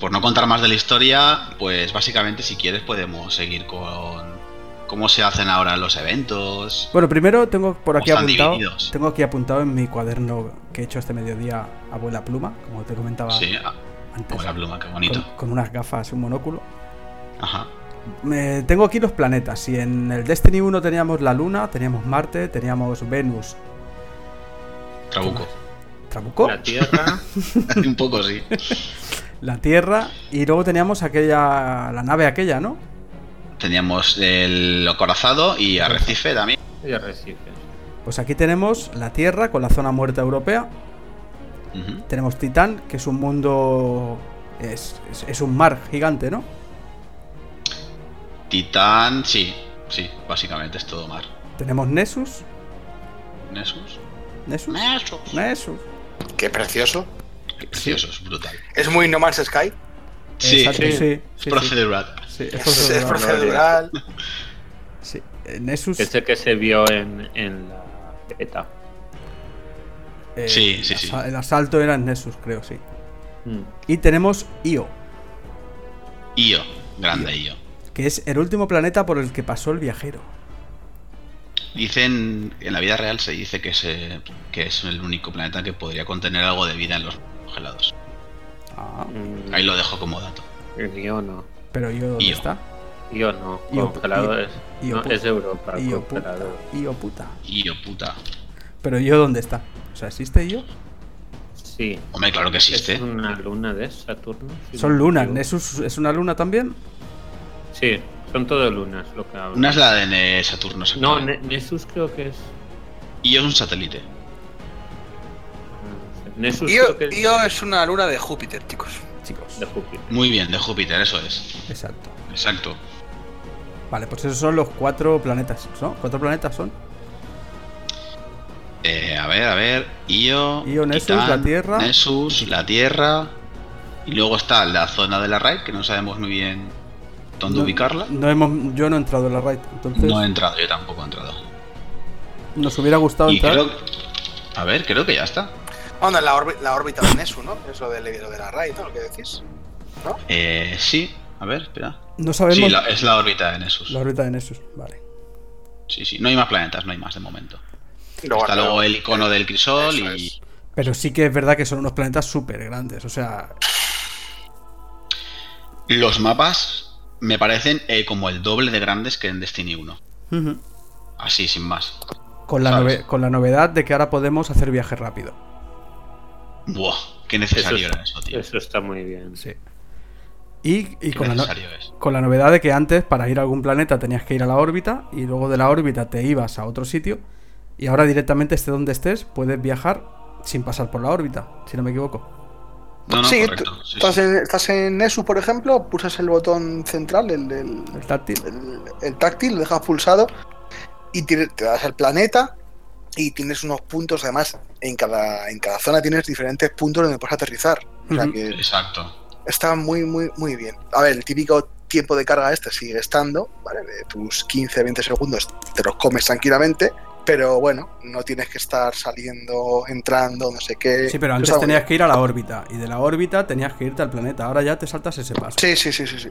por no contar más de la historia, pues básicamente si quieres podemos seguir con cómo se hacen ahora los eventos. Bueno, primero tengo por aquí apuntado. divididos? Tengo aquí apuntado en mi cuaderno que he hecho este mediodía Abuela Pluma, como te comentaba Sí, ah, antes. la pluma, qué bonito. Con, con unas gafas, un monóculo. Ajá. Me- tengo aquí los planetas. Si en el Destiny 1 teníamos la Luna, teníamos Marte, teníamos Venus, Trabuco. Trabuco, La Tierra, *laughs* Un poco sí. *laughs* la Tierra y luego teníamos aquella la nave aquella, ¿no? Teníamos el acorazado y Arrecife también. y Arrecifes. Pues aquí tenemos la Tierra con la zona muerta europea. Tenemos Titán, que es un mundo. Es, es- es un mar gigante, ¿no? Titán, sí, sí, básicamente es todo mar. Tenemos Nessus. Nessus. ¿Nessus? Nessus. Nessus. Qué precioso. Precioso, es brutal. Es muy No Man's Sky. Sí, Exacto, sí, sí, es sí. procedural. Sí, es Es, procedural. procedural. Sí, eh, Nessus. Ese que se vio en, en la beta. eh, Sí, sí, el sí. El asalto era en Nessus, creo, sí. Mm. Y tenemos Io, Io, grande Io. que es el último planeta por el que pasó el viajero. Dicen, en la vida real se dice que es, eh, que es el único planeta que podría contener algo de vida en los congelados. Ah, Mm, Ahí lo dejo como dato. Yo no. Pero Io, ¿dónde Io. está? Yo no. Io- Congeladores. Io- no, Io- es Europa. Io puta. puta. Io, puta. Pero Io, ¿dónde está? O sea, ¿existe Io? Sí. Hombre, claro que existe. Es una luna de Saturno. si Son no lunas. ¿Nessus es una luna también? Sí, son todo lunas lo que hablo. Una es la de Saturno. No. Ne- Nessus creo que es. Io es un satélite. sé. Nessus Io, creo que es Io es una luna de Júpiter, chicos. Chicos. de Júpiter. Muy bien, de Júpiter, eso es. Exacto. Exacto. Vale, pues esos son los cuatro planetas, ¿no? ¿Cuatro planetas son? Eh, a ver, a ver. Io. Io, Nessus, la Tierra. Nessus, la Tierra. Y luego está la zona de la raid, que no sabemos muy bien dónde No- ubicarla. No hemos, yo no he entrado en la raid, entonces No he entrado, yo tampoco he entrado. nos hubiera gustado Y entrar. creo. A ver, creo que ya está. Onda, la, la órbita de Nesu, ¿no? Eso de, lo de la raid, ¿no? Lo que decís. Eh, sí, a ver, espera. No sabemos Sí, la... la- es la órbita de Nessus. órbita de Nessus, vale. Sí, sí. No hay más planetas, no hay más de momento. Luego- Está luego el icono del crisol y. es. Pero sí que es verdad que son unos planetas súper grandes, o sea, Los mapas me parecen eh, como el doble de grandes que en Destiny 1. ujú. Así, sin más. con, la con la novedad de que ahora podemos hacer viaje rápido. Buah, qué Eso, necesario es- era eso, tío. eso está muy bien. Sí. Y, y Qué con, la no- necesario es. con la novedad de que antes para ir a algún planeta tenías que ir a la órbita y luego de la órbita te ibas a otro sitio y ahora directamente esté donde estés puedes viajar sin pasar por la órbita, si no me equivoco. No, no, sí, correcto. sí, estás, sí. En, estás en Nesu, por ejemplo, pulsas el botón central, el, táctil. el, el táctil, lo dejas pulsado y te, te das al planeta y tienes unos puntos, además, en cada, en cada zona tienes diferentes puntos donde puedes aterrizar. O sea que Exacto. está muy, muy, muy bien. A ver, el típico tiempo de carga este sigue estando, ¿vale? De tus 15, 20 segundos te los comes tranquilamente, pero bueno, no tienes que estar saliendo, entrando, no sé qué. Sí, pero antes tenías que ir a la órbita y de la órbita tenías que irte al planeta. Ahora ya te saltas ese paso. Sí, sí, sí, sí, sí.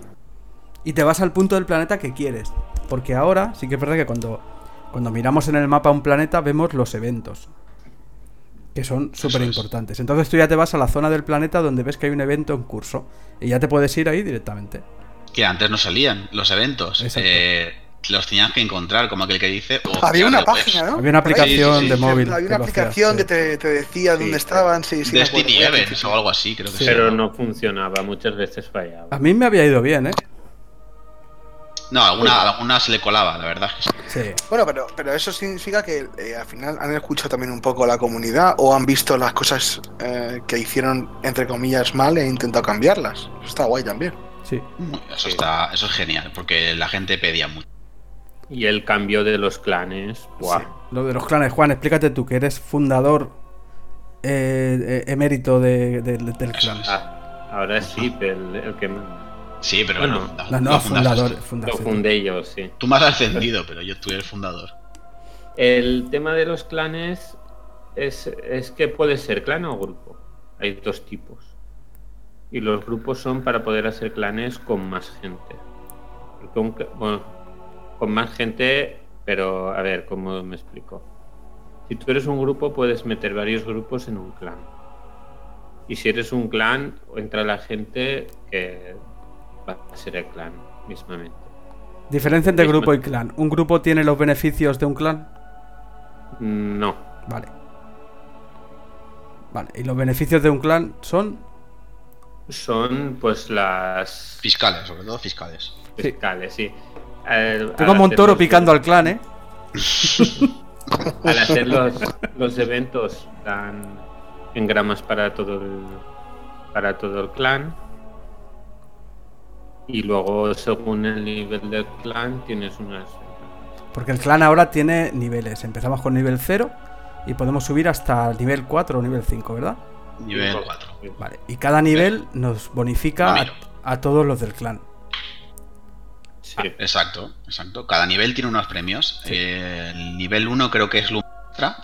Y te vas al punto del planeta que quieres. Porque ahora sí que es verdad que cuando, cuando miramos en el mapa un planeta vemos los eventos. Que son súper importantes. Entonces tú ya te vas a la zona del planeta donde ves que hay un evento en curso. Y ya te puedes ir ahí directamente. Que antes no salían los eventos. Eh, los tenías que encontrar, como aquel que dice. Había una página, ¿no? Había una aplicación sí, sí, de móvil. Había una aplicación que te, te decía dónde estaban, sí, Destiny Events o algo así, creo que sí. Pero no funcionaba, muchas veces fallaba. A mí me había ido bien, ¿eh? No, alguna, alguna se le colaba, la verdad. es sí. Bueno, pero, pero eso significa que eh, al final han escuchado también un poco a la comunidad o han visto las cosas eh, que hicieron, entre comillas, mal e intentado cambiarlas. Eso está guay también. Sí. Eso, está, eso es genial, porque la gente pedía mucho. Y el cambio de los clanes, ¡buah! Sí. Lo de los clanes. Juan, explícate tú, que eres fundador eh, eh, emérito de- de- del clan. Ah, ahora sí, el, el que manda. Sí, pero Bueno, no, No, fundador. tú. Lo fundé yo, sí. Tú me has ascendido, pero yo tú eres fundador. El tema de los clanes es, es que puede ser clan o grupo. Hay dos tipos. Y los grupos son para poder hacer clanes con más gente. Porque un cl- bueno, con más gente, pero a ver, ¿cómo me explico? Si tú eres un grupo, puedes meter varios grupos en un clan. Y si eres un clan, entra la gente que va a ser el clan mismamente. Diferencia entre grupo y clan. ¿Un grupo tiene los beneficios de un clan? No, Vale. Vale. ¿Y los beneficios de un clan son? son pues las Fiscales, sobre todo fiscales. fiscales, sí. Eh, Estoy al como un hacer toro los- picando al clan, ¿eh? *laughs* Al hacer los, los eventos dan engramas para todo el para todo el clan. Y luego según el nivel del clan tienes unas Porque el clan ahora tiene niveles. Empezamos con nivel 0 y podemos subir hasta el nivel 4 o nivel 5, ¿verdad? Nivel 4. Vale. Y cada nivel nos bonifica a, a todos los del clan. Sí. Exacto, exacto. Cada nivel tiene unos premios. Eh, el nivel 1 creo que es Lumitra.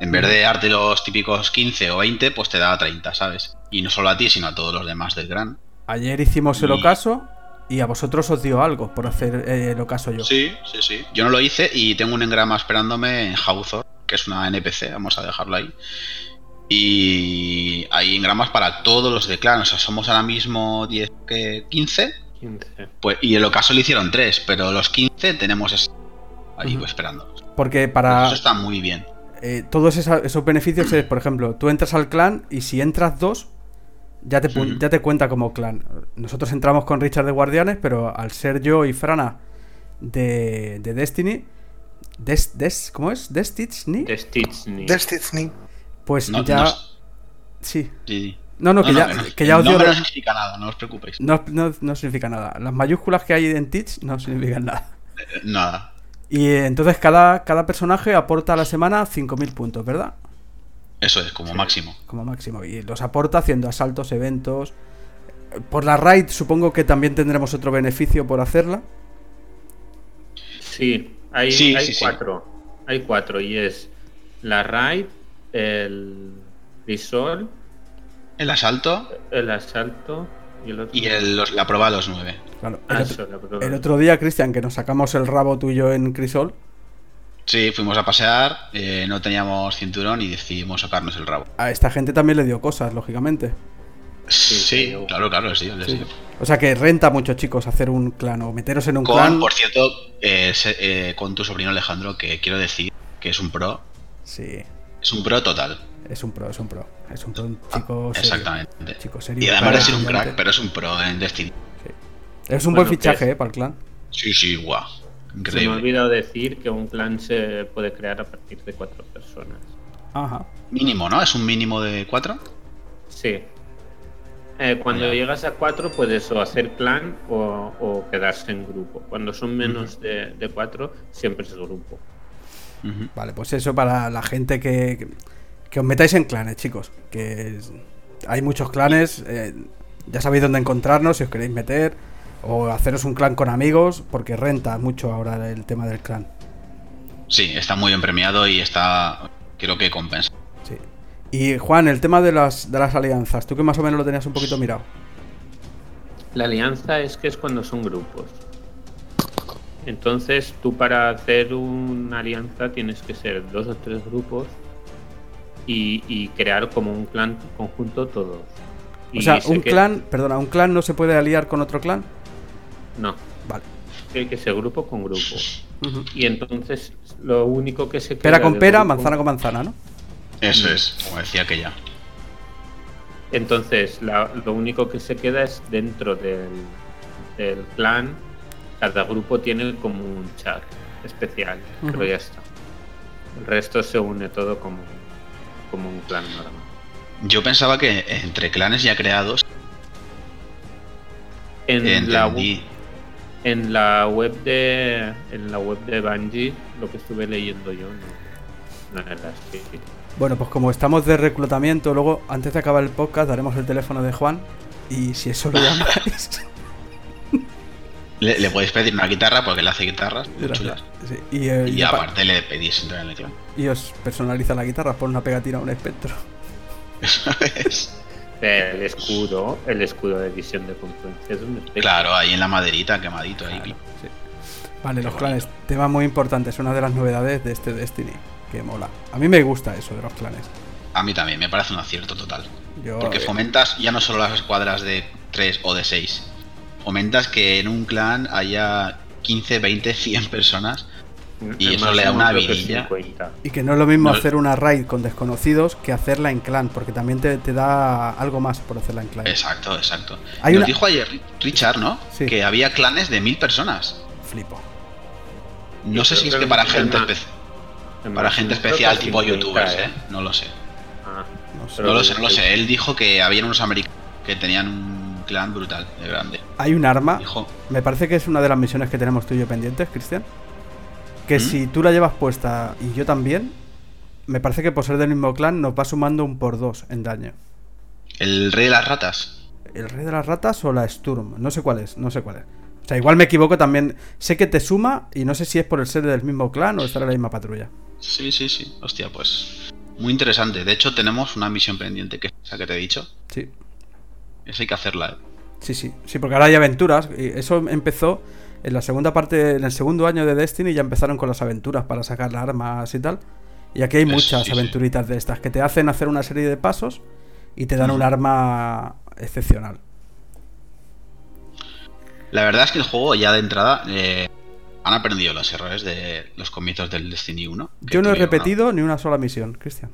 En vez de darte los típicos 15 o 20, pues te da 30, ¿sabes? Y no solo a ti, sino a todos los demás del gran. Ayer hicimos el Y- ocaso y a vosotros os dio algo por hacer eh, el ocaso yo. Sí, sí, sí. Yo no lo hice y tengo un engrama esperándome en Hawthorne, que es una NPC, vamos a dejarlo ahí. Y hay engramas para todos los de clan, o sea, somos ahora mismo 10, que 15. 15. Pues, y el ocaso le hicieron 3, pero los 15 tenemos ahí Ujú. esperando. Porque para Eso está muy bien. eh, todos esos beneficios es, por ejemplo, tú entras al clan y si entras dos, ya te, pu- Ujú. ya te cuenta como clan. Nosotros entramos con Richard de Guardianes, pero al ser yo y Frana de, de Destiny, Des, Des- ¿cómo es? Destiny. Destiny. pues No- ya... no es- Sí. Sí, sí. No, no, que, ya, que ya os no, dio... no significa nada, no os preocupéis. No, no- no significa nada. Las mayúsculas que hay en Teach no significan nada. Eh, Nada. Y entonces cada, cada personaje aporta a la semana 5.000 puntos, ¿verdad? Eso es, como máximo. Como máximo. Y los aporta haciendo asaltos, eventos. Por la raid supongo que también tendremos otro beneficio por hacerla. Sí, hay, Sí, hay sí, sí. cuatro. Hay cuatro y es la raid, el risol, El asalto el asalto y el otro. y el- los- la prueba de los 9. Claro. Ah, El, eso, otro, la prueba. el otro día, Cristian, que nos sacamos el rabo tuyo en Crisol, Sí, fuimos a pasear, eh, no teníamos cinturón y decidimos sacarnos el rabo. a esta gente también le dio cosas, lógicamente. Sí, sí. claro, claro, sí. sí. Sí. O sea que renta mucho, chicos, hacer un clan o meteros en un Con, clan. por cierto, eh, se- eh, con tu sobrino Alejandro, que quiero decir que es un pro, Sí, es un pro total. es un pro, es un pro. Es un pro, un chico serio. Exactamente. Chico serio, Y además de ser un crack, pero es un pro en Destiny. Es un Bueno, buen fichaje, que- eh, para el clan. Sí, sí, guau. Se me ha olvidado decir que un clan se puede crear a partir de cuatro personas. Ajá. Mínimo, ¿no? ¿Es un mínimo de 4? Sí. Eh, cuando llegas a cuatro puedes o hacer clan o, o quedarse en grupo. Cuando son menos de, de cuatro, siempre es grupo. Vale, pues eso para la gente que, que os metáis en clanes, chicos. Que es- hay muchos clanes. eh, ya sabéis dónde encontrarnos si os queréis meter. O haceros un clan con amigos. Porque renta mucho ahora el tema del clan. Sí, está muy bien premiado y está. Creo que compensa. Sí. Y Juan, el tema de las, de las alianzas. Tú que más o menos lo tenías un poquito mirado. La alianza es que es cuando son grupos. Entonces tú para hacer una alianza tienes que ser dos o tres grupos y, y crear como un clan conjunto todos. O Y sea, un que- clan, perdona, un clan no se puede aliar con otro clan. No, Vale. tiene que ser grupo con grupo. Y entonces lo único que se Pera queda con pera, grupo- manzana con manzana, ¿no? Eso es, como decía que ya. Entonces, la- lo único que se queda es dentro del, del clan, cada grupo tiene como un chat especial, Ujú. pero ya está. El resto se une todo como, como un clan normal. Yo pensaba que entre clanes ya creados, En la, entendí. En la web de en la web de Bungie, lo que estuve leyendo yo no, no era así. Bueno, pues como estamos de reclutamiento, luego, antes de acabar el podcast, daremos el teléfono de Juan. Y si eso lo llamáis. *laughs* Le, le podéis pedir una guitarra porque él hace guitarras muy chulas. Sí, y, eh, Y y apa- aparte le pedís entrar en el clan. y os personaliza la guitarra, pon una pegatina a un espectro. Eso es. El escudo, el escudo de visión de confluencia es un espectro. Claro, ahí en la maderita, quemadito ahí. Claro, sí. Vale, los clanes, tema muy importante, es una de las novedades de este Destiny, que mola. A mí me gusta eso de los clanes. A mí también, me parece un acierto total. Yo, Porque eh, fomentas ya no solo las escuadras de 3 o de 6. Fomentas que en un clan haya 15, 20, 100 personas. Y eso le da una vidilla. 50. y que no es lo mismo no- hacer una raid con desconocidos que hacerla en clan, porque también te, te da algo más por hacerla en clan. Exacto, exacto. Hay Nos una- dijo ayer Richard, ¿no? Sí. Que había clanes de mil personas. Flipo. No sé si es que para gente, espe- para gente especial es tipo 50, youtubers, ¿eh? No lo sé. Ah, No sé. Pero No lo sé, no lo sé. Él dijo que había unos americanos que tenían un clan brutal, de grande. Hay un arma, Dijo, me parece que es una de las misiones que tenemos tú y yo pendientes, Cristian. Que ¿Mm? si tú la llevas puesta y yo también, me parece que por ser del mismo clan nos va sumando un por dos en daño. el rey de las ratas. ¿El rey de las ratas o la Sturm? No sé cuál es, no sé cuál es. O sea, igual me equivoco también. Sé que te suma y no sé si es por el ser del mismo clan o estar en la misma patrulla. Sí, sí, sí. Hostia, pues. Muy interesante. De hecho, tenemos una misión pendiente, que es esa que te he dicho. Sí. Esa hay que hacerla. ¿eh? Sí, sí. Sí, porque ahora hay aventuras. Y eso empezó en la segunda parte, en el segundo año de Destiny, ya empezaron con las aventuras para sacar las armas y tal. Y aquí hay muchas sí, sí. aventuritas de estas que te hacen hacer una serie de pasos y te dan un arma excepcional. La verdad es que el juego ya de entrada eh, han aprendido los errores de los comienzos del Destiny 1. que Yo no he repetido ni una sola misión, Cristian.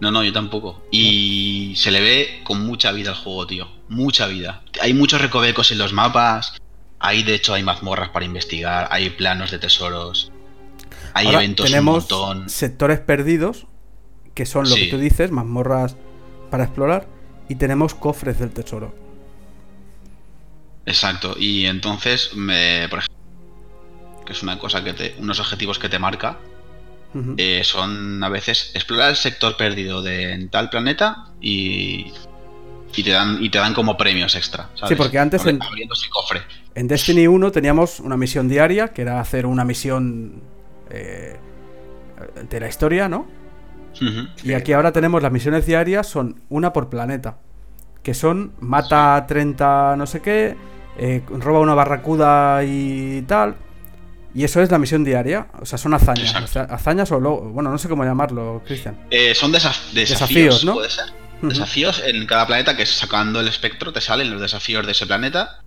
No, no, yo tampoco. Y se le ve con mucha vida al juego, tío. Mucha vida. Hay muchos recovecos en los mapas. Hay, de hecho, hay mazmorras para investigar. Hay planos de tesoros. Hay Ahora eventos un tenemos montón. sectores perdidos, que son lo Sí. que tú dices, mazmorras para explorar, y tenemos cofres del tesoro. Exacto. Y entonces, me, por ejemplo, que es una cosa que te. unos objetivos que te marca. Eh, son a veces explorar el sector perdido de en tal planeta y. Y te dan, y te dan como premios extra. ¿sabes? Sí, porque antes Abri- en- Abriendo ese cofre. En Destiny 1 teníamos una misión diaria, que era hacer una misión eh, de la historia, ¿no? Y aquí ahora tenemos las misiones diarias, son una por planeta. Que son mata a 30 no sé qué, eh, roba una barracuda y tal. Y eso es la misión diaria. O sea, son hazañas. Exacto. o sea, hazañas o lo- bueno, no sé cómo llamarlo, Cristian. Eh, son desaf- desafíos, Desafíos, ¿no? puede ser. Ujú. Desafíos en cada planeta que sacando el espectro te salen los desafíos de ese planeta.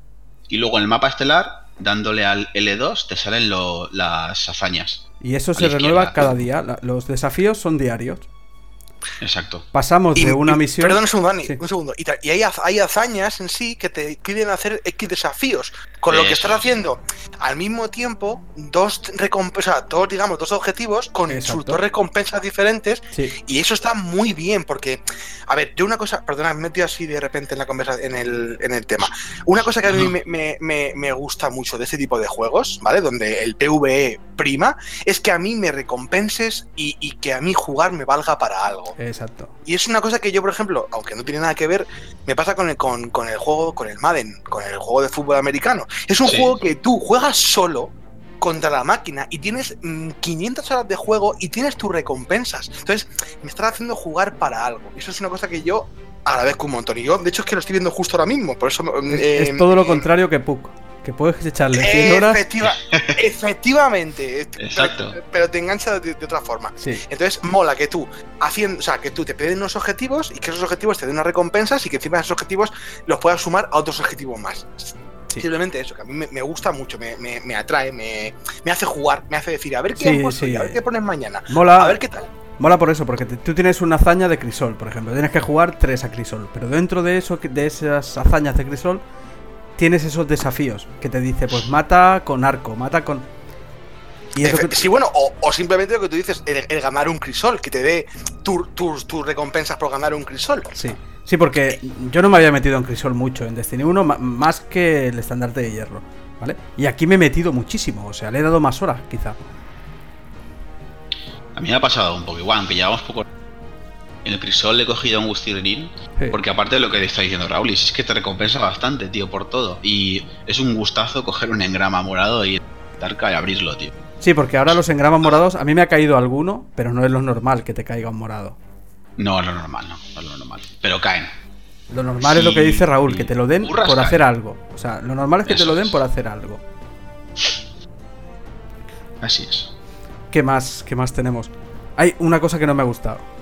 Y luego en el mapa estelar, dándole al L2, te salen lo- las hazañas. Y eso se renueva cada día. Los desafíos son diarios. Exacto. Pasamos Y- de una y- misión. Perdón un segundo, Dani, Sí. un segundo. Y, y hay, haz- hay hazañas en sí que te piden hacer X desafíos. Con lo que estás es. haciendo al mismo tiempo, dos recompensas, dos, digamos, dos objetivos con sus dos recompensas diferentes. Sí. Y eso está muy bien, porque, a ver, yo una cosa, perdona, me he metido así de repente en la conversación, en el, en el tema. Una cosa que a mí me, me- me- me gusta mucho de este tipo de juegos, ¿vale? Donde el PvE prima, es que a mí me recompenses y, y que a mí jugar me valga para algo. Exacto. Y es una cosa que yo, por ejemplo, aunque no tiene nada que ver, me pasa con el, con, con el juego, con el Madden, con el juego de fútbol americano. Es un Sí. juego que tú juegas solo contra la máquina y tienes mm, 500 horas de juego y tienes tus recompensas. Entonces, me estás haciendo jugar para algo. Y eso es una cosa que yo agradezco un montón. Y yo, de hecho, es que lo estoy viendo justo ahora mismo. Por eso. mm, Es, eh, es todo lo eh, contrario que Puck. Que puedes echarle 100 horas. Efectiva- *laughs* efectivamente. Exacto. Pero, pero te engancha de, de otra forma. Sí. Entonces mola que tú haciendo, o sea, que tú te piden unos objetivos y que esos objetivos te den unas recompensas y que encima de esos objetivos los puedas sumar a otros objetivos más. Sí. Simplemente eso, que a mí me, me gusta mucho, me, me- me atrae, me, me hace jugar, me hace decir, a ver qué Sí, puesto a ver qué pones mañana, Mola. a ver qué tal. Mola por eso, porque te- tú tienes una hazaña de Crisol, por ejemplo. Tienes que jugar tres a Crisol. Pero dentro de eso, de esas hazañas de Crisol, tienes esos desafíos. Que te dice, pues mata con arco, mata con. Y es lo Efe- que- Sí, bueno, o, o simplemente lo que tú dices, el, el ganar un crisol, que te dé tu- tus tus recompensas por ganar un crisol. Sí. Sí, porque yo no me había metido en Crisol mucho en Destiny 1, ma- más que el estandarte de hierro. ¿Vale? Y aquí me he metido muchísimo, o sea, le he dado más horas, quizá. A mí me ha pasado un poco igual, aunque llevamos poco. En el crisol le he cogido un gustirrín. Sí. Porque aparte de lo que está diciendo Raúl, es que te recompensa bastante, tío, por todo. Y es un gustazo coger un engrama morado y Tarka y abrirlo, tío. Sí, porque ahora los engramas morados, a mí me ha caído alguno, pero no es lo normal que te caiga un morado. No, es lo normal, no, no es lo normal. Pero caen. Lo normal es lo que dice Raúl, que te lo den por caen. hacer algo. O sea, lo normal es que te lo den es. por hacer algo. Así es. ¿Qué más, qué más tenemos? Hay una cosa que no me ha gustado.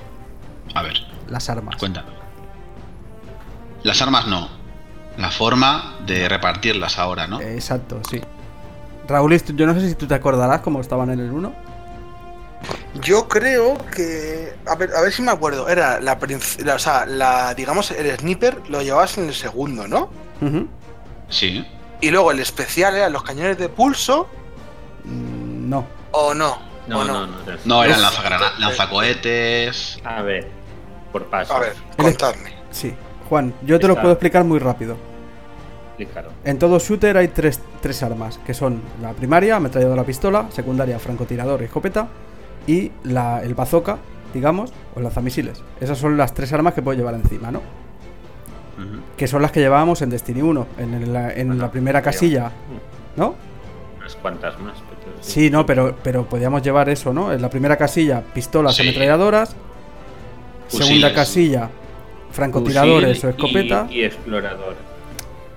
A ver, Las armas. cuéntame. Las armas no. La forma de repartirlas ahora, ¿no? Eh, Exacto, sí. Raúl, yo no sé si tú te acordarás cómo estaban en el 1. Yo creo que. A ver, a ver si me acuerdo. Era la, la- O sea, la, digamos, el sniper lo llevabas en el segundo, ¿no? Sí. Y luego el especial eran los cañones de pulso, Mm, No. o no. No, o no, no. no. No, eran Es- lanzagrana- lanzacohetes. A ver, por paso. A ver, contadme. Sí. Juan, yo te lo puedo explicar muy rápido. Explícalo. En todo shooter hay tres, tres armas, que son la primaria, ametralladora pistola, secundaria, francotirador y escopeta, y la, el bazooka, digamos, o lanzamisiles. Esas son las tres armas que puedo llevar encima, ¿no? Que son las que llevábamos en Destiny 1, en la, en Bueno, la primera casilla, ¿no? Unas cuantas más. pero Sí, no, pero, pero podíamos llevar eso, ¿no? En la primera casilla, pistolas, Sí. ametralladoras. Segunda casilla, francotiradores Fusil o escopeta. Y, y explorador.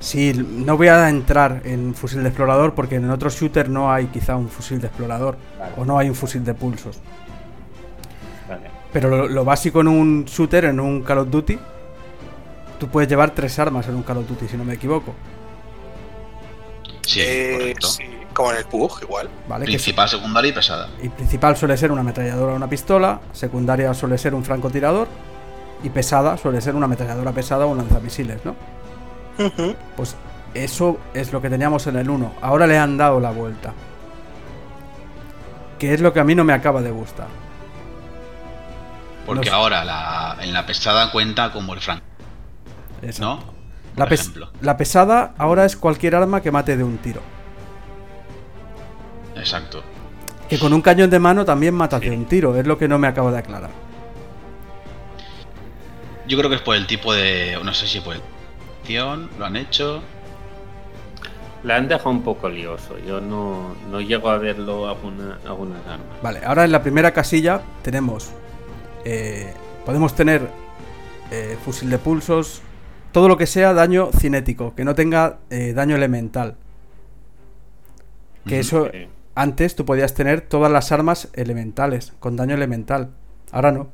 Sí, no voy a entrar en fusil de explorador porque en otros shooters no hay quizá un fusil de explorador Vale. o no hay un fusil de pulsos. Vale. Pero lo, lo básico en un shooter, en un Call of Duty, tú puedes llevar tres armas en un Call of Duty, si no me equivoco. Sí, Eh, correcto. sí, como en el PUG, igual. ¿Vale? Que Principal, secundaria y pesada. Y principal suele ser una ametralladora o una pistola, secundaria suele ser un francotirador y pesada suele ser una ametralladora pesada o un lanzamisiles, ¿no? Pues eso es lo que teníamos en el 1. Ahora le han dado la vuelta. Que es lo que a mí no me acaba de gustar. Porque No sé. ahora la, en la pesada cuenta como el franco, Exacto. ¿no? La, Por pes- ejemplo. la pesada ahora es cualquier arma que mate de un tiro. Exacto. Que con un cañón de mano también matas de un tiro, es lo que no me acabo de aclarar. Yo creo que es por el tipo de. No sé si por el. acción, Lo han hecho. La han dejado un poco lioso. Yo no, no llego a verlo alguna, algunas armas. Vale, ahora en la primera casilla tenemos. eh, podemos tener eh, fusil de pulsos. Todo lo que sea daño cinético, que no tenga eh, daño elemental. Que eso. Antes tú podías tener todas las armas elementales, con daño elemental. Ahora no.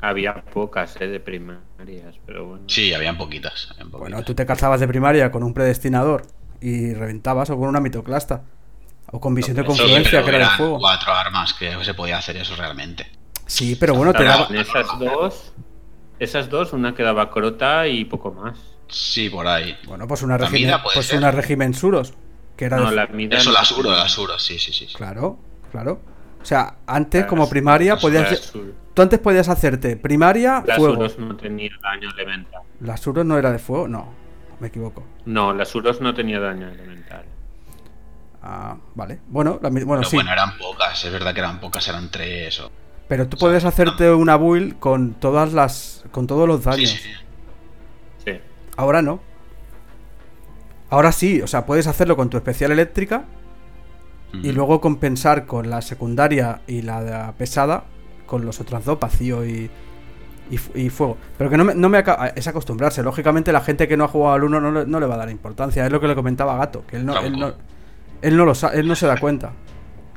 Había pocas eh, de primarias, pero bueno. Sí, habían poquitas. habían Bueno, tú te calzabas de primaria con un predestinador y reventabas, o con una mitoclasta. O con visión de Sí, confluencia, que era eran fuego. cuatro armas que se podía hacer eso realmente. Sí, pero bueno, te daba. Esas dos, esas dos, una quedaba crota y poco más. Sí, por ahí. Bueno, pues una puede pues ser. una régimen Suros. Que era No, de- la mida Eso, Uro, las Uro, sí, sí, sí. sí. Claro, claro. O sea, antes como primaria podías. Sur- Tú antes podías hacerte primaria, las fuego. no tenía daño elemental. Las Suros no era de fuego, no. Me equivoco. No, las uros no tenía daño elemental. Ah, vale. Bueno, la bueno Pero sí. bueno, eran pocas, es verdad que eran pocas, eran tres o. Pero tú puedes hacerte una build con todas las. con todos los Sí, daños. sí. Sí. Ahora no. Ahora sí, o sea, puedes hacerlo con tu especial eléctrica y luego compensar con la secundaria y la pesada con los otros dos, vacío y, y, fu- y fuego. Pero que no me, no me acaba. Es acostumbrarse. Lógicamente, la gente que no ha jugado al 1 no, le- no le va a dar importancia. Es lo que le comentaba a Gato, que él no, él no, él no lo sa- él no se da cuenta.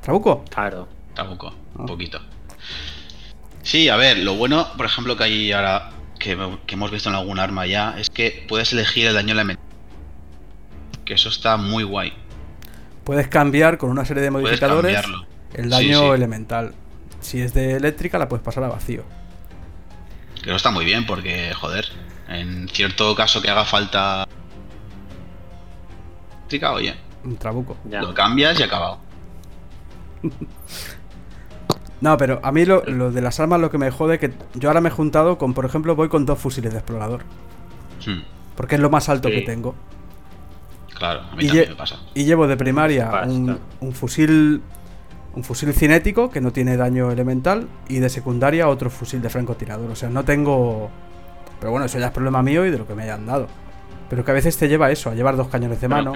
¿Trabuco? Claro. Tampoco, Ah. un poquito. Sí, a ver, lo bueno, por ejemplo, que hay ahora, que, que hemos visto en algún arma ya, es que puedes elegir el daño elemental. Que eso está muy guay. Puedes cambiar con una serie de modificadores el Sí, daño sí. elemental. Si es de eléctrica, la puedes pasar a vacío. Que eso está muy bien porque, joder, en cierto caso que haga falta... eléctrica, Oye, Un trabuco. Ya. lo cambias y acabado. *laughs* No, pero a mí lo, lo de las armas lo que me jode que yo ahora me he juntado con, por ejemplo, voy con dos fusiles de explorador. Hmm, Porque es lo más alto Sí. que tengo. Claro, a mí Y, también me pasa. y llevo de primaria un, un fusil un fusil cinético que no tiene daño elemental y de secundaria otro fusil de francotirador. O sea, no tengo... Pero bueno, eso ya es problema mío y de lo que me hayan dado. Pero que a veces te lleva eso, a llevar dos cañones de mano.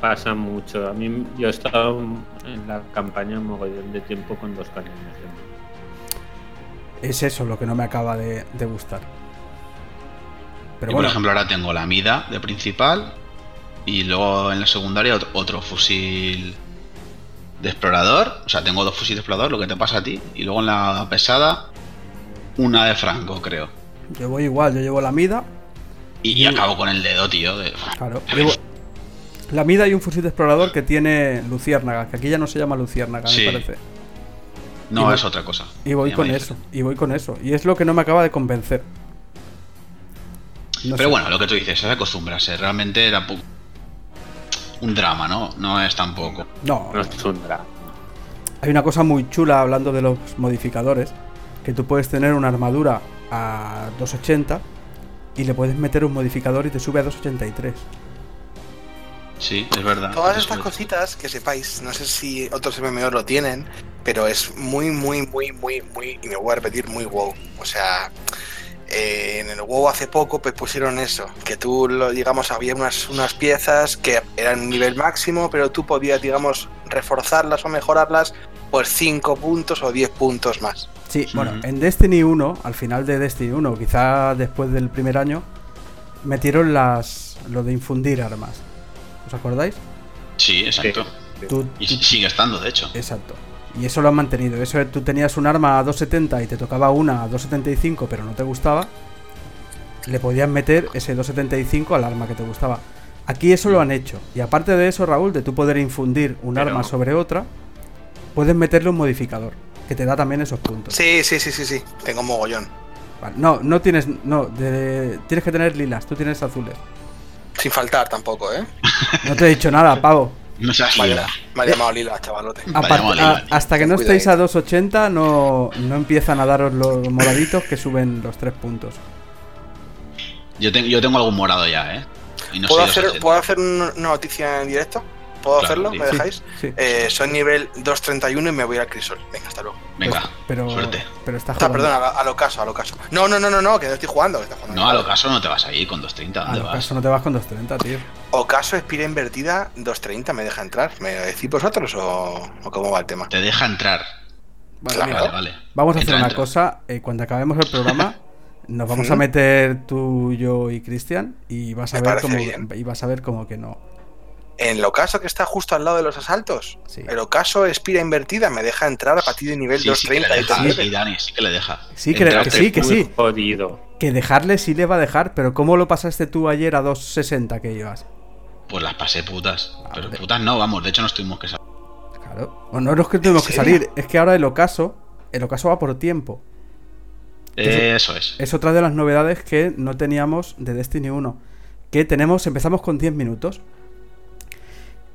pasa mucho. A mí yo he estado en la campaña un mogollón de tiempo con dos cañones de mano. Es eso lo que no me acaba de, de gustar. Pero Yo, bueno, por ejemplo, ahora tengo la mida de principal y luego en la secundaria otro, otro fusil de explorador. O sea, tengo dos fusiles de explorador, lo que te pasa a ti. Y luego en la pesada, una de Franco, creo. yo voy igual, yo llevo la mida. Y, y acabo con el dedo, tío. de- Claro, llevo la mida y un fusil de explorador que tiene luciérnaga, que aquí ya no se llama luciérnaga, Sí. me parece. No, voy- es otra cosa. Y voy con eso, y voy con eso. Y es lo que no me acaba de convencer. No Pero sé. bueno, lo que tú dices, es acostumbrarse. Realmente era un drama, ¿no? No es tampoco. No, No es un drama. hay una cosa muy chula hablando de los modificadores, que tú puedes tener una armadura a 280 y le puedes meter un modificador y te sube a 283. Sí, es verdad. Todas estas es. cositas que sepáis, no sé si otros MMO lo tienen, pero es muy, muy, muy, muy, muy, y me voy a repetir, muy wow. O sea, eh, en el WoW hace poco pues pusieron eso, que tú, lo, digamos, había unas, unas piezas que eran nivel máximo, pero tú podías, digamos, reforzarlas o mejorarlas por 5 puntos o 10 puntos más. Sí, bueno, en Destiny 1, al final de Destiny 1, quizá después del primer año, metieron las lo de infundir armas. ¿Os acordáis? Sí, exacto. Tú- Y tú- sigue estando, de hecho. Exacto. Y eso lo han mantenido. Eso tú tenías un arma a 270 y te tocaba una a 275, pero no te gustaba. Le podías meter ese 275 al arma que te gustaba. Aquí eso lo han hecho. Y aparte de eso, Raúl, de tú poder infundir un Pero- arma sobre otra, puedes meterle un modificador que te da también esos puntos. Sí, sí, sí, sí, sí. Tengo mogollón. Vale, No, no tienes. No, de- tienes que tener lilas, tú tienes azules. Sin faltar tampoco, ¿eh? No te he dicho nada, pavo. No seas Me ha, lila. me ha llamado Lila, chavalote. A Lila, hasta que no estéis a 280, no, no empiezan a daros los moraditos que suben los tres puntos. Yo, tengo yo tengo algún morado ya, ¿eh? Y no ¿Puedo, hacer, 280. ¿Puedo hacer un- una noticia en directo? ¿Puedo Claro, hacerlo? ¿Me Sí, dejáis? sí. Eh, soy nivel 231 y me voy al crisol. Venga, hasta luego. Venga, Pero, suerte. pero está O jugando. perdón, a, lo- a lo caso, a lo caso. No, no, no, no, no, que no estoy jugando. Que está jugando No, a lo caso no te vas a ir con 230. A ¿Dónde lo vas? caso no te vas con 230, tío. Ocaso, Espira Invertida 230, ¿me deja entrar? ¿Me decís vosotros o, o cómo va el tema? Te deja entrar. Vale, Claro. mira, Vale, vale. Vamos a hacer una entra. cosa. eh, cuando acabemos el programa, *laughs* nos vamos Sí. a meter tú, yo y Cristian y vas a Me ver cómo bien. y vas a ver como que no. En el ocaso que está justo al lado de los asaltos, Sí. el ocaso Espira Invertida me deja entrar a partir de nivel Sí, sí que le 230 y deja. 39. Sí, Dani, sí que le deja. Sí, que, que sí, que sí. Jodido. Que dejarle sí le va a dejar, pero ¿cómo lo pasaste tú ayer a 260 que llevas? Pues las pasé putas. Ah, Pero putas no, vamos, de hecho nos tuvimos que salir. Claro. O no es que tuvimos que salir, es que ahora el ocaso, el ocaso va por tiempo. Eso es. Es otra de las novedades que no teníamos de Destiny 1. Que tenemos, empezamos con 10 minutos.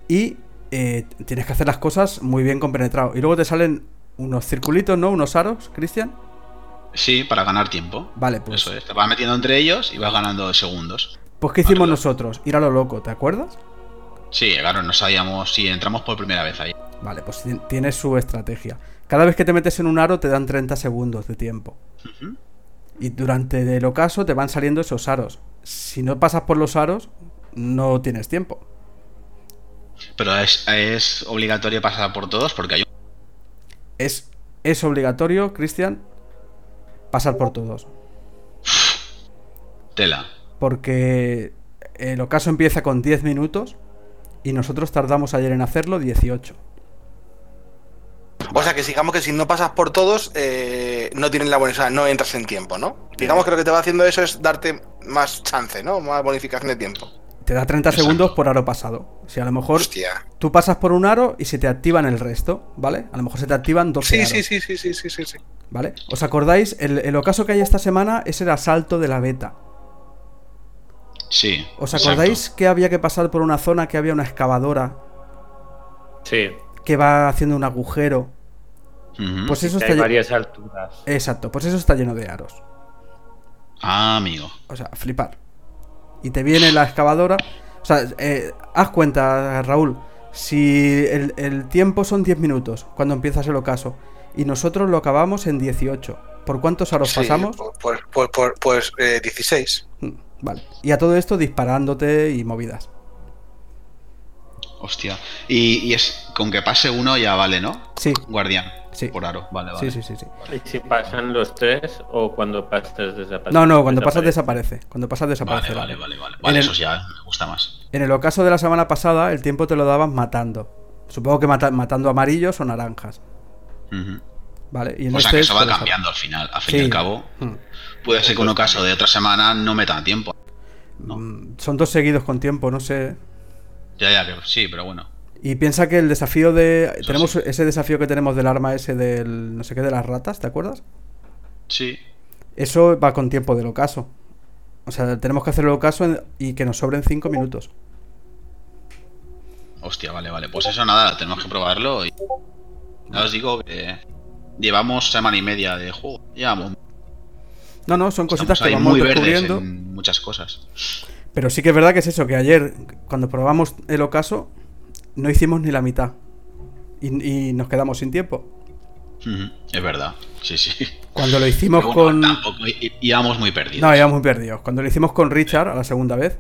Y eh, tienes que hacer las cosas muy bien compenetrado. Y luego te salen unos circulitos, ¿no? Unos aros, Cristian. Sí, para ganar tiempo. Vale, pues. Eso es. Te vas metiendo entre ellos y vas ganando segundos. Pues ¿qué hicimos nosotros? Ir a lo loco, ¿te acuerdas? Sí, claro, no sabíamos si entramos por primera vez ahí. Vale, pues ti- tienes su estrategia. Cada vez que te metes en un aro te dan 30 segundos de tiempo. Y durante el ocaso te van saliendo esos aros. Si no pasas por los aros, no tienes tiempo. Pero es, es obligatorio pasar por todos porque hay un... Es, es obligatorio, Cristian, pasar por todos. tela. Porque el ocaso empieza con 10 minutos y nosotros tardamos ayer en hacerlo 18. O sea que digamos que si no pasas por todos, eh, no tienen la buena, o sea, no entras en tiempo, ¿no? Digamos que lo que te va haciendo eso es darte más chance, ¿no? Más bonificación de tiempo. Te da 30 Exacto. segundos por aro pasado. Si a lo mejor Hostia. tú pasas por un aro y se te activan el resto, ¿vale? A lo mejor se te activan 12 Sí, aros, sí, sí, sí, sí, sí, sí, sí. ¿vale? ¿Os acordáis? El, el ocaso que hay esta semana es el asalto de la beta. Sí. ¿Os exacto. acordáis que había que pasar por una zona que había una excavadora Sí. que va haciendo un agujero? Pues eso que está hay varias alturas. Exacto, pues eso está lleno de aros. Ah, amigo. O sea, flipar. Y te viene la excavadora. O sea, eh, haz cuenta, Raúl. Si el, el tiempo son 10 minutos cuando empiezas el ocaso y nosotros lo acabamos en 18, ¿por cuántos aros Sí, pasamos? Pues, pues, pues, pues, pues, eh, 16. Mm, Vale. Y a todo esto disparándote y movidas. Hostia. Y, y es con que pase uno ya vale, ¿no? Sí, Guardián. Sí. Por aro. Vale, vale. sí, sí, sí, sí. ¿Y si pasan los tres o cuando pasas desaparece? No, no, cuando pasas desaparece. Cuando pasas desaparece. Vale, vale, vale, vale. En Vale, el- eso ya me gusta más. En el ocaso de la semana pasada, el tiempo te lo daban matando. Supongo que mata- matando amarillos o naranjas. ¿Vale? Y en O sea este que es eso va cambiando al final. Al fin Sí. y al cabo, Mm. puede ser que un caso de otra semana no meta tiempo. No. Mm, Son dos seguidos con tiempo, no sé. Ya, ya, que sí, pero bueno. Y piensa que el desafío de. Eso tenemos sí. ese desafío que tenemos del arma ese del. no sé qué de las ratas, ¿te acuerdas? Sí. Eso va con tiempo del ocaso. O sea, tenemos que hacer el ocaso en- y que nos sobren 5 minutos. Hostia, vale, vale. Pues eso nada, tenemos que probarlo. Y ya os digo que llevamos semana y media de juego. Llevamos No, no, son cositas estamos que vamos muy descubriendo. en muchas cosas. Pero sí que es verdad que es eso, que ayer, cuando probamos el ocaso, no hicimos ni la mitad. Y, y nos quedamos sin tiempo. Es verdad, sí, sí. Cuando lo hicimos bueno, con. tampoco íbamos muy perdidos. No, íbamos muy perdidos. Cuando lo hicimos con Richard a la segunda vez,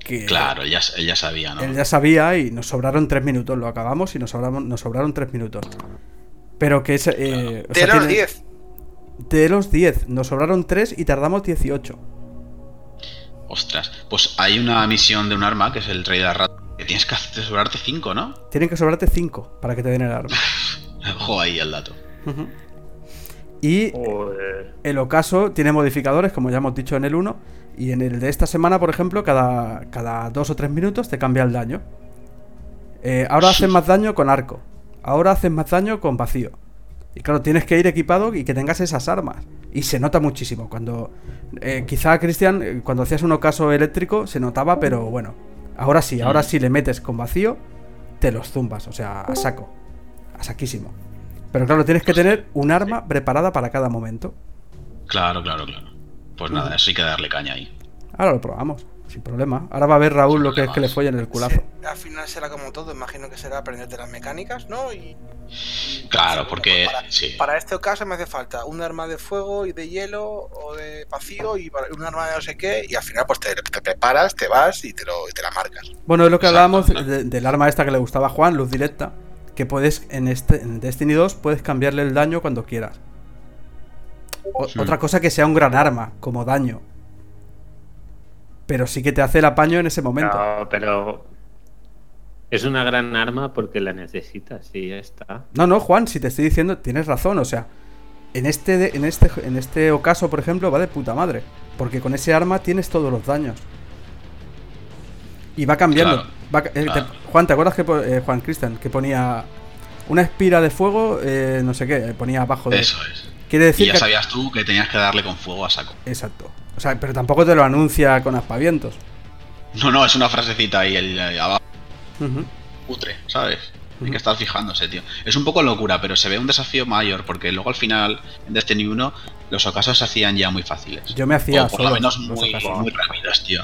que Claro, él ya, él ya sabía, ¿no? él ya sabía y nos sobraron tres minutos. Lo acabamos y nos sobraron, nos sobraron tres minutos. Pero que es. eh, o De los tiene- 10. De los 10, nos sobraron 3 y tardamos 18. Ostras, pues hay una misión de un arma que es el rey de la rata. Que tienes que hacer sobrarte 5, ¿no? Tienen que sobrarte 5 para que te den el arma. *laughs* Ojo ahí el dato. Y Joder. el ocaso tiene modificadores, como ya hemos dicho en el 1. Y en el de esta semana, por ejemplo, cada, cada 2 o 3 minutos te cambia el daño. Eh, ahora haces más daño con arco. Ahora haces más daño con vacío. Y claro, tienes que ir equipado y que tengas esas armas. Y se nota muchísimo. Cuando. eh, quizá, Cristian, eh, cuando hacías un ocaso eléctrico se notaba, pero bueno. Ahora sí, ahora sí le metes con vacío, te los zumbas. O sea, a saco. A saquísimo. Pero claro, tienes que tener un arma preparada para cada momento. Claro, claro, claro. Pues nada, eso hay que darle caña ahí. Ahora lo probamos, sin problema. Ahora va a ver Raúl lo que es que le follen el culazo. Al final será como todo, imagino que será aprenderte las mecánicas, ¿no? Y Claro, porque. para, Sí. para este caso me hace falta un arma de fuego y de hielo o de vacío y para- un arma de no sé qué y al final pues te, te preparas, te vas y te, lo, y te la marcas. Bueno, es lo que Exacto, hablábamos de- del arma esta que le gustaba a Juan, luz directa. Que puedes, en este en Destiny 2, puedes cambiarle el daño cuando quieras. O- Sí. Otra cosa que sea un gran arma, como daño. Pero sí que te hace el apaño en ese momento. No, pero es una gran arma porque la necesitas y ya está. No, no, Juan, si te estoy diciendo, tienes razón, o sea, en este, de- en este, en este ocaso, por ejemplo, va de puta madre, porque con ese arma tienes todos los daños. Y va cambiando. Claro, va eh, te-. Juan, ¿te acuerdas que eh, Juan Cristian que ponía una espira de fuego, eh, no sé qué, ponía abajo de Eso es. Quiere Y decir ya que sabías tú que tenías que darle con fuego a saco. exacto. O sea, pero tampoco te lo anuncia con aspavientos. No, no, es una frasecita ahí el, el abajo, putre, ¿sabes? Hay que estar fijándose, tío. Es un poco locura, pero se ve un desafío mayor, porque luego al final, en Destiny 1, los ocasos se hacían ya muy fáciles. Yo me hacía o por solo lo menos los muy, ocasos. muy rápidos, tío.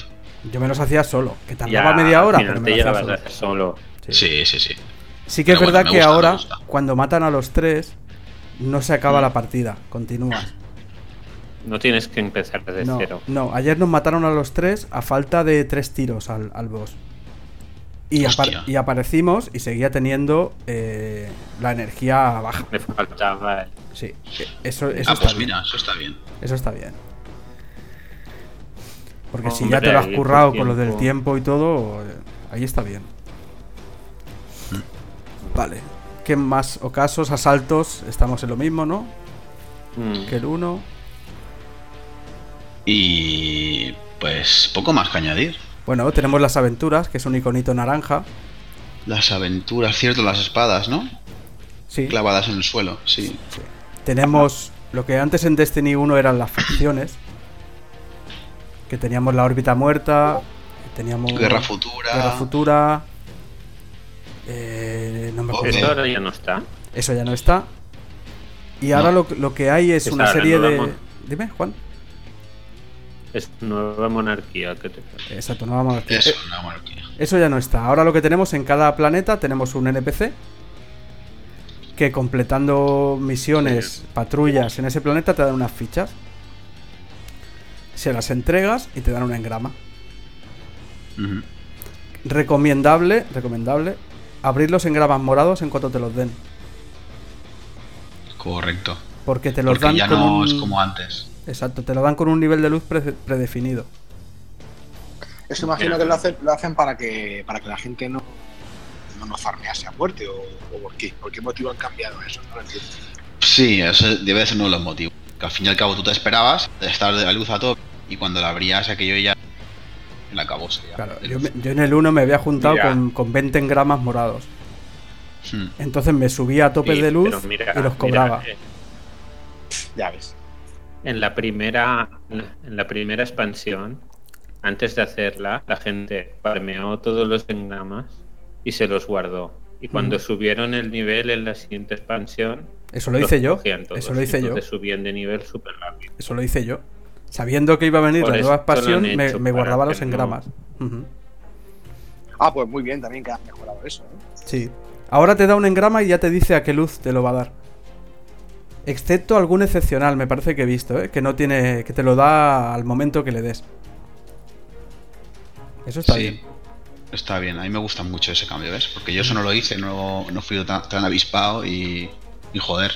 Yo me los hacía solo, que Ya, tardaba media hora, pero me te lo hacía solo. Sí, sí, sí. Sí que es bueno, verdad que ahora, cuando matan a los tres, no se acaba Mm. la partida, continúas. No tienes que empezar desde No, cero. no, ayer nos mataron a los tres a falta de tres tiros al, al boss. Y, apar- y aparecimos y seguía teniendo eh, la energía baja. Me faltaba Sí, e- eso, eso ah, está pues bien. mira, eso está bien. Eso está bien. Porque si ya te lo has currado con lo del tiempo. y todo, ahí está bien. Vale. ¿Qué más ocasos, asaltos? Estamos en lo mismo, ¿no? Mm. Que el 1. Y pues poco más que añadir. Bueno, tenemos las aventuras, que es un iconito naranja. Las aventuras, cierto, las espadas, ¿no? Sí. Clavadas en el suelo, sí. Tenemos lo que antes en Destiny 1 eran las facciones. Que teníamos la órbita muerta. Teníamos. Guerra futura. Guerra futura. eh, no me acuerdo. Eso ahora ya no está. Eso ya no está. Y ahora lo, lo que hay es una serie de. Dime, Juan. Es nueva monarquía que te Exacto, no vamos a decir. Eso, Eh, una monarquía. Eso ya no está. Ahora lo que tenemos en cada planeta tenemos un NPC que completando misiones, patrullas en ese planeta te dan unas fichas. Se las entregas y te dan un engrama. Ujú. Recomendable, recomendable, abrir los engramas morados en cuanto te los den. Correcto. Porque te los Porque dan ya con no un... es como antes. Exacto, te lo dan con un nivel de luz pre- predefinido. Eso imagino que lo hacen, lo hacen para que para que la gente no, no nos farmease a muerte o, o por qué. ¿Por qué motivo han cambiado eso? No lo entiendo. Sí, eso debe ser uno de los motivos. Que al fin y al cabo tú te esperabas de estar de la luz a tope y cuando la abrías aquello ya la acabó. Claro, yo, me- yo en el 1 me había juntado con, con 20 engramas morados. Hmm. Entonces me subía a tope Sí, de luz mira, y los mira, cobraba. eh, Ya ves. En la primera en la primera expansión, antes de hacerla, la gente farmeó todos los engramas y se los guardó. Y cuando Ujú. subieron el nivel en la siguiente expansión, Eso lo hice yo. todos. Eso lo hice yo. Subían de nivel súper rápido. Eso lo hice yo. Sabiendo que iba a venir Por la nueva expansión, me, guardaba los no- engramas. Ah, pues muy bien también que han mejorado eso. ¿eh? Sí. Ahora te da un engrama y ya te dice a qué luz te lo va a dar. Excepto algún excepcional, me parece que he visto, ¿eh? que no tiene. que te lo da al momento que le des. Eso está sí, bien. está bien. A mí me gusta mucho ese cambio, ¿ves? Porque yo eso no lo hice, no, no fui tan, tan avispado y, y joder.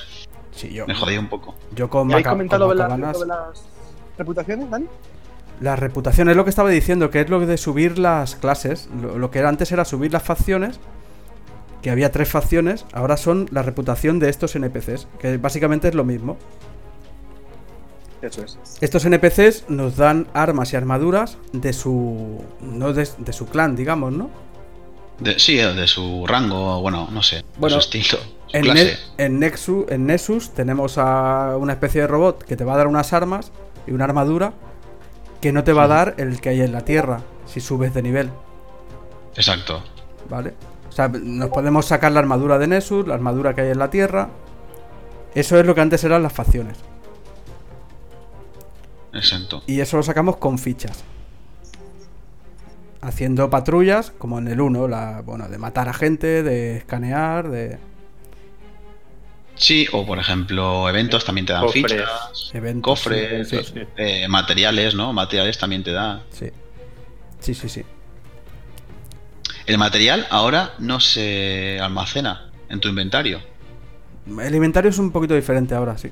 Sí, yo. Me jodí un poco. Yo con, ¿Ya habéis Maca- comentado con lo de, la- Macabanas- lo de las reputaciones, Dani? La reputación es lo que estaba diciendo, que es lo de subir las clases. Lo, lo que era antes era subir las facciones, que había tres facciones, ahora son la reputación de estos NPCs, que básicamente es lo mismo. Eso es. Estos NPCs nos dan armas y armaduras de su. no de, de su clan, digamos, ¿no? De- sí, de su rango, bueno, no sé, Bueno, de su estilo, su En, clase. Ne- en, Nexus, en Nessus tenemos a una especie de robot que te va a dar unas armas y una armadura que no te va a dar el que hay en la Tierra si subes de nivel. Exacto. ¿Vale? O sea, nos podemos sacar la armadura de Nessus, la armadura que hay en la Tierra. Eso es lo que antes eran las facciones. Exacto. Y eso lo sacamos con fichas. Haciendo patrullas, como en el 1, la, bueno, de matar a gente, de escanear, de Sí, o por ejemplo, eventos también te dan Cofres. fichas, eventos. cofres, sí, sí, eh, materiales, ¿no? Materiales también te da. sí. Sí, sí, sí. El material ahora no se almacena en tu inventario. El inventario es un poquito diferente ahora, sí.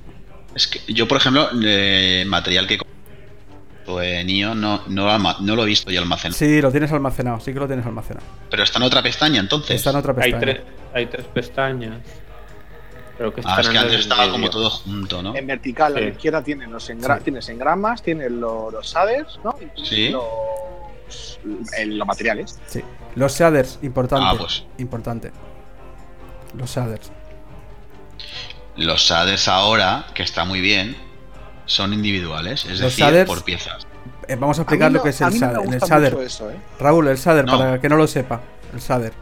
Es que yo, por ejemplo, eh, material que en Nio no, no, no lo he visto yo almacenado. Sí, lo tienes almacenado, sí que lo tienes almacenado. Pero está en otra pestaña entonces. Está en otra Hay, pestaña. tres hay tres pestañas. Creo que Ah, es que antes el estaba medio. como todo junto, ¿no? En vertical, a la izquierda tienes los engra- Sí. tienes engramas, tienes los, los shaders, ¿no? Y Sí. Los, el- los materiales. Sí. Los shaders, importante. Ah, pues. Importante. Los shaders. Los shaders ahora, que está muy bien, son individuales, es Los decir, shaders- por piezas. Eh, vamos a A explicar lo que es el no shader. el shader. eso, ¿eh? Raúl, el shader, No. para que no lo sepa. El shader.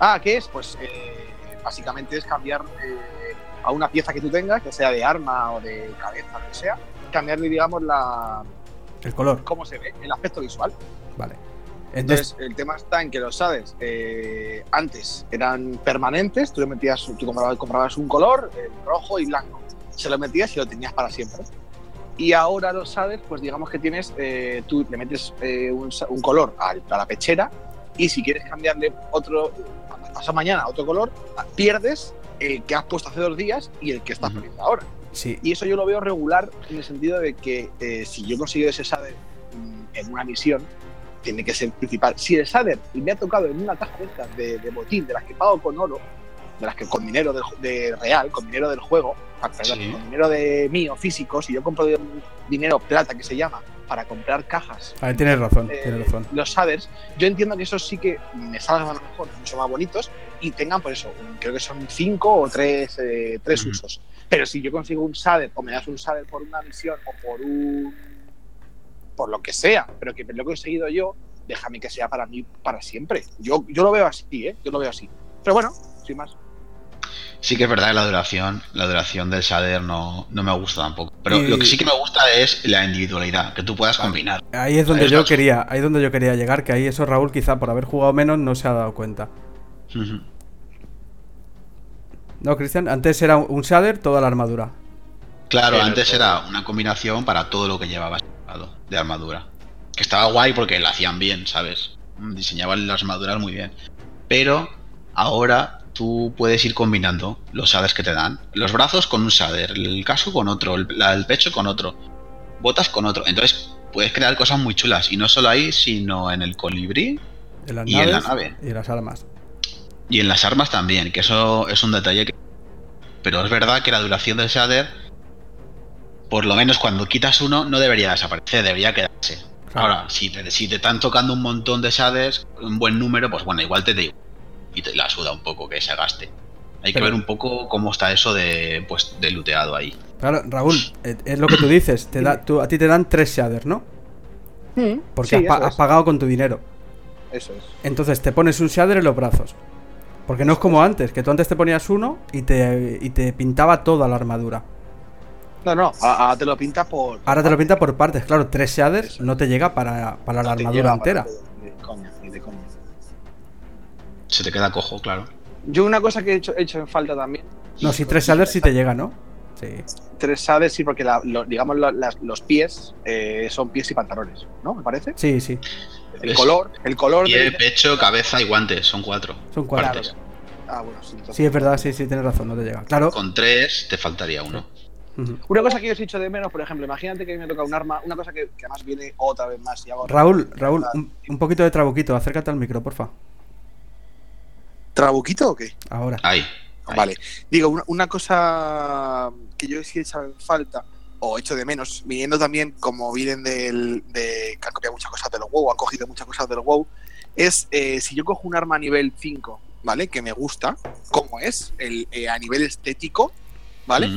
Ah, ¿qué es? Pues eh, básicamente es cambiar eh, a una pieza que tú tengas, ya sea de arma o de cabeza, lo que sea, cambiarle, digamos, la El color. cómo se ve, el aspecto visual. Vale. Entonces, Entonces, el tema está en que los shaders eh, antes eran permanentes, tú le metías, tú comprabas, comprabas un color, eh, rojo y blanco, se lo metías y lo tenías para siempre. Y ahora los shaders, pues digamos que tienes, eh, tú le metes eh, un, color a, la pechera y si quieres cambiarle otro, pasado mañana otro color, pierdes el que has puesto hace dos días y el que estás Ujú. poniendo ahora. Sí. Y eso yo lo veo regular en el sentido de que eh, si yo consigo ese shader mm, en una misión, tiene que ser principal. Si el shader me ha tocado en una caja de de, botín, de las que pago con oro, de las que con dinero del, de real, con dinero del juego, ah, perdón, Sí. con dinero de mío, físico, si yo compro dinero plata que se llama, para comprar cajas, A ver, tienes razón, eh, tienes razón. los shaders, yo entiendo que esos sí que me salgan a lo mejor mucho más bonitos y tengan por eso, creo que son cinco o tres, eh, tres usos. Pero si yo consigo un shader o me das un shader por una misión o por un por lo que sea, pero que lo he conseguido yo, déjame que sea para mí para siempre. Yo, yo lo veo así, ¿eh? Yo lo veo así. Pero bueno, sin más. Sí que es verdad que la duración, la duración del shader no, no me gusta tampoco. Pero Y- lo que sí que me gusta es la individualidad, que tú puedas combinar. Ahí es donde Ahí yo quería, ahí es donde yo quería llegar, que ahí eso Raúl quizá por haber jugado menos no se ha dado cuenta. No, Cristian, antes era un shader toda la armadura. Claro, Pero antes todo. era una combinación para todo lo que llevabas de armadura. Que estaba guay porque lo hacían bien, ¿sabes? Diseñaban las armaduras muy bien. Pero ahora tú puedes ir combinando los shaders que te dan. Los brazos con un shader, el casco con otro, el, la- el pecho con otro, botas con otro. Entonces puedes crear cosas muy chulas. Y no solo ahí, sino en el colibrí En las Y en la nave. y en las armas. y en las armas también, que eso es un detalle que... Pero es verdad que la duración del shader, por lo menos cuando quitas uno, no debería desaparecer, debería quedarse. Claro. Ahora, si te, si te están tocando un montón de shaders, un buen número, pues bueno, igual te digo. Y te la suda un poco que se gaste. Hay que ver un poco cómo está eso de pues de luteado ahí. Claro, Raúl, eh, es lo que tú dices. Te da, tú- a ti te dan tres shaders, ¿no? Porque Sí, has, pagado con tu dinero. Eso es. Entonces te pones un shader en los brazos. Porque no es como antes, que tú antes te ponías uno y te, y te pintaba toda la armadura. No, no, a- a- te lo pintas por. Ahora te lo pinta por partes. Claro, tres shaders Eso. no te llega para, para la no armadura entera. de coña, de coña. Se te queda cojo, claro. Yo una cosa que he hecho, he hecho en falta también. No, si tres shaders sí te llega, ¿no? Sí. Tres shaders sí, porque la- lo- digamos las- los pies eh, son pies y pantalones, ¿no? Me parece. Sí, sí. El Es color, el color Pie, de, pecho, cabeza y guantes, son cuatro. Son cuatro. partes. Ah, bueno, sí. entonces- Sí, es verdad, sí, sí, tienes razón, no te llega. Claro. Con tres te faltaría uno. Una cosa que yo os he hecho de menos, por ejemplo, imagínate que me toca un arma, una cosa que, que además viene otra vez más y hago. Raúl, Raúl, un, un poquito de trabuquito, acércate al micro, porfa. ¿Trabuquito o qué? Ahora. Ahí. Vale. Digo, una, una cosa que yo sí he en falta, o hecho de menos, viniendo también como vienen del, de que han copiado muchas cosas de los WoW, han cogido muchas cosas del WoW, es eh, si yo cojo un arma a nivel 5, ¿vale? Que me gusta, como es, el, eh, a nivel estético, ¿vale?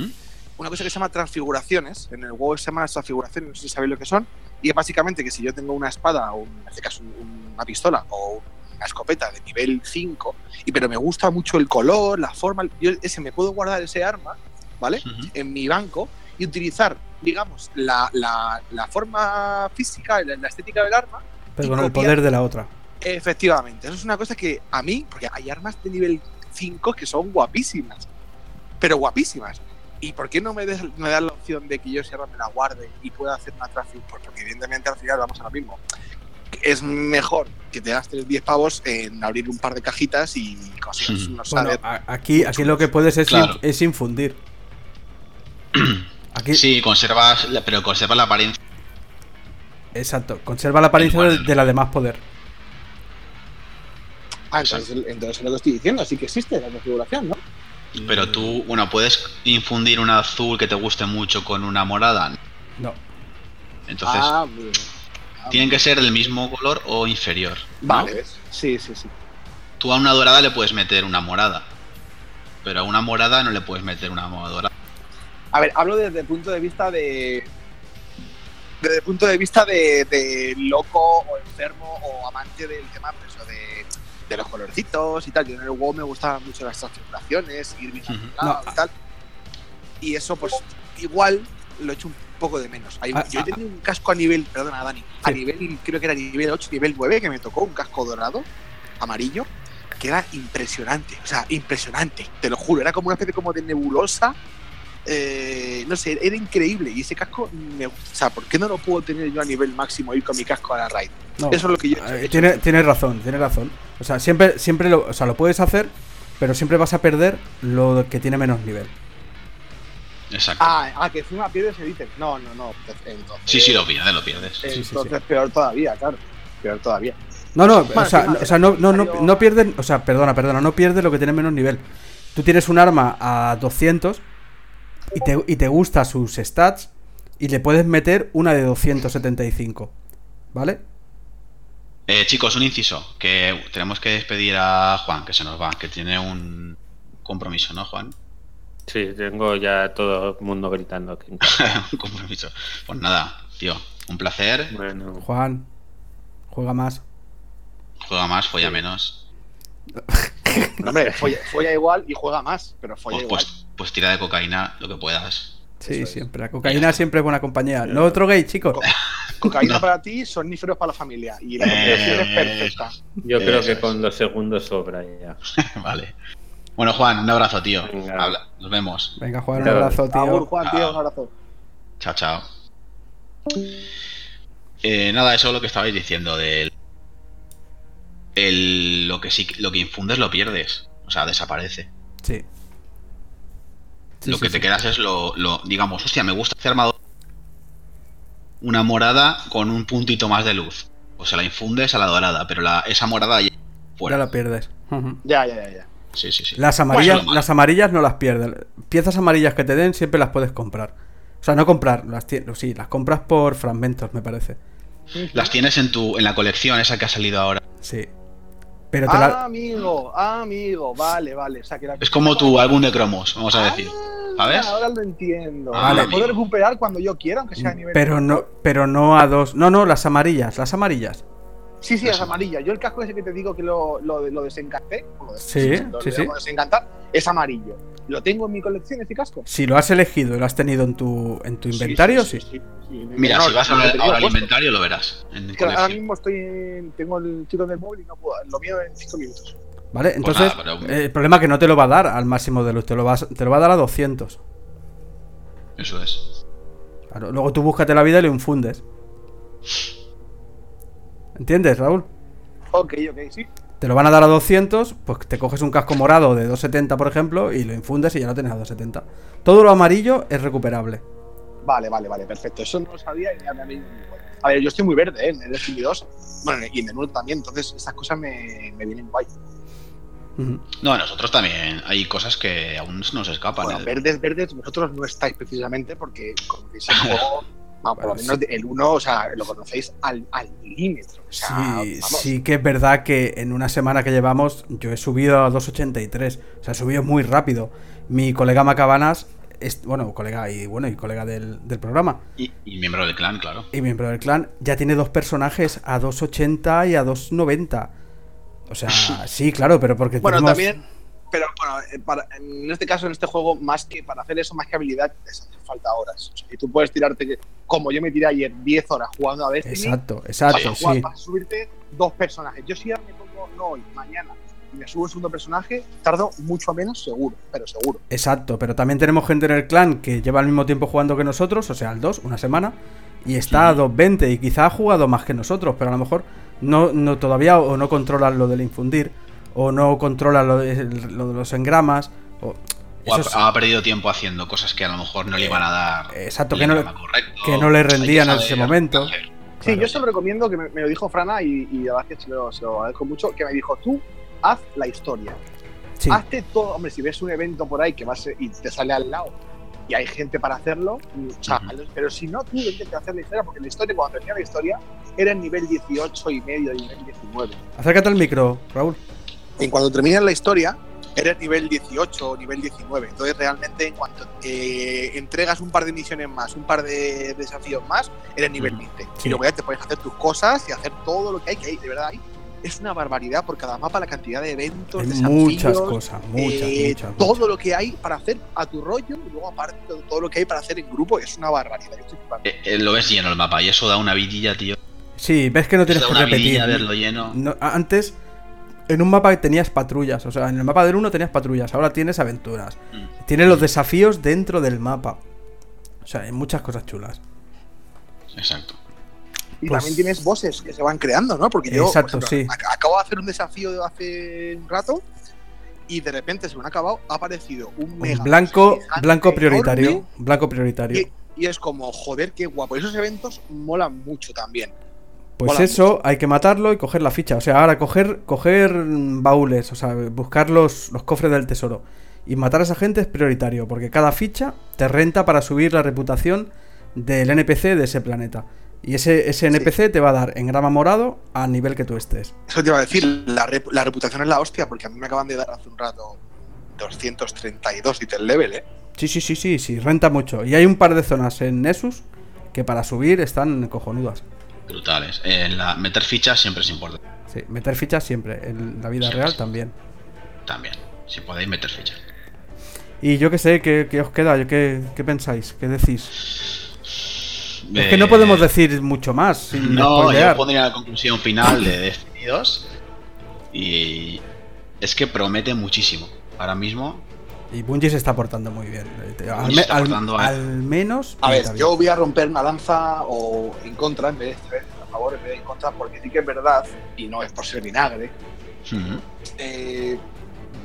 Una cosa que se llama transfiguraciones, en el WoW se llaman las transfiguraciones, no sé si sabéis lo que son, y es básicamente que si yo tengo una espada, o en este caso un- una pistola, o una escopeta de nivel 5, y pero me gusta mucho el color, la forma, yo ese me puedo guardar ese arma, ¿vale? En mi banco y utilizar, digamos, la, la- la forma física, la, la estética del arma. Pero con el copiar- poder de la otra. Efectivamente, eso es una cosa que a mí, porque hay armas de nivel 5 que son guapísimas, pero guapísimas. ¿Y por qué no me, des- me das la opción de que yo ese arma me la guarde y pueda hacer una traffic? Pues porque evidentemente al final vamos a lo mismo. Es mejor que te gastes 10 pavos en abrir un par de cajitas y consigas unos Bueno, aquí, aquí lo que puedes es, Claro. in- es infundir. *clears throat* Aquí, Sí, conservas, la- pero conservas la apariencia. Exacto, conserva la apariencia de, de la de más poder. Ah, entonces, entonces es lo que estoy diciendo, así que existe la configuración, ¿no? Pero tú, bueno, puedes infundir un azul que te guste mucho con una morada. No. Entonces, ah, bien. Tienen que ser del mismo color o inferior. ¿no? Vale. Sí, sí, sí. Tú a una dorada le puedes meter una morada. Pero a una morada no le puedes meter una dorada. A ver, hablo desde el punto de vista de. Desde el punto de vista de, de loco o enfermo o amante del tema pues, eso, de, de los colorcitos y tal. Yo en el WoW me gustaban mucho las transfiguraciones, ir bien arreglado y tal. Y eso, pues, igual lo he hecho un poco de menos. Hay- Ah, yo he ah, tenido un casco a nivel, perdona, Dani, a nivel, creo que era nivel 8, nivel 9, que me tocó un casco dorado, amarillo, que era impresionante. O sea, impresionante, te lo juro. Era como una especie como de nebulosa. eh, no sé, era increíble. Y ese casco, me, o sea, ¿por qué no lo puedo tener yo a nivel máximo ir con mi casco a la raid? No, Eso es lo que yo eh, tiene, tienes razón, tienes razón. O sea, siempre, siempre lo, o sea, lo puedes hacer, pero siempre vas a perder lo que tiene menos nivel. Exacto. Ah, ah, que encima pierdes el ítem. No, no, no. Entonces, Sí, sí, lo pierdes, lo pierdes. entonces peor todavía, claro. Peor todavía. No, no, Bueno, o sea, o sea, no, no, no, no pierden, o sea, perdona, perdona, no pierdes lo que tiene menos nivel. Tú tienes un arma a 200 y te, y te gusta sus stats y le puedes meter una de 275, ¿vale? Eh, chicos, un inciso. Que tenemos que despedir a Juan, que se nos va, que tiene un compromiso, ¿no, Juan? Sí, tengo ya todo el mundo gritando aquí. *laughs* un compromiso. Pues nada, tío, un placer. Bueno, Juan, juega más. Juega más, folla menos. No, *laughs* hombre, folla, folla igual y juega más, pero folla Pues, igual. pues, pues tira de cocaína lo que puedas. Sí, siempre. La cocaína siempre es buena compañía. No otro gay, chicos. Cocaína *laughs* No. para ti, somníferos para la familia. Y la combinación es perfecta. yo creo Eso que con dos segundos sobra ya. vale. Bueno, Juan, un abrazo, tío. Habla- Nos vemos. Venga, Juan, un abrazo, tío. Agur, Juan, tío, un abrazo. Chao, chao. Eh, nada, eso es lo que estabais diciendo del. El, lo que sí lo que infundes lo pierdes. O sea, desaparece. Sí. Sí, lo sí, que sí. te quedas es lo, lo- digamos, hostia, me gusta este armador. Una morada con un puntito más de luz. O se la infundes a la dorada, pero la, esa morada ya Ya fuera. la pierdes. Ya, ya, ya, ya. Sí, sí, sí. Las amarillas, las amarillas no las pierdes. Piezas amarillas que te den siempre las puedes comprar. O sea, no comprar, las sí, las compras por fragmentos, me parece. Las tienes en tu en la colección esa que ha salido ahora. Sí. Pero te Ah, la... amigo, ah, amigo, vale, vale. O sea, que la Es como tu álbum de cromos, vamos a decir. ¿Sabes? Ah, ahora lo entiendo. Ah, amigo. puedo recuperar cuando yo quiera, aunque sea a nivel. Pero no, pero no a dos. No, no, las amarillas, las amarillas. Sí, sí, es amarilla. Yo el casco ese que te digo que lo, lo, lo desencanté, lo Sí, lo sí, desencantar, es amarillo. ¿Lo tengo en mi colección ese casco? Si lo has elegido y lo has tenido en tu, en tu inventario, sí. Mira, No, si vas lo ahora, ahora al inventario lo verás. En ahora mismo estoy en- tengo el tiro del móvil y no puedo. Lo mío en 5 minutos. ¿Vale? Pues Entonces, nada, pero- eh, el problema es que no te lo va a dar al máximo de luz, te lo, vas, te lo va a dar a 200. Eso es. Claro, luego tú búscate la vida y lo infundes. ¿Entiendes, Raúl? Ok, ok, sí. Te lo van a dar a 200, pues te coges un casco morado de 270, por ejemplo, y lo infundes y ya lo tienes a 270. Todo lo amarillo es recuperable. Vale, vale, vale, perfecto. Eso no lo sabía y ya me habéis- A ver, yo estoy muy verde, ¿eh? En el Destiny 2. Bueno, y en el 1 también, entonces estas cosas me, me vienen guay. No, a nosotros también hay cosas que aún nos escapan. Bueno, El- verdes, verdes, vosotros no estáis precisamente porque conocéis el juego. Vamos, por lo Bueno, menos el 1, o sea, lo conocéis al, al milímetro. O sea, Sí, vamos. sí que es verdad que en una semana que llevamos yo he subido a 2.83. O sea, he subido muy rápido. Mi colega Macabanas, es, bueno, colega y bueno, y colega del, del programa, y, y miembro del clan, claro. y miembro del clan, ya tiene dos personajes a 2.80 y a 2.90. O sea, *laughs* sí, claro, pero porque Bueno, tenemos- también, pero bueno, eh, para- en este caso, en este juego, más que para hacer eso, más que habilidad, les hace falta horas. O sea, y tú puedes tirarte, como yo me tiré ayer, 10 horas jugando a Destiny. Exacto, exacto, vas a, jugar- sí. vas a subirte dos personajes. Yo si ahora me pongo, no hoy, mañana, y me subo un segundo personaje, tardo mucho menos, seguro, pero seguro. Exacto, pero también tenemos gente en el clan que lleva al mismo tiempo jugando que nosotros, o sea, al 2, una semana, y está a 2.20 y quizá ha jugado más que nosotros, pero a lo mejor no, no todavía o no controlan lo del infundir, o no controlan lo de, lo de los engramas, o... O ha, eso es- ha perdido tiempo haciendo cosas que a lo mejor no le iban a dar. exacto, el que no, le- correcto. que no le que rendían en ese momento. Sí, Claro. yo se lo recomiendo, que me, me lo dijo Frana, y, y la verdad es que se lo, se lo agradezco mucho, que me dijo, tú haz la historia. Sí, Hazte todo, hombre, si ves un evento por ahí que vas y te sale al lado y hay gente para hacerlo, mm, o sea, Ujú. pero si no, tú vente a hacer la historia, porque la historia, cuando termina la historia, era en nivel 18 y medio, nivel 19. acércate al micro, Raúl. En cuando termina la historia, eres nivel 18 o nivel 19. Entonces, realmente, en cuanto eh, entregas un par de misiones más, un par de desafíos más, eres nivel Ujú. 20. Sí. Y luego ya te puedes hacer tus cosas y hacer todo lo que hay, que hay, de verdad, hay. Es una barbaridad por cada mapa la cantidad de eventos, Hay desafíos, muchas cosas, muchas, eh, muchas. todo muchas. lo que hay para hacer a tu rollo y luego aparte todo- todo lo que hay para hacer en grupo es una barbaridad. Eh, eh, lo ves lleno el mapa y eso da una vidilla, tío. Sí, ves que no tienes que repetir. vidilla verlo lleno. No, antes, en un mapa tenías patrullas, o sea, en el mapa del 1 tenías patrullas, ahora tienes aventuras. Mm. Tienes los desafíos dentro del mapa. O sea, hay muchas cosas chulas. Exacto. Y Pues- también tienes bosses que se van creando, ¿no? Porque yo por Exacto, ejemplo, sí. ac- acabo de hacer un desafío hace un rato y de repente se me ha acabado, ha aparecido un Un mega blanco, blanco prioritario. enorme, Blanco prioritario. y, y es como, joder, qué guapo. Esos eventos molan mucho también. Pues eso, hay que matarlo y coger la ficha. O sea, ahora coger, coger baúles, o sea, buscar los, los cofres del tesoro. Y matar a esa gente es prioritario, porque cada ficha te renta para subir la reputación del NPC de ese planeta. Y ese, ese NPC te va a dar engrama morado al nivel que tú estés. Eso te iba a decir, la, rep- la reputación es la hostia, porque a mí me acaban de dar hace un rato 232 y el level, ¿eh? Sí, sí, sí, sí, sí, renta mucho. Y hay un par de zonas en Nessus que para subir están cojonudas. Brutales. Eh, la- meter fichas siempre es importante. Sí, meter fichas siempre, en la vida real también. También. Si podéis meter fichas. Y yo qué sé, ¿qué, qué os queda? Yo ¿Qué, qué pensáis? ¿Qué decís? Es que Eh, no podemos decir mucho más sin No, spoilear. yo pondría la conclusión final de Destiny 2. Y es que promete muchísimo. Ahora mismo, Y Bungie se está portando muy bien. Al, Bungie me- al- portando a- al menos. A ver, yo voy a romper una lanza o en contra en vez de a favor en vez de en contra, porque sí que es verdad, y no es por ser vinagre, eh,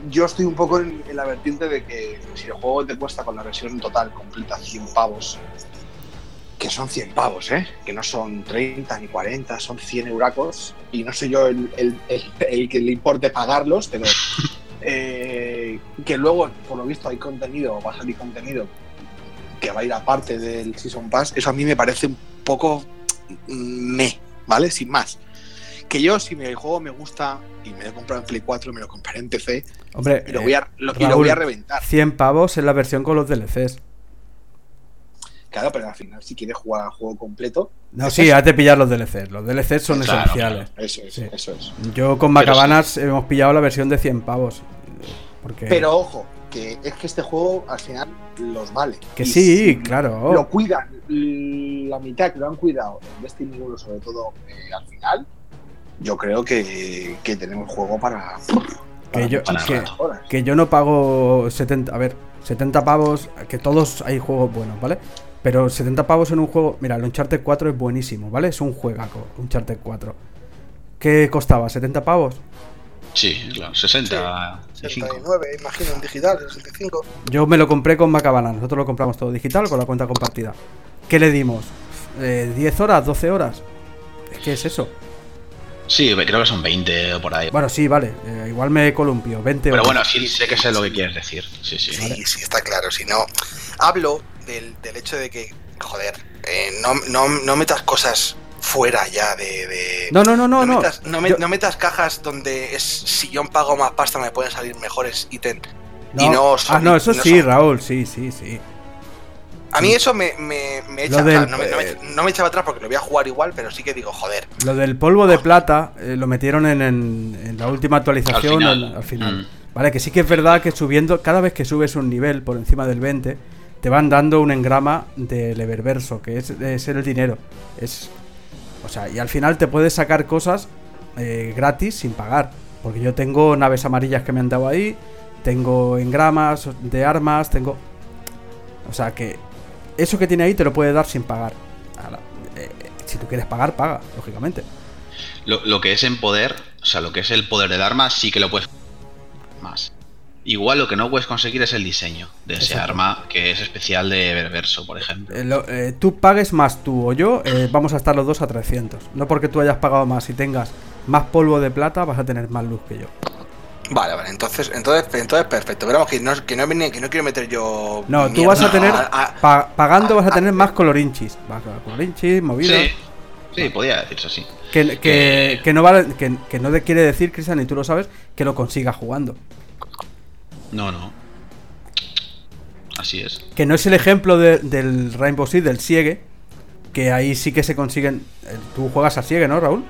yo estoy un poco en, en la vertiente de que si el juego te cuesta con la versión total completa 100 pavos, que son 100 pavos, ¿eh? que no son 30 ni 40, son 100 euracos, y no soy yo el, el- el- el que le importe pagarlos, pero *laughs* eh, que luego, por lo visto, hay contenido, va a salir contenido que va a ir aparte del Season Pass, eso a mí me parece un poco mm, me, ¿vale? Sin más. Que yo, si el juego me gusta y me lo he comprado en Play 4, me lo compraré en PC Hombre, y lo voy a, lo, y lo voy a reventar. 100 pavos en la versión con los DLCs. Claro, pero al final, si quieres jugar al juego completo. No, es sí, has de pillar los DLCs. Los DLCs son Claro, esenciales. Eso es, Sí. eso es. Yo con Macabanas hemos pillado la versión de 100 pavos. Porque... Pero ojo, que es que este juego al final los vale. que Y sí, claro. Lo cuidan, la mitad que lo han cuidado en Destiny 1, sobre todo eh, al final, yo creo que, que tenemos juego para. Que yo, para que yo no pago 70. A ver, 70 pavos. Que todos hay juegos buenos, ¿vale? Pero 70 pavos en un juego. Mira, el Uncharted 4 es buenísimo, ¿vale? Es un juegaco, Uncharted 4. ¿Qué costaba? ¿70 pavos? Sí, claro, 60. y cinco. 69, imagino, en digital, 65. Yo me lo compré con Macabana. Nosotros lo compramos todo digital con la cuenta compartida. ¿Qué le dimos? Eh, ¿10 horas? ¿12 horas? Es que es eso. Sí, creo que son 20 o por ahí. Bueno, sí, vale. eh, igual me columpio. 20 Pero horas. bueno, sí sé que sé lo que quieres decir. Sí, sí. Sí, sí, está claro. Si no, hablo del, del hecho de que, joder, eh, no, no, no metas cosas fuera ya de. de- No, no, no, no, no. Metas, no, me- Yo- no metas cajas donde es si yo pago más pasta me pueden salir mejores ítems. No. Y no ah, son- no, eso no sí, son- Raúl. Sí, sí, sí. A mí eso me, me, me echa. Del- sea, no, me, no me- no me echaba atrás porque lo voy a jugar igual, pero sí que digo, joder. Lo del polvo de plata eh, lo metieron en, en- en la última actualización Al final. al- al final. Mm. Vale, que sí que es verdad que subiendo, cada vez que subes un nivel por encima del 20, te van dando un engrama del Eververso, que es, es el dinero. Es, o sea, y al final te puedes sacar cosas eh, gratis sin pagar. Porque yo tengo naves amarillas que me han dado ahí, tengo engramas de armas, tengo... O sea que eso que tiene ahí te lo puede dar sin pagar. Eh, si tú quieres pagar, paga, lógicamente. Lo, lo que es en poder, o sea, lo que es el poder del arma, sí que lo puedes más. Igual lo que no puedes conseguir es el diseño de ese Exacto. arma, que es especial de Berverso, por ejemplo. Eh, lo- eh, tú pagues más tú o yo, eh, vamos a estar los dos a 300. No porque tú hayas pagado más y tengas más polvo de plata, vas a tener más luz que yo. Vale, vale, entonces, entonces, entonces perfecto. Pero vamos, que no, que no, vine- que no quiero meter yo. No, tú vas a tener, a- pa- pagando vas a tener más colorinchis. A colorinchis, movidos. Sí, sí, podía decirse así. Que, que, que no vale, que, que no te quiere decir, Cristian, y tú lo sabes, que lo consigas jugando. No, no. Así es. Que no es el ejemplo de- del Rainbow Six, del Siegue, que ahí sí que se consiguen. eh, Tú juegas a Siegue, ¿no, Raúl?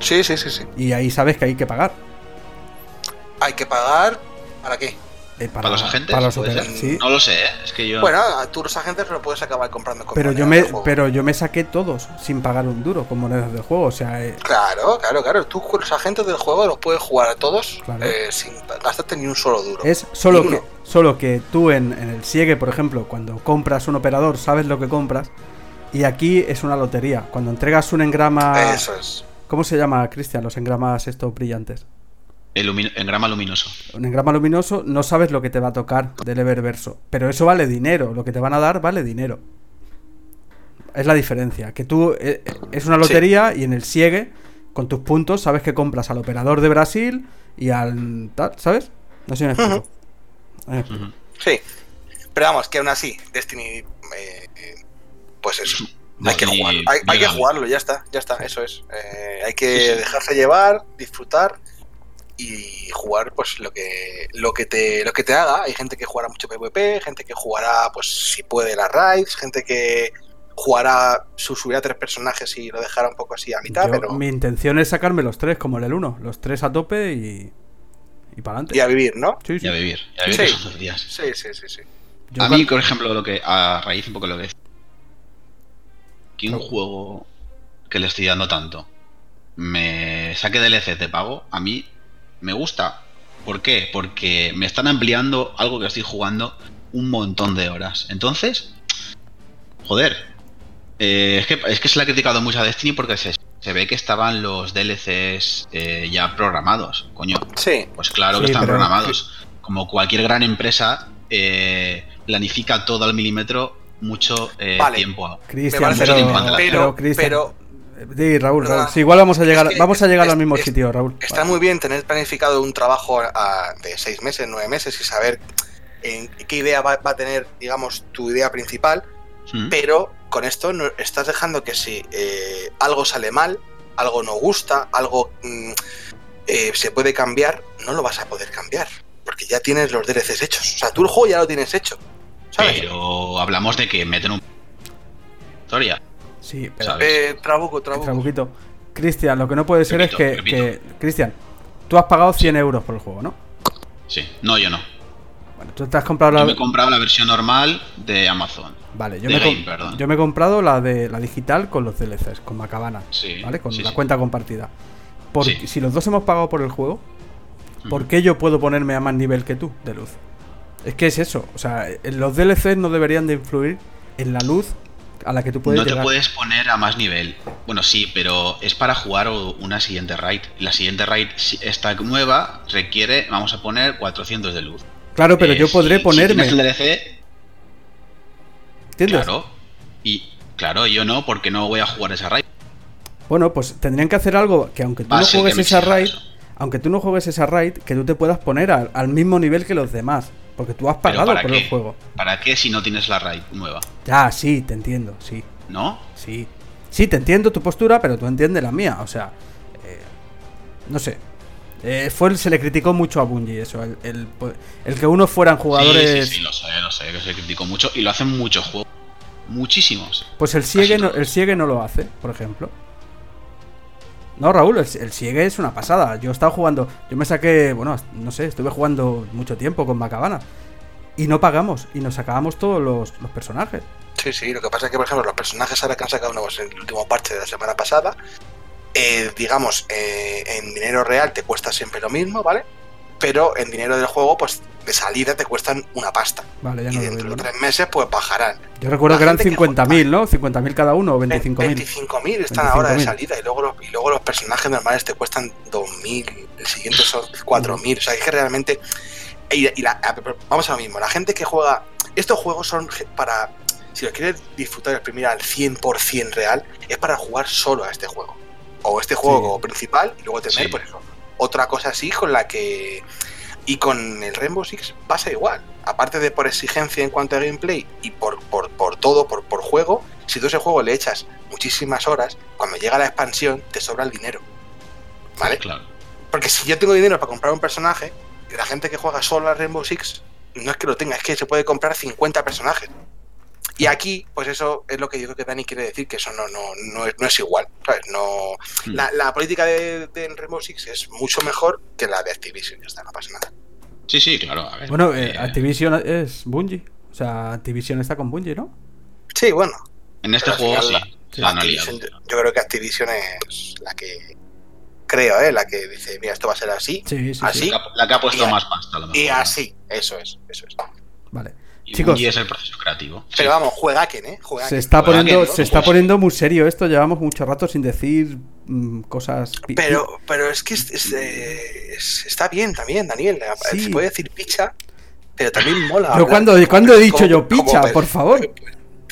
Sí, sí, sí, sí. Y ahí sabes que hay que pagar. Hay que pagar. ¿Para qué? Eh, ¿Para, los agentes? Para los ¿Puede opera- ser? sí. No lo sé, ¿eh? es que yo... Bueno, a tú los agentes lo puedes acabar comprando con Pero yo monedas me, pero yo me saqué todos sin pagar un duro con monedas del juego. O sea, eh, Claro, claro, claro. Tú con los agentes del juego los puedes jugar a todos Claro. eh, sin gastarte ni un solo duro. es solo que, solo que tú en, en el Siegue, por ejemplo, cuando compras un operador, sabes lo que compras. Y aquí es una lotería. Cuando entregas un engrama. Eso es. ¿Cómo se llama, Cristian? Los engramas estos brillantes. El engrama luminoso. Un engrama luminoso, no sabes lo que te va a tocar del Eververso. Pero eso vale dinero. Lo que te van a dar vale dinero. Es la diferencia. Que tú eh, es una lotería y en el Siegue, con tus puntos, sabes que compras al operador de Brasil y al. tal, ¿Sabes? No sé si me explico. Eh, Ujú. Sí. Pero vamos, que aún así, Destiny. eh, pues eso. Hay que jugarlo. Hay, hay que jugarlo, ya está, ya está, eso es. Eh, hay que dejarse llevar, disfrutar y jugar pues lo que lo que te lo que te haga. Hay gente que jugará mucho PvP, gente que jugará pues si puede las raids, gente que jugará su subirá tres personajes y lo dejará un poco así a mitad, yo- pero Mi intención es sacarme los tres, como en el 1. Los tres a tope y. Y para adelante. y a vivir, ¿no? Sí, sí. Y a vivir. y a vivir Sí. esos dos días. Sí, sí, sí, sí. Yo a mí, por ejemplo, lo que a raíz un poco lo que que un juego que le estoy dando tanto me saque DLC de pago, a mí me gusta. ¿Por qué? Porque me están ampliando algo que estoy jugando un montón de horas. Entonces, joder, eh, es, que, es que se le ha criticado mucho a Destiny porque se, se ve que estaban los DLCs eh, ya programados, coño. Sí. Pues claro que están pero- programados. Como cualquier gran empresa, eh, planifica todo al milímetro mucho eh, Vale. tiempo. Cristian, parece pero, tiempo antelación. pero, Pero, Di, Raúl. Sí, igual vamos a llegar, Es que vamos a llegar es- al mismo es- sitio, Raúl. Está Vale. muy bien tener planificado un trabajo a- de seis meses, nueve meses y saber en qué idea va, va a tener, digamos, tu idea principal, pero con esto no, estás dejando que si eh, algo sale mal, algo no gusta, algo mm, eh, se puede cambiar, no lo vas a poder cambiar, porque ya tienes los DLCs hechos. O sea, tú el juego ya lo tienes hecho, ¿sabes? Pero hablamos de que meten un historia, Sí, pero. Eh, trabuco, trabuco. Trabuquito. Cristian, lo que no puede ser Repito, es que, Cristian, tú has pagado 100 euros por el juego, ¿no? Sí, no, yo no. Bueno, tú te has comprado la... Yo me he comprado la versión normal de Amazon. Vale, yo me, Game, com- perdón. yo me he comprado la de la digital con los DLCs, con Macabana, Sí, ¿vale? Con sí, la cuenta compartida. Porque si los dos hemos pagado por el juego, ¿por qué yo puedo ponerme a más nivel que tú de luz? Es que es eso, o sea, eh, los DLCs no deberían de influir en la luz a la que tú puedes no te llegar. puedes poner a más nivel. Bueno, sí, pero es para jugar una siguiente raid. La siguiente raid, si- esta nueva, requiere, vamos a poner 400 de luz. Claro, pero Eh, yo podré si- si ponerme. tienes el DLC, ¿Entiendes? claro. Y claro, yo no, porque no voy a jugar esa raid. Bueno, pues tendrían que hacer algo que aunque tú Va no juegues esa raid, eso. aunque tú no juegues esa raid, que tú te puedas poner al, al mismo nivel que los demás. Porque tú has pagado ¿para por qué? el juego. ¿Para qué si no tienes la raid nueva? Ya, sí, te entiendo, sí. ¿No? Sí. Sí, te entiendo tu postura, pero tú entiendes la mía. O sea, eh, no sé. Eh, fue, se le criticó mucho a Bungie eso. El, el- el que unos fueran jugadores. Sí, sí, sí, lo sé, lo sé, que se criticó mucho. Y lo hacen muchos juegos. Muchísimos. Pues el Siege, no, el Siege no lo hace, por ejemplo. No, Raúl, el, el es una pasada. Yo he estado jugando. Yo me saqué. Bueno, no sé, estuve jugando mucho tiempo con Macabana. Y no pagamos. Y nos sacábamos todos los, los personajes. Sí, sí, lo que pasa es que, por ejemplo, los personajes ahora que han sacado nuevos en el último parche de la semana pasada, eh, digamos, eh, en dinero real te cuesta siempre lo mismo, ¿vale? Pero en dinero del juego, pues de salida te cuestan una pasta. Vale, ya Y no lo dentro digo. de ¿no? tres meses, pues bajarán. Yo recuerdo La que eran gente que 50.000, ¿no? 50.000 cada uno o 25.000. 25.000 están ahora de 25.000. salida y luego, los, y luego los personajes normales te cuestan 2.000, el siguiente son 4.000. O sea, es que realmente... y- y la- vamos a lo mismo, la gente que juega... Estos juegos son para... Si lo quieres disfrutar y exprimir al 100% real, es para jugar solo a este juego. O este juego Sí. principal y luego tener, Sí. pues eso, otra cosa así con la que... Y con el Rainbow Six pasa igual. Aparte de por exigencia en cuanto a gameplay y por, por, por todo, por, por juego, si tú a ese juego le echas muchísimas horas, cuando llega la expansión te sobra el dinero. ¿Vale? Claro. Porque si yo tengo dinero para comprar un personaje, la gente que juega solo a Rainbow Six no es que lo tenga, es que se puede comprar 50 personajes. Y aquí, pues eso es lo que yo creo que Dani quiere decir, que eso no, no, no, es, no es igual. ¿sabes? No, Hmm. la, la política de, de Rainbow Six es mucho mejor que la de Activision, ya está, no pasa nada. Sí, sí, claro. A ver, Bueno, eh, eh, Activision es Bungie. O sea, Activision está con Bungie, ¿no? Sí, bueno, en este juego sí. la liado. yo creo que Activision es la que creo, ¿eh? La que dice, mira, esto va a ser así, Sí, sí, así sí. La, que ha- la que ha puesto Y más pasta, a lo mejor. y así. Eso es, eso es. Vale. Y Chicos, es el proceso creativo. Sí. Pero vamos, juegaquen, ¿eh? Se Juegaquen. está Juega poniendo, no, se está pues- poniendo muy serio esto. Llevamos mucho rato sin decir mm, cosas. Pero, pero es que es- es, eh, es- está bien también, Daniel. Sí. Se puede decir picha, pero también mola. Hablar cuando, cuando he dicho como- yo picha, por favor.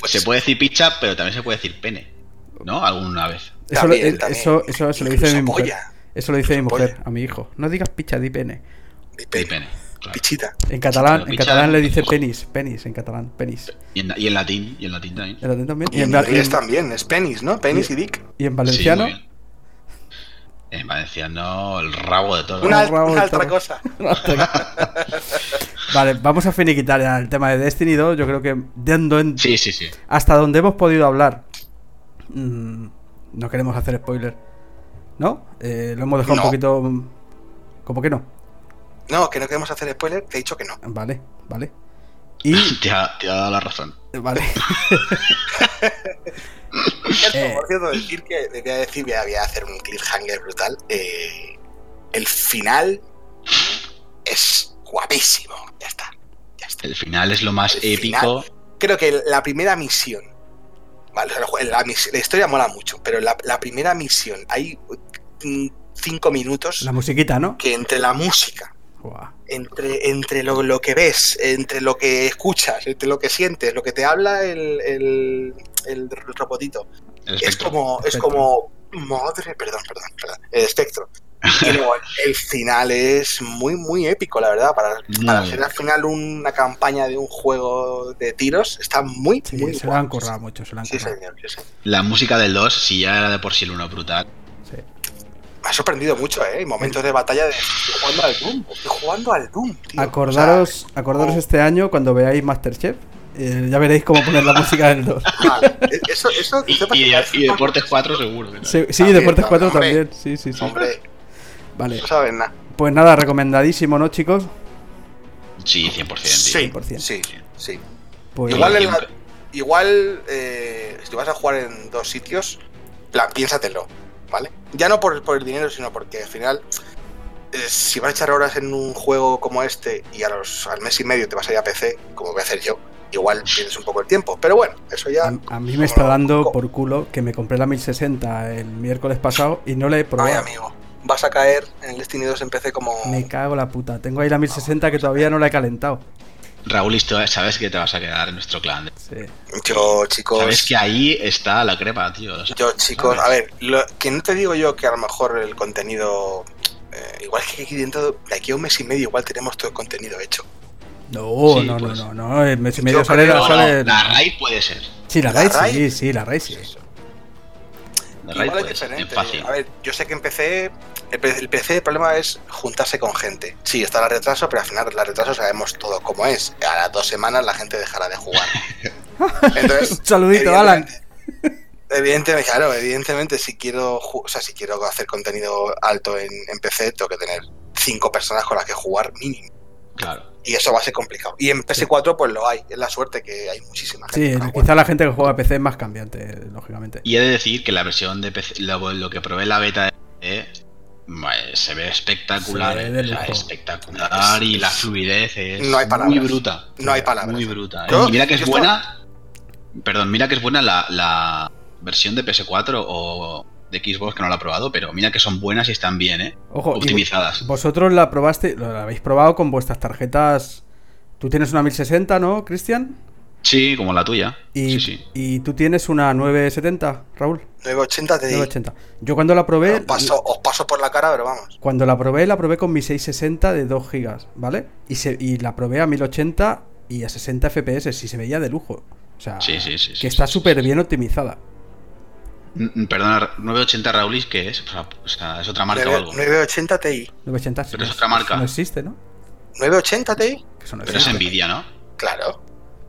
Pues, Se puede decir pizza, pero también se puede decir pene. ¿No? Alguna vez. Eso, También, eh, también. eso, eso se lo dice mi mujer. polla. Eso lo dice mi mujer polla. a mi hijo. No digas picha, di pene. y Y pe- pene. Claro. Pichita. En catalán, en picha- catalán le dice penis, penis en catalán, penis. Y en, y en latín, y en latín también. ¿En latín también? Y en inglés también, es penis, ¿no? Penis y dick. y en valenciano. En valenciano, el rabo de todo. Una, Un rabo *laughs* una de otra cosa. vale, vamos a finiquitar ya el tema de Destiny 2. Yo creo que dando en- Sí, sí, sí. hasta donde hemos podido hablar. mm, no queremos hacer spoiler. ¿No? Eh, lo hemos dejado No. un poquito. ¿Cómo que no? No, que no queremos hacer spoiler, te he dicho que no. Vale, vale. *laughs* Y. Te ha, te ha dado la razón. Vale. *laughs* Eh. Por cierto, decir que voy a decir, voy a, hacer un cliffhanger brutal. Eh, el final es guapísimo. Ya está. Ya está. El final es lo más El épico. final- creo que la primera misión. Vale, la, mis- la historia mola mucho, pero la, la primera misión, hay cinco minutos La musiquita, ¿no? que entre la música. Entre, entre lo, lo que ves, entre lo que escuchas, entre lo que sientes, lo que te habla el, el, el robotito, El es como, es como, madre, perdón, perdón, perdón, el espectro. Y luego el final es muy, muy épico, la verdad. Para, para hacer al final una campaña de un juego de tiros, está muy, Sí, muy se lo han guapo. currado mucho, se lo han Sí, currado. señor, sí, señor. La música del 2, si ya era de por sí el 1 brutal. Me ha sorprendido mucho, ¿eh? En momentos de batalla de estoy jugando al Doom, estoy jugando al Doom, tío. Acordaros, O acordaros oh. este año cuando veáis Masterchef. eh, ya veréis cómo poner la *laughs* música del 2. sea, vale, *laughs* eso, eso, Y, Deportes 4 seguro. Sí, sí, También, Deportes 4 hombre. también. Sí, sí, sí. Hombre, Vale. no saben nada. Pues nada, recomendadísimo, ¿no, chicos? Sí, 100%. tío. Sí, 100%. sí, sí. Pues Igual, Igual eh, si vas a jugar en dos sitios, plan, piénsatelo, ¿vale? Ya no por, por el dinero, sino porque al final, eh, si vas a echar horas en un juego como este y a los, al mes y medio te vas a ir a PC, como voy a hacer yo, igual pierdes un poco el tiempo. Pero bueno, eso ya. A mí me está dando por culo que me compré la 1060 el miércoles pasado y no la he Ay, probado. amigo, vas a caer en el Destiny 2 en PC como. Me cago en la puta. Tengo ahí la 1060 que todavía no la he calentado. Raúl, sabes que te vas a quedar en nuestro clan. Sí. Yo, chicos. Sabes que ahí está la crepa, tío. o sea, Yo, chicos, ¿sabes? a ver, lo- que no te digo yo que a lo mejor el contenido. eh, igual que aquí dentro, de aquí a un mes y medio, igual tenemos todo el contenido hecho. No, Sí, no, pues. no, no, no. El mes y medio sale, creo- No, sale- no, la raid puede ser. Sí, la ¿La raid sí, sí, la raid sí. La es puede ser, fácil. A ver, yo sé que en PC. El, PC, el problema es juntarse con gente. Sí, está el retraso, pero al final el retraso sabemos todo cómo es. A las dos semanas la gente dejará de jugar. *laughs* Entonces, Un saludito, Alan. evidentemente- claro, evidentemente, si quiero, o sea, si quiero hacer contenido alto en, en PC, tengo que tener cinco personas con las que jugar mínimo. Claro. Y eso va a ser complicado. Y en PS4, pues lo hay. Es la suerte que hay muchísima gente. Sí, quizá la gente que juega PC es más cambiante, lógicamente. Y he de decir que la versión de PC, lo, lo que probé en la beta de PC, se ve espectacular. Se ve o sea, espectacular y la fluidez es No hay palabras. muy bruta. No hay palabras. Muy bruta. Y mira que es buena. Perdón, mira que es buena la, la versión de PS4 o de Xbox que no la he probado, pero mira que son buenas y están bien, ¿eh? Ojo, Optimizadas. Vosotros la probaste, lo habéis probado con vuestras tarjetas. Tú tienes una 1060, ¿no, Cristian? Sí, como la tuya. Y, Sí, sí. y tú tienes una 970, Raúl. 980 Ti. 980. Yo cuando la probé, Os paso, os paso por la cara, pero vamos. cuando la probé, la probé con mi 660 de 2 gigas, ¿vale? Y, se, y la probé a 1080 y a 60 FPS, y se veía de lujo. O sea, Sí, sí, sí, sí, que está sí, súper bien optimizada. Mm, Perdona, 980 Raulis, ¿qué es? O sea, o ¿es otra marca o 9- algo? 980 Ti. 980 Pero es no- otra marca. No existe, ¿no? 980 Ti. Que eso no Pero es existe. Nvidia, ¿no? Claro.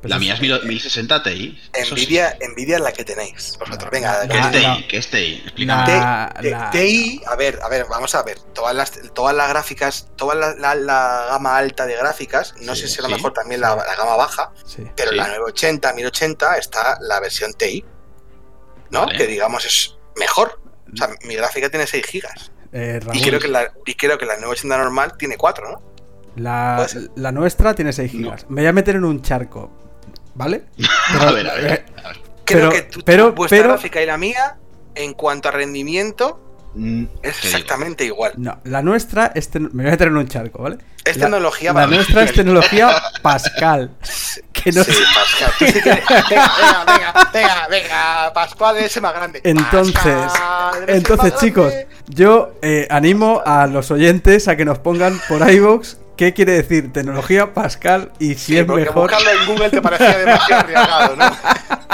Pues la es- mía es 1000 1060 Ti. Eso sí. Nvidia, Nvidia es la que tenéis. Vosotros, venga. ¿Qué es TI? ¿Qué es TI? Explícame. la- T- la- TI, a ver, a ver, vamos a ver. Todas las, todas las gráficas, toda la, la- la gama alta de gráficas, no Sí, sé si a lo sí, mejor también la, la gama baja, Sí. pero en la 980, 1080 está la versión TI, ¿no? Vale. Que digamos es mejor. O sea, mi gráfica tiene 6 gigas. Eh, Y creo, que la, y creo que la 980 normal tiene 4, ¿no? la, la nuestra tiene 6 gigas. Me voy a meter en un charco, ¿vale? *laughs* A ver, a ver. a ver. Creo Pero- que tu- pero- vuestra pero- gráfica y la mía, en cuanto a rendimiento, Mm, es digo. exactamente igual. No, la nuestra es me voy a meter en un charco, ¿vale? Es La- tecnología La nuestra es tecnología Pascal. *laughs* Que no Sí, Pascal, tú sí que- Venga, *laughs* venga, venga, venga, venga, Pascual es más grande. Entonces, entonces chicos, yo eh, animo a los oyentes a que nos pongan por iVoox qué quiere decir tecnología Pascal y si Sí, es porque mejor. buscarlo en Google te parecía *laughs* demasiado arriesgado, ¿no?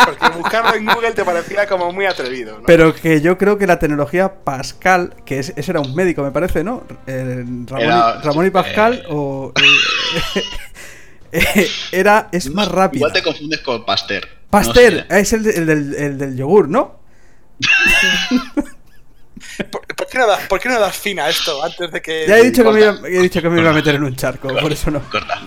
Porque buscarlo en Google te parecía como muy atrevido, ¿no? Pero que yo creo que la tecnología Pascal, que es, ese era un médico, me parece, ¿no? Eh, Ramón, y- Era- Ramón y Pascal, eh. o. eh, *laughs* eh, era, es más rápida. Igual te confundes con Pasteur. Pasteur, No sé. es el, el del yogur, ¿no? *laughs* ¿Por, por qué no das, ¿Por qué no das fin a esto antes de que.? Ya he dicho que, me iba, he dicho que me iba a meter en un charco, por eso no. Corta.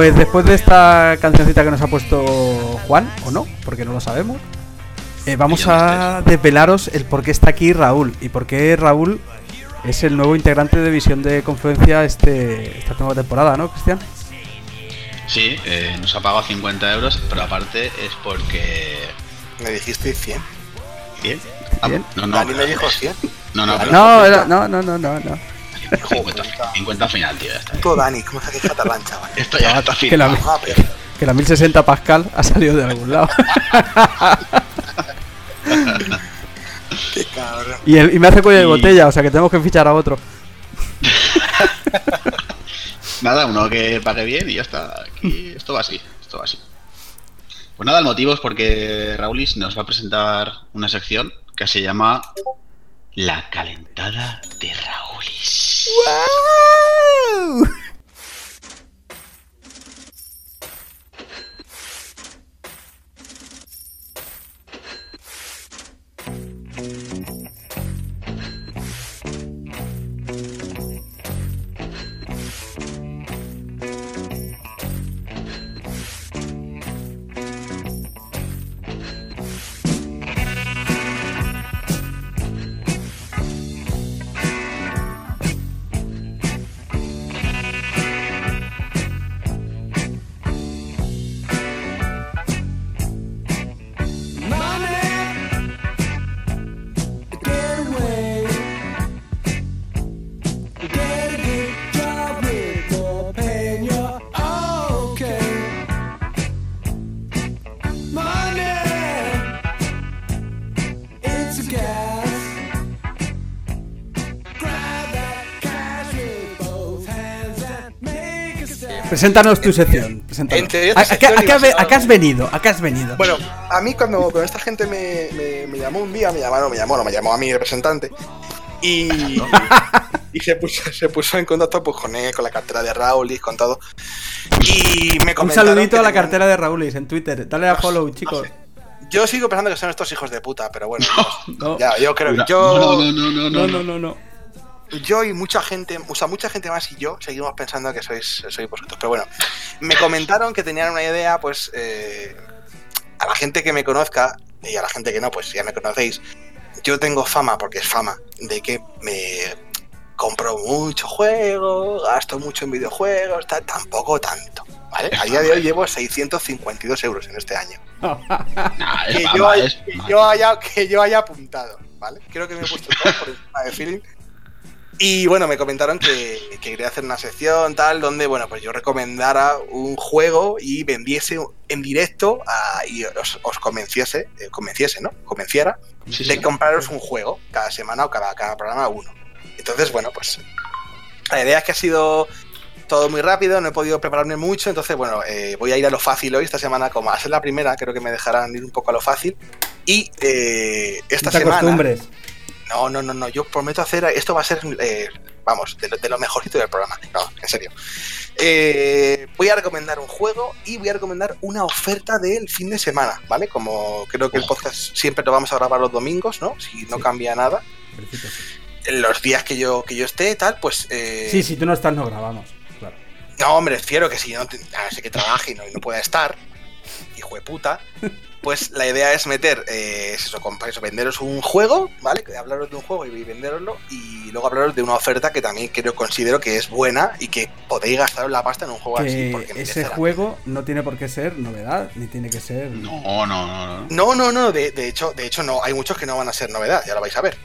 Pues después de esta cancioncita que nos ha puesto Juan, o no, porque no lo sabemos, eh, vamos a desvelaros el por qué está aquí Raúl y por qué Raúl es el nuevo integrante de Visión de Confluencia este, esta nueva temporada, ¿no, Cristian? Sí, eh, nos ha pagado 50 euros, pero aparte es porque. Me dijiste 100. ¿100? Ah, ¿Cien? no, no. Dani me dijo 100. No, no, pero- No, era- no, no, no, no, no. 50, 50 final, tío. Ya está. Puto Dani, ¿cómo se queja talán, chaval? Esto ya está Que la, firmado. Ah, pero- que la 1060 Pascal ha salido de algún lado. *laughs* Qué cabrón. y, el- y me hace cuello de Y- botella, o sea que tenemos que fichar a otro. *laughs* Nada, uno que pague bien y ya está. Aquí, esto va así, esto va así. Pues nada, el motivo es porque Raulis nos va a presentar una sección que se llama La calentada de Raulis. Whoa! *laughs* Preséntanos tu sección. preséntanos. Entre ¿A, a qué- a sección qué has ve- iba a a qué has venido? ¿A qué has venido? Bueno, a mí cuando, cuando esta gente me, me- me llamó un día, me llamaron, me llamó, no, me llamó a mi representante y, *laughs* y se, puso, se puso en contacto pues, con él, con la cartera de Raulis, con todo. Y me Un saludito a la cartera de Raulis en Twitter. Dale a follow, chicos. Yo sigo pensando que son estos hijos de puta, pero bueno. No. Ya, yo creo que No, yo. no, no, no, no, No, no, no, no. Yo y mucha gente, o sea, mucha gente más y yo seguimos pensando que sois, sois vosotros. Pero bueno, me comentaron que tenían una idea, pues, eh, a la gente que me conozca y a la gente que no, pues ya me conocéis. Yo tengo fama, porque es fama, de que me compro mucho juego, gasto mucho en videojuegos, tal, tampoco tanto. ¿Vale? A día de hoy llevo 652 euros en este año. *laughs* Nah, es que, es yo haya, que yo haya apuntado, ¿vale? Creo que me he puesto todo por encima de feeling. Y bueno, me comentaron que, que quería hacer una sección tal donde, bueno, pues yo recomendara un juego y vendiese en directo a- y os, os convenciese, eh, convenciese, ¿no? Convenciera Sí, de sí. compraros un juego cada semana o cada, cada programa uno. Entonces, bueno, pues la idea es que ha sido todo muy rápido, no he podido prepararme mucho, entonces, bueno, eh, voy a ir a lo fácil hoy esta semana, como a ser la primera, creo que me dejarán ir un poco a lo fácil. Y eh, esta No te semana... acostumbres. No, no, no, no. Yo prometo hacer. Esto va a ser, eh, vamos, de lo, de lo mejorcito del programa. No, en serio. Eh, voy a recomendar un juego y voy a recomendar una oferta del fin de semana, ¿vale? Como creo que el podcast siempre lo vamos a grabar los domingos, ¿no? Si no cambia nada. en los días que yo, que yo esté, tal, pues. eh, Sí, si tú no estás, no grabamos. Claro. No, hombre, fiero que si no, ser que trabaje y no, y no pueda estar, hijo de puta, *laughs* pues la idea es meter, eh, es eso, eso, venderos un juego, ¿vale? Hablaros de un juego y venderoslo, y luego hablaros de una oferta que también creo, considero que es buena y que podéis gastaros la pasta en un juego así. Que Porque ese juego no tiene por qué ser novedad, ni tiene que ser. No, no, no, no. No, no, no, de, de hecho, de hecho no, hay muchos que no van a ser novedad, ya lo vais a ver.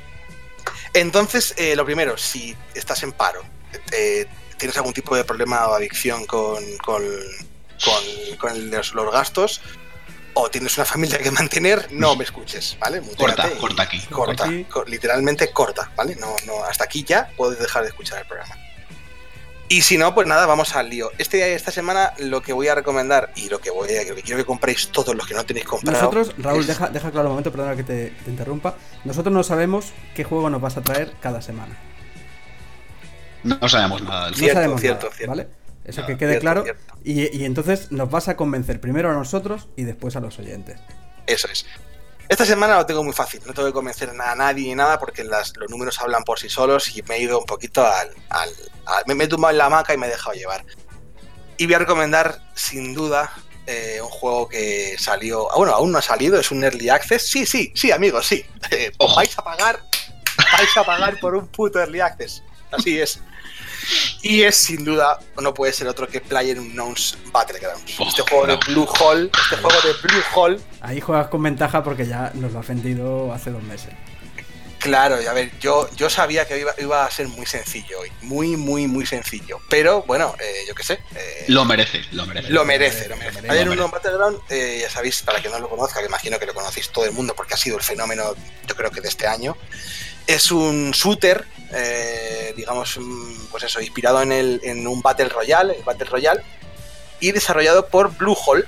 Entonces, eh, lo primero, si estás en paro, eh, tienes algún tipo de problema o adicción con, con, con- con los, los gastos, o tienes una familia que mantener, no me escuches, ¿vale? Corta, corta aquí. Corta, Aquí. co- literalmente corta, ¿vale? No, no, hasta aquí ya puedes dejar de escuchar el programa. Y si no, pues nada, vamos al lío. Este, esta semana lo que voy a recomendar y lo que voy a, lo que quiero que compréis todos los que no tenéis comprado. Nosotros, Raúl, es- deja, deja claro un momento, perdona que te, te interrumpa. Nosotros no sabemos qué juego nos vas a traer cada semana. No sabemos nada del No Cierto, sabemos cierto, nada, cierto. ¿vale? Eso que quede cierto, claro. cierto. Y, y entonces nos vas a convencer primero a nosotros y después a los oyentes. Eso es. Esta semana lo tengo muy fácil, no tengo que convencer a nadie ni nada porque las- los números hablan por sí solos y me he ido un poquito al... al- al- me, me he tumbado en la hamaca y me he dejado llevar. Y voy a recomendar, sin duda, eh, un juego que salió... ah, Bueno, aún no ha salido, es un Early Access. Sí, sí, sí, amigos, sí. *laughs* Eh, Ojo. vais a pagar, vais a pagar por un puto Early Access. Así es. Y es sin duda, no puede ser otro que PlayerUnknown's Battlegrounds. Oh, Este juego de. Blue Hole, este juego de Blue Hole Ahí juegas con ventaja porque ya nos lo has vendido hace dos meses. Claro, y a ver, yo, yo sabía que iba, iba a ser muy sencillo hoy, muy, muy, muy sencillo. Pero bueno, eh, yo qué sé, eh, Lo merece, lo merece. lo merece, lo merece. Ayer Lo un Battleground, eh, ya sabéis, para que no lo conozca, que imagino que lo conocéis todo el mundo porque ha sido el fenómeno, yo creo que de este año. Es un shooter, eh, digamos, mm, pues eso, inspirado en, el, en un Battle Royale, Battle Royale, y desarrollado por Bluehole.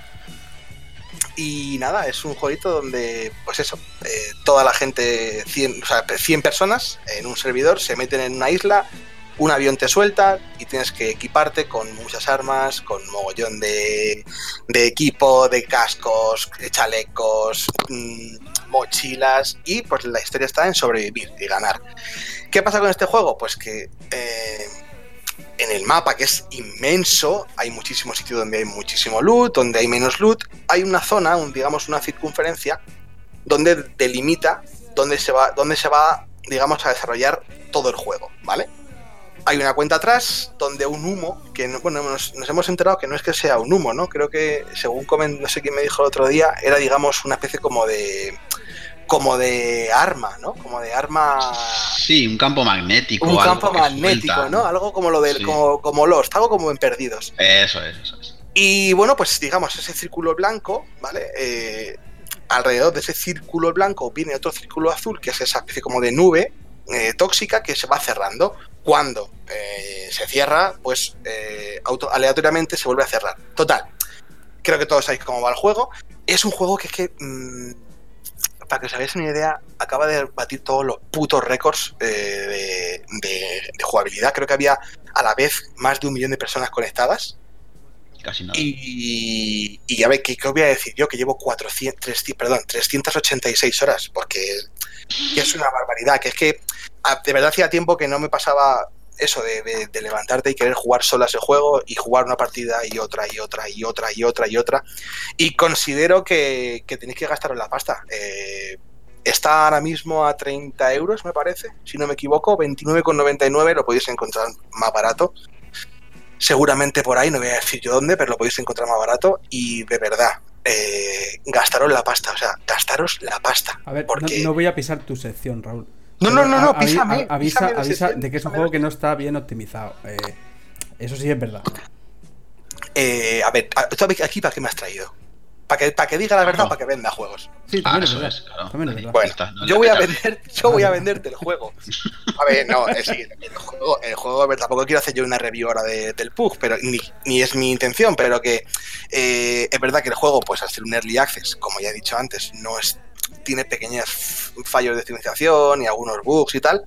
Y nada, es un jueguito donde, pues eso, eh, toda la gente, 100, o sea, 100 personas en un servidor se meten en una isla, un avión te suelta y tienes que equiparte con muchas armas, con mogollón de, de equipo, de cascos, de chalecos, mm, mochilas y pues la historia está en sobrevivir y ganar. ¿Qué pasa con este juego? Pues que eh, en el mapa, que es inmenso, hay muchísimos sitios donde hay muchísimo loot, donde hay menos loot, hay una zona, un, digamos una circunferencia, donde delimita dónde se va, dónde se va, digamos, a desarrollar todo el juego, ¿vale? Hay una cuenta atrás donde un humo, que no- bueno, nos, nos hemos enterado que no es que sea un humo, ¿no? Creo que, según comen, no sé quién me dijo el otro día, era, digamos, una especie como de como de arma, ¿no? Como de arma Sí, un campo magnético. un campo magnético, suelta. ¿no? Algo como lo del Sí. como, como Lost, algo como en Perdidos. Eso es, eso es. Y bueno, pues digamos, ese círculo blanco, ¿vale? Eh, alrededor de ese círculo blanco viene otro círculo azul, que es esa especie como de nube eh, tóxica que se va cerrando. Cuando eh, se cierra, pues auto- aleatoriamente se vuelve a cerrar. Total, creo que todos sabéis cómo va el juego. Es un juego que es que, mm, para que os hagáis una idea, acaba de batir todos los putos récords eh, de, de- de jugabilidad. Creo que había a la vez más de un millón de personas conectadas. Casi nada. Y, y a ver, ¿qué, qué os voy a decir yo? Que llevo 400, 300, perdón, 386 horas, porque que es una barbaridad. Que es que de verdad hacía tiempo que no me pasaba eso de, de- de levantarte y querer jugar solo a ese juego y jugar una partida y otra y otra y otra y otra y otra. Y considero que, que tenéis que gastaros la pasta. Eh, está ahora mismo a 30 euros, me parece, si no me equivoco, 29,99 lo podéis encontrar más barato seguramente por ahí, no voy a decir yo dónde, pero lo podéis encontrar más barato y de verdad, eh, gastaros la pasta, o sea, gastaros la pasta. A ver, no, voy a pisar tu sección, Raúl. No, no, no, no, písame, a- avisa písame avisa de que es un juego que no está bien optimizado. Eh, eso sí es verdad. Eh, a ver, a- ¿tú aquí para qué me has traído? ¿Para que, para que diga la verdad o para que venda juegos? Sí, Ah, eso es, claro. Bueno, está, no yo voy a vender, yo voy a venderte el juego. A ver, no, es el juego, el juego, a ver, tampoco quiero hacer yo una review ahora de- del PUG, pero ni, ni es mi intención, pero que eh, es verdad que el juego, pues al ser un early access, como ya he dicho antes, no es, tiene pequeños fallos de optimización y algunos bugs y tal.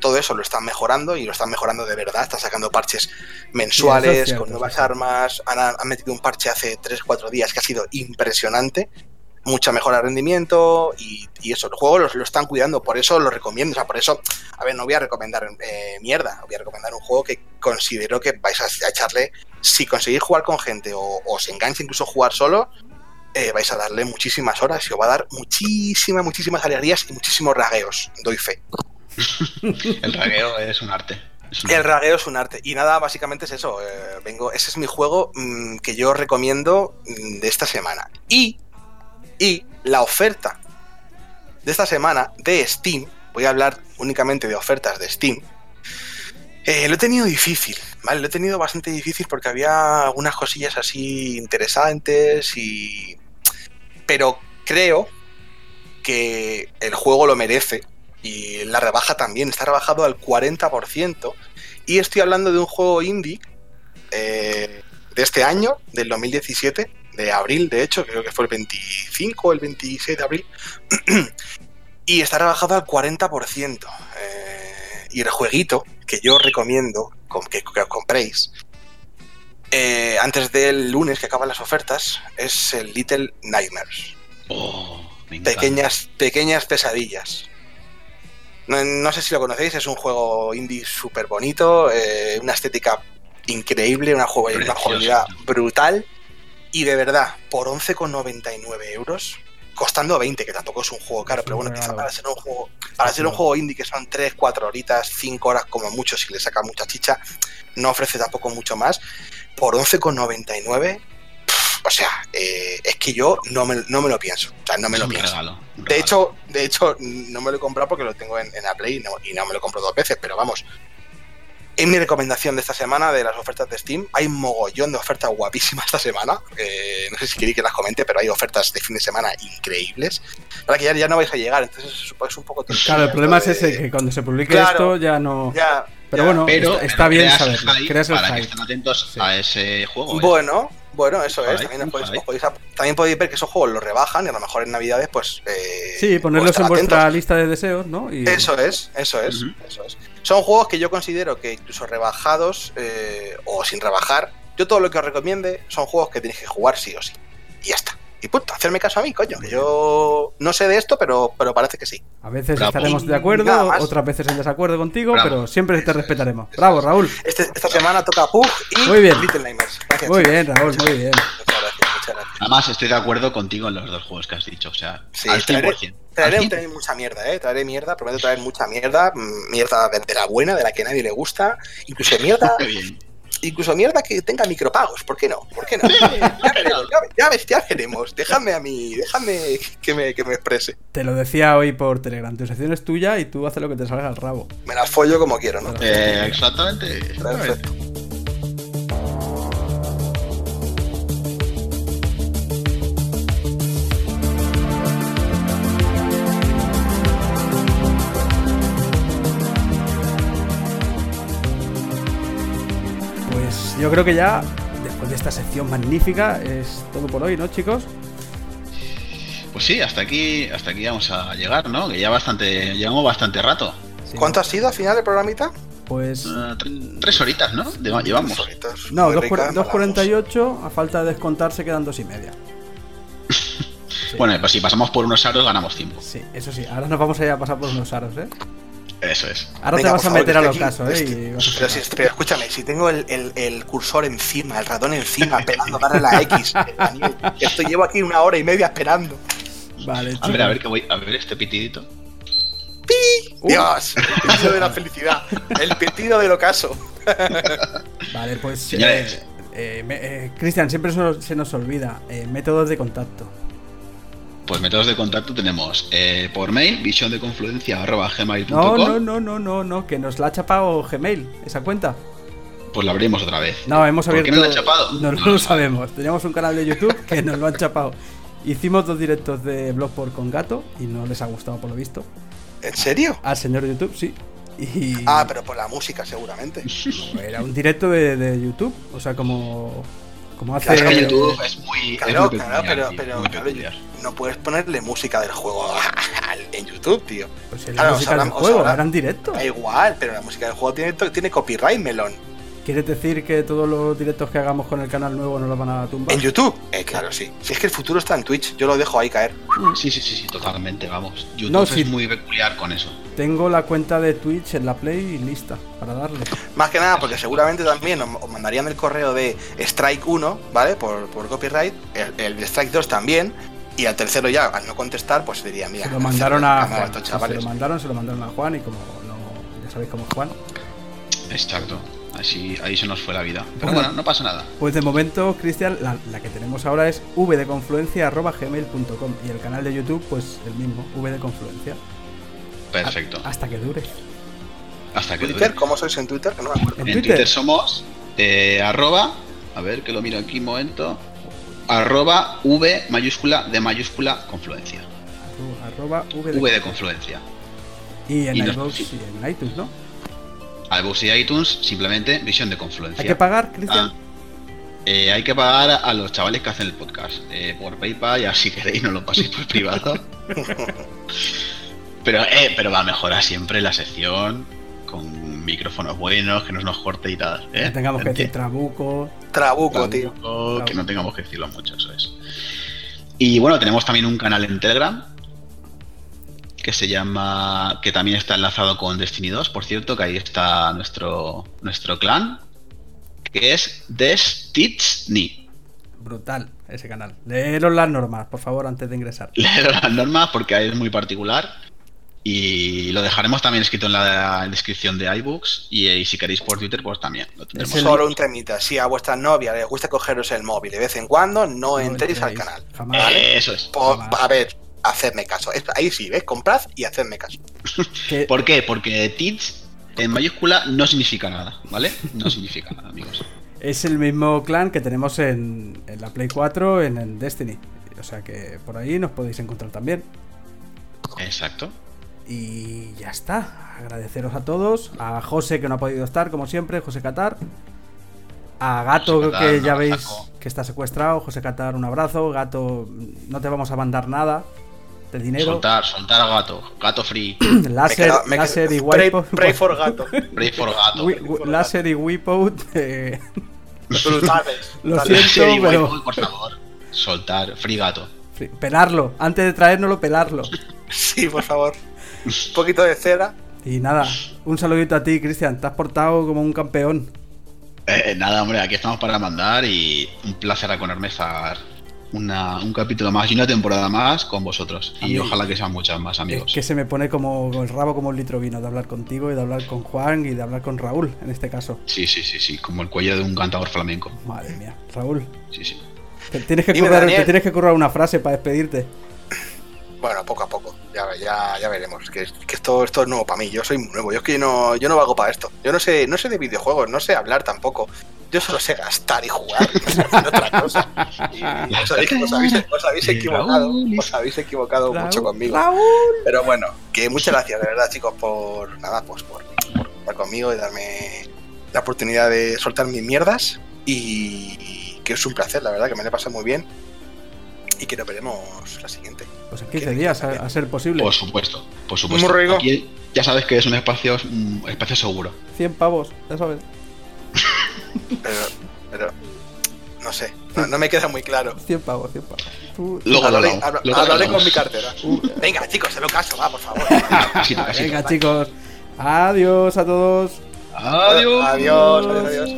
Todo eso lo están mejorando y lo están mejorando de verdad. Están sacando parches mensuales cierto, con nuevas armas. Han, han metido un parche hace 3-4 días que ha sido impresionante mucha mejora de rendimiento y, y eso, el juego lo, lo están cuidando, por eso lo recomiendo, o sea, por eso, a ver, no voy a recomendar eh, mierda, voy a recomendar un juego que considero que vais a, a echarle, si conseguís jugar con gente o o os engancha incluso jugar solo, eh, vais a darle muchísimas horas y os va a dar muchísimas, muchísimas alegrías y muchísimos ragueos, doy fe. *laughs* El ragueo es un arte. Es un El arte. ragueo es un arte. Y nada, básicamente es eso. eh, vengo, ese es mi juego mm, que yo recomiendo mm, de esta semana. Y, y la oferta de esta semana de Steam, voy a hablar únicamente de ofertas de Steam. eh, lo he tenido difícil, ¿vale? Lo he tenido bastante difícil porque había algunas cosillas así interesantes y... Pero creo que el juego lo merece y la rebaja también, está rebajado al 40%. Y estoy hablando de un juego indie eh, de este año, del 2017, de abril, de hecho, creo que fue el 25 o el 26 de abril. *clears throat* y está rebajado al 40%. Eh, y el jueguito que yo recomiendo que, que os compréis eh, antes del lunes que acaban las ofertas es el Little Nightmares. Oh. Pequeñas, pequeñas pesadillas. No, no sé si lo conocéis, es un juego indie súper bonito, eh, una estética increíble, una, juego- una jugabilidad brutal. Y de verdad, por 11,99 euros, costando 20, que tampoco es un juego caro, pero bueno, quizá para ser un juego, para ser un juego indie que son 3, 4 horitas, 5 horas como mucho, si le saca mucha chicha, no ofrece tampoco mucho más. Por 11,99, pff, o sea, eh, es que yo no me, no me lo pienso. O sea, no me Es lo un pienso. regalo. un De hecho, de hecho, no me lo he comprado porque lo tengo en, en la Play y no, y no me lo compro dos veces, pero vamos. En mi recomendación de esta semana de las ofertas de Steam, hay un mogollón de ofertas guapísimas esta semana. eh, no sé si queréis que las comente, pero hay ofertas de fin de semana increíbles. Para que ya, ya no vais a llegar, entonces es, es un poco Claro, el problema es de- ese, que cuando se publique Claro. esto ya no... Ya, Pero ya. bueno, pero, está, está pero bien saberlo. creas el para que estén atentos a ese juego. ¿eh? Bueno, bueno, eso es. También, podéis, ojalá. os podéis ap- también podéis ver que esos juegos los rebajan y a lo mejor en Navidades, pues. eh, Sí, ponerlos estar en vuestra atentos. lista de deseos, ¿no? Y... Eso es, eso es, eso es. Son juegos que yo considero que incluso rebajados eh, o sin rebajar, yo todo lo que os recomiende son juegos que tenéis que jugar sí o sí. Y ya está. Y punto, hacerme caso a mí, coño. Que yo no sé de esto, pero, pero parece que sí. A veces Bravo. estaremos de acuerdo, otras veces en desacuerdo contigo, Bravo. pero siempre te respetaremos. eso Bravo. Raúl. Este- esta semana toca Pug y Muy bien. Little Nightmares. Gracias, Muy chicos. bien, Raúl, muy bien. Muchas gracias, muchas gracias. Además, estoy de acuerdo contigo en los dos juegos que has dicho. O sea, Sí, al traeré- 100%. Traeré, al 100%. traeré mucha mierda, ¿eh? Traeré mierda, prometo traer mucha mierda, mm, mierda de, de la buena, de la que a nadie le gusta, incluso mierda, *laughs* Qué bien. Incluso mierda que tenga micropagos, ¿por qué no? ¿Por qué no? Ya veremos, ya, ya ves, ya veremos, dejadme a mí, dejadme que me, que me exprese. Te lo decía hoy por Telegram. Tu sección es tuya y tú haces lo que te salga al rabo. Me la follo como quiero, ¿no? Eh, exactamente. exactamente. Perfecto. Yo creo que ya, después de esta sección magnífica, es todo por hoy, ¿no, chicos? Pues sí, hasta aquí, hasta aquí vamos a llegar, ¿no? Que ya bastante, llevamos bastante rato. Sí. ¿Cuánto ha sido al final del programita? Pues. Eh, tre- tres horitas, ¿no? De- llevamos. No, muy 2 ricas, 2.48, a falta de descontar se quedan dos y media. *laughs* Bueno, pues si pasamos por unos aros ganamos tiempo. Sí, eso sí, ahora nos vamos a ir a pasar por unos aros, ¿eh? Eso es. Ahora Venga, te vas a favor, meter al estoy aquí. ocaso, ¿eh? A Pero, si, pero escúchame, si tengo el, el- el cursor encima, el ratón encima, esperando a darle la X, *laughs* Daniel, esto llevo aquí una hora y media esperando. Vale, A ver, a ver que voy a ver este pitidito. Uh, Dios, el pitido de la felicidad, *laughs* el pitido del ocaso. Vale, pues. Señores. eh, eh, eh, Cristian, siempre se nos, se nos olvida. eh, métodos de contacto. Pues métodos de contacto tenemos eh, por mail, visiondeconfluencia.gmail.com No, no, no, no, no, no, que nos la ha chapado Gmail, esa cuenta. Pues la abrimos otra vez. No, hemos ¿Por qué abierto. no la ha chapado? No, no lo sabemos. Teníamos un canal de YouTube que nos lo han chapado. Hicimos dos directos de Blogport con gato y no les ha gustado por lo visto. ¿En serio? Al señor YouTube, sí. Y Ah, pero por la música, seguramente. *laughs* era un directo de, de YouTube. O sea, como. Como hace. Claro, es que YouTube es muy, es Claro, muy claro, peculiar, pero, tío, pero muy claro, no puedes ponerle música del juego *laughs* en YouTube, tío. Pues en la Claro, música del juego, habrán- eran directo. Da igual, pero la música del juego tiene, tiene copyright, melón. ¿Quieres decir que todos los directos que hagamos con el canal nuevo nos los van a tumbar? ¿En YouTube? Eh, claro, sí. Si es que el futuro está en Twitch, yo lo dejo ahí caer. Sí, sí, sí, sí, totalmente, vamos. YouTube No, es sí. muy peculiar con eso. Tengo la cuenta de Twitch en la Play lista para darle. Más que nada porque seguramente también os mandarían el correo de Strike 1, ¿vale? Por, por copyright, el, el de Strike 2 también, y al tercero ya, al no contestar, pues diría, mira, Se lo mandaron a Juan. Se lo mandaron, se lo mandaron a Juan y como no, ya sabéis cómo es Juan. Exacto. Así, ahí se nos fue la vida. Pero Bueno. bueno, no pasa nada. Pues de momento, Cristian, la, la que tenemos ahora es vdeconfluencia.gmail.com y el canal de YouTube, pues el mismo, vdeconfluencia. Perfecto. Hasta que dure. Hasta que Twitter, dure. ¿cómo sois en Twitter? Que no me acuerdo. En En Twitter. Twitter somos eh, arroba, a ver que lo miro aquí un momento, arroba V mayúscula de mayúscula confluencia. Arroba vd. V de confluencia. Y en Y nos- iVoox y en iTunes, ¿no? iBooks y iTunes, simplemente visión de confluencia. ¿Hay que pagar, Cristian? Ah, eh, hay que pagar a los chavales que hacen el podcast eh, por PayPal, ya si queréis no lo paséis por privado. *laughs* pero, eh, pero va a mejorar siempre la sección con micrófonos buenos, que no nos corte y tal. ¿eh? No tengamos que decir trabuco. Trabuco, tío. Trabuco, Que no tengamos que decirlo mucho, eso es. Y bueno, tenemos también un canal en Telegram que se llama, que también está enlazado con Destiny 2, por cierto, que ahí está nuestro, nuestro clan, que es Destiny. Brutal ese canal. Leeros las normas, por favor, antes de ingresar. *laughs* Leer las normas porque ahí es muy particular. Y lo dejaremos también escrito en la descripción de iBooks. Y, si queréis por Twitter, pues también lo tendremos. Solo un temita. Si a vuestra novia les gusta cogeros el móvil de vez en cuando, no, entréis al canal. Jamás. ¿vale? Eso es. Por- a ver, hacedme caso. Es- Ahí sí, ¿ves? Comprad y hacedme caso. *laughs* ¿Por qué? Porque Tits en mayúscula no significa nada, ¿vale? No significa nada, amigos. Es el mismo clan que tenemos en, en la Play 4, en el Destiny. O sea que por ahí nos podéis encontrar también. Exacto. Y ya está. Agradeceros a todos. A José que no ha podido estar, como siempre, José Catar. A Gato Catar, que ya veis que está secuestrado. José Catar, un abrazo. Gato, no te vamos a mandar nada de dinero. Soltar, soltar a gato. Gato free. *clears throat* láser, Me queda- me láser queda- y wipeout. pray for gato. *laughs* Pray for gato. Láser y wipeout. eh, Brutales. *laughs* Lo siento, pero- guay, por favor. Soltar, free gato. pelarlo. Antes de traérnoslo, pelarlo. *laughs* Sí, por favor. Un poquito de cera. Y nada, un saludito a ti, Cristian. Te has portado como un campeón. Eh, nada, hombre, aquí estamos para mandar y un placer con estar una, un capítulo más y una temporada más con vosotros. Y Amigo. ojalá que sean muchas más, amigos. Es que se me pone como el rabo como un litro vino de hablar contigo y de hablar con Juan y de hablar con Raúl, en este caso. Sí, sí, sí, sí, como el cuello de un cantador flamenco. Madre mía, Raúl. Sí, sí. Te tienes que, Dime, currar, te tienes que currar una frase para despedirte. Bueno, poco a poco. Ya, ya, ya veremos. Que, que esto, esto es nuevo para mí. Yo soy muy nuevo. Yo es que no, yo no valgo para esto. Yo no sé, no sé de videojuegos, no sé hablar tampoco. Yo solo sé gastar y jugar. No sé hacer otra cosa. Y *laughs* os habéis, os habéis- os habéis equivocado. Os habéis equivocado Raúl, mucho conmigo. Raúl. Pero bueno, que muchas gracias, de verdad, chicos, por nada, pues por, por estar conmigo y darme la oportunidad de soltar mis mierdas. Y que es un placer, la verdad, que me lo he pasado muy bien. Y que nos veremos la siguiente. Pues en 15 días, a, a ser posible. Por supuesto, por supuesto. Muy rico. Aquí ya sabes que es un espacio, un espacio seguro. 100 pavos, ya sabes. Pero, pero no sé, no, no me queda muy claro. 100 pavos, 100 pavos. Tú- Luego hablaré luego con mi cartera. *laughs* Venga, chicos, se lo caso, va, por favor. *laughs* Casito, casito. Venga, chicos. Adiós a todos. Adiós. Adiós, adiós, adiós.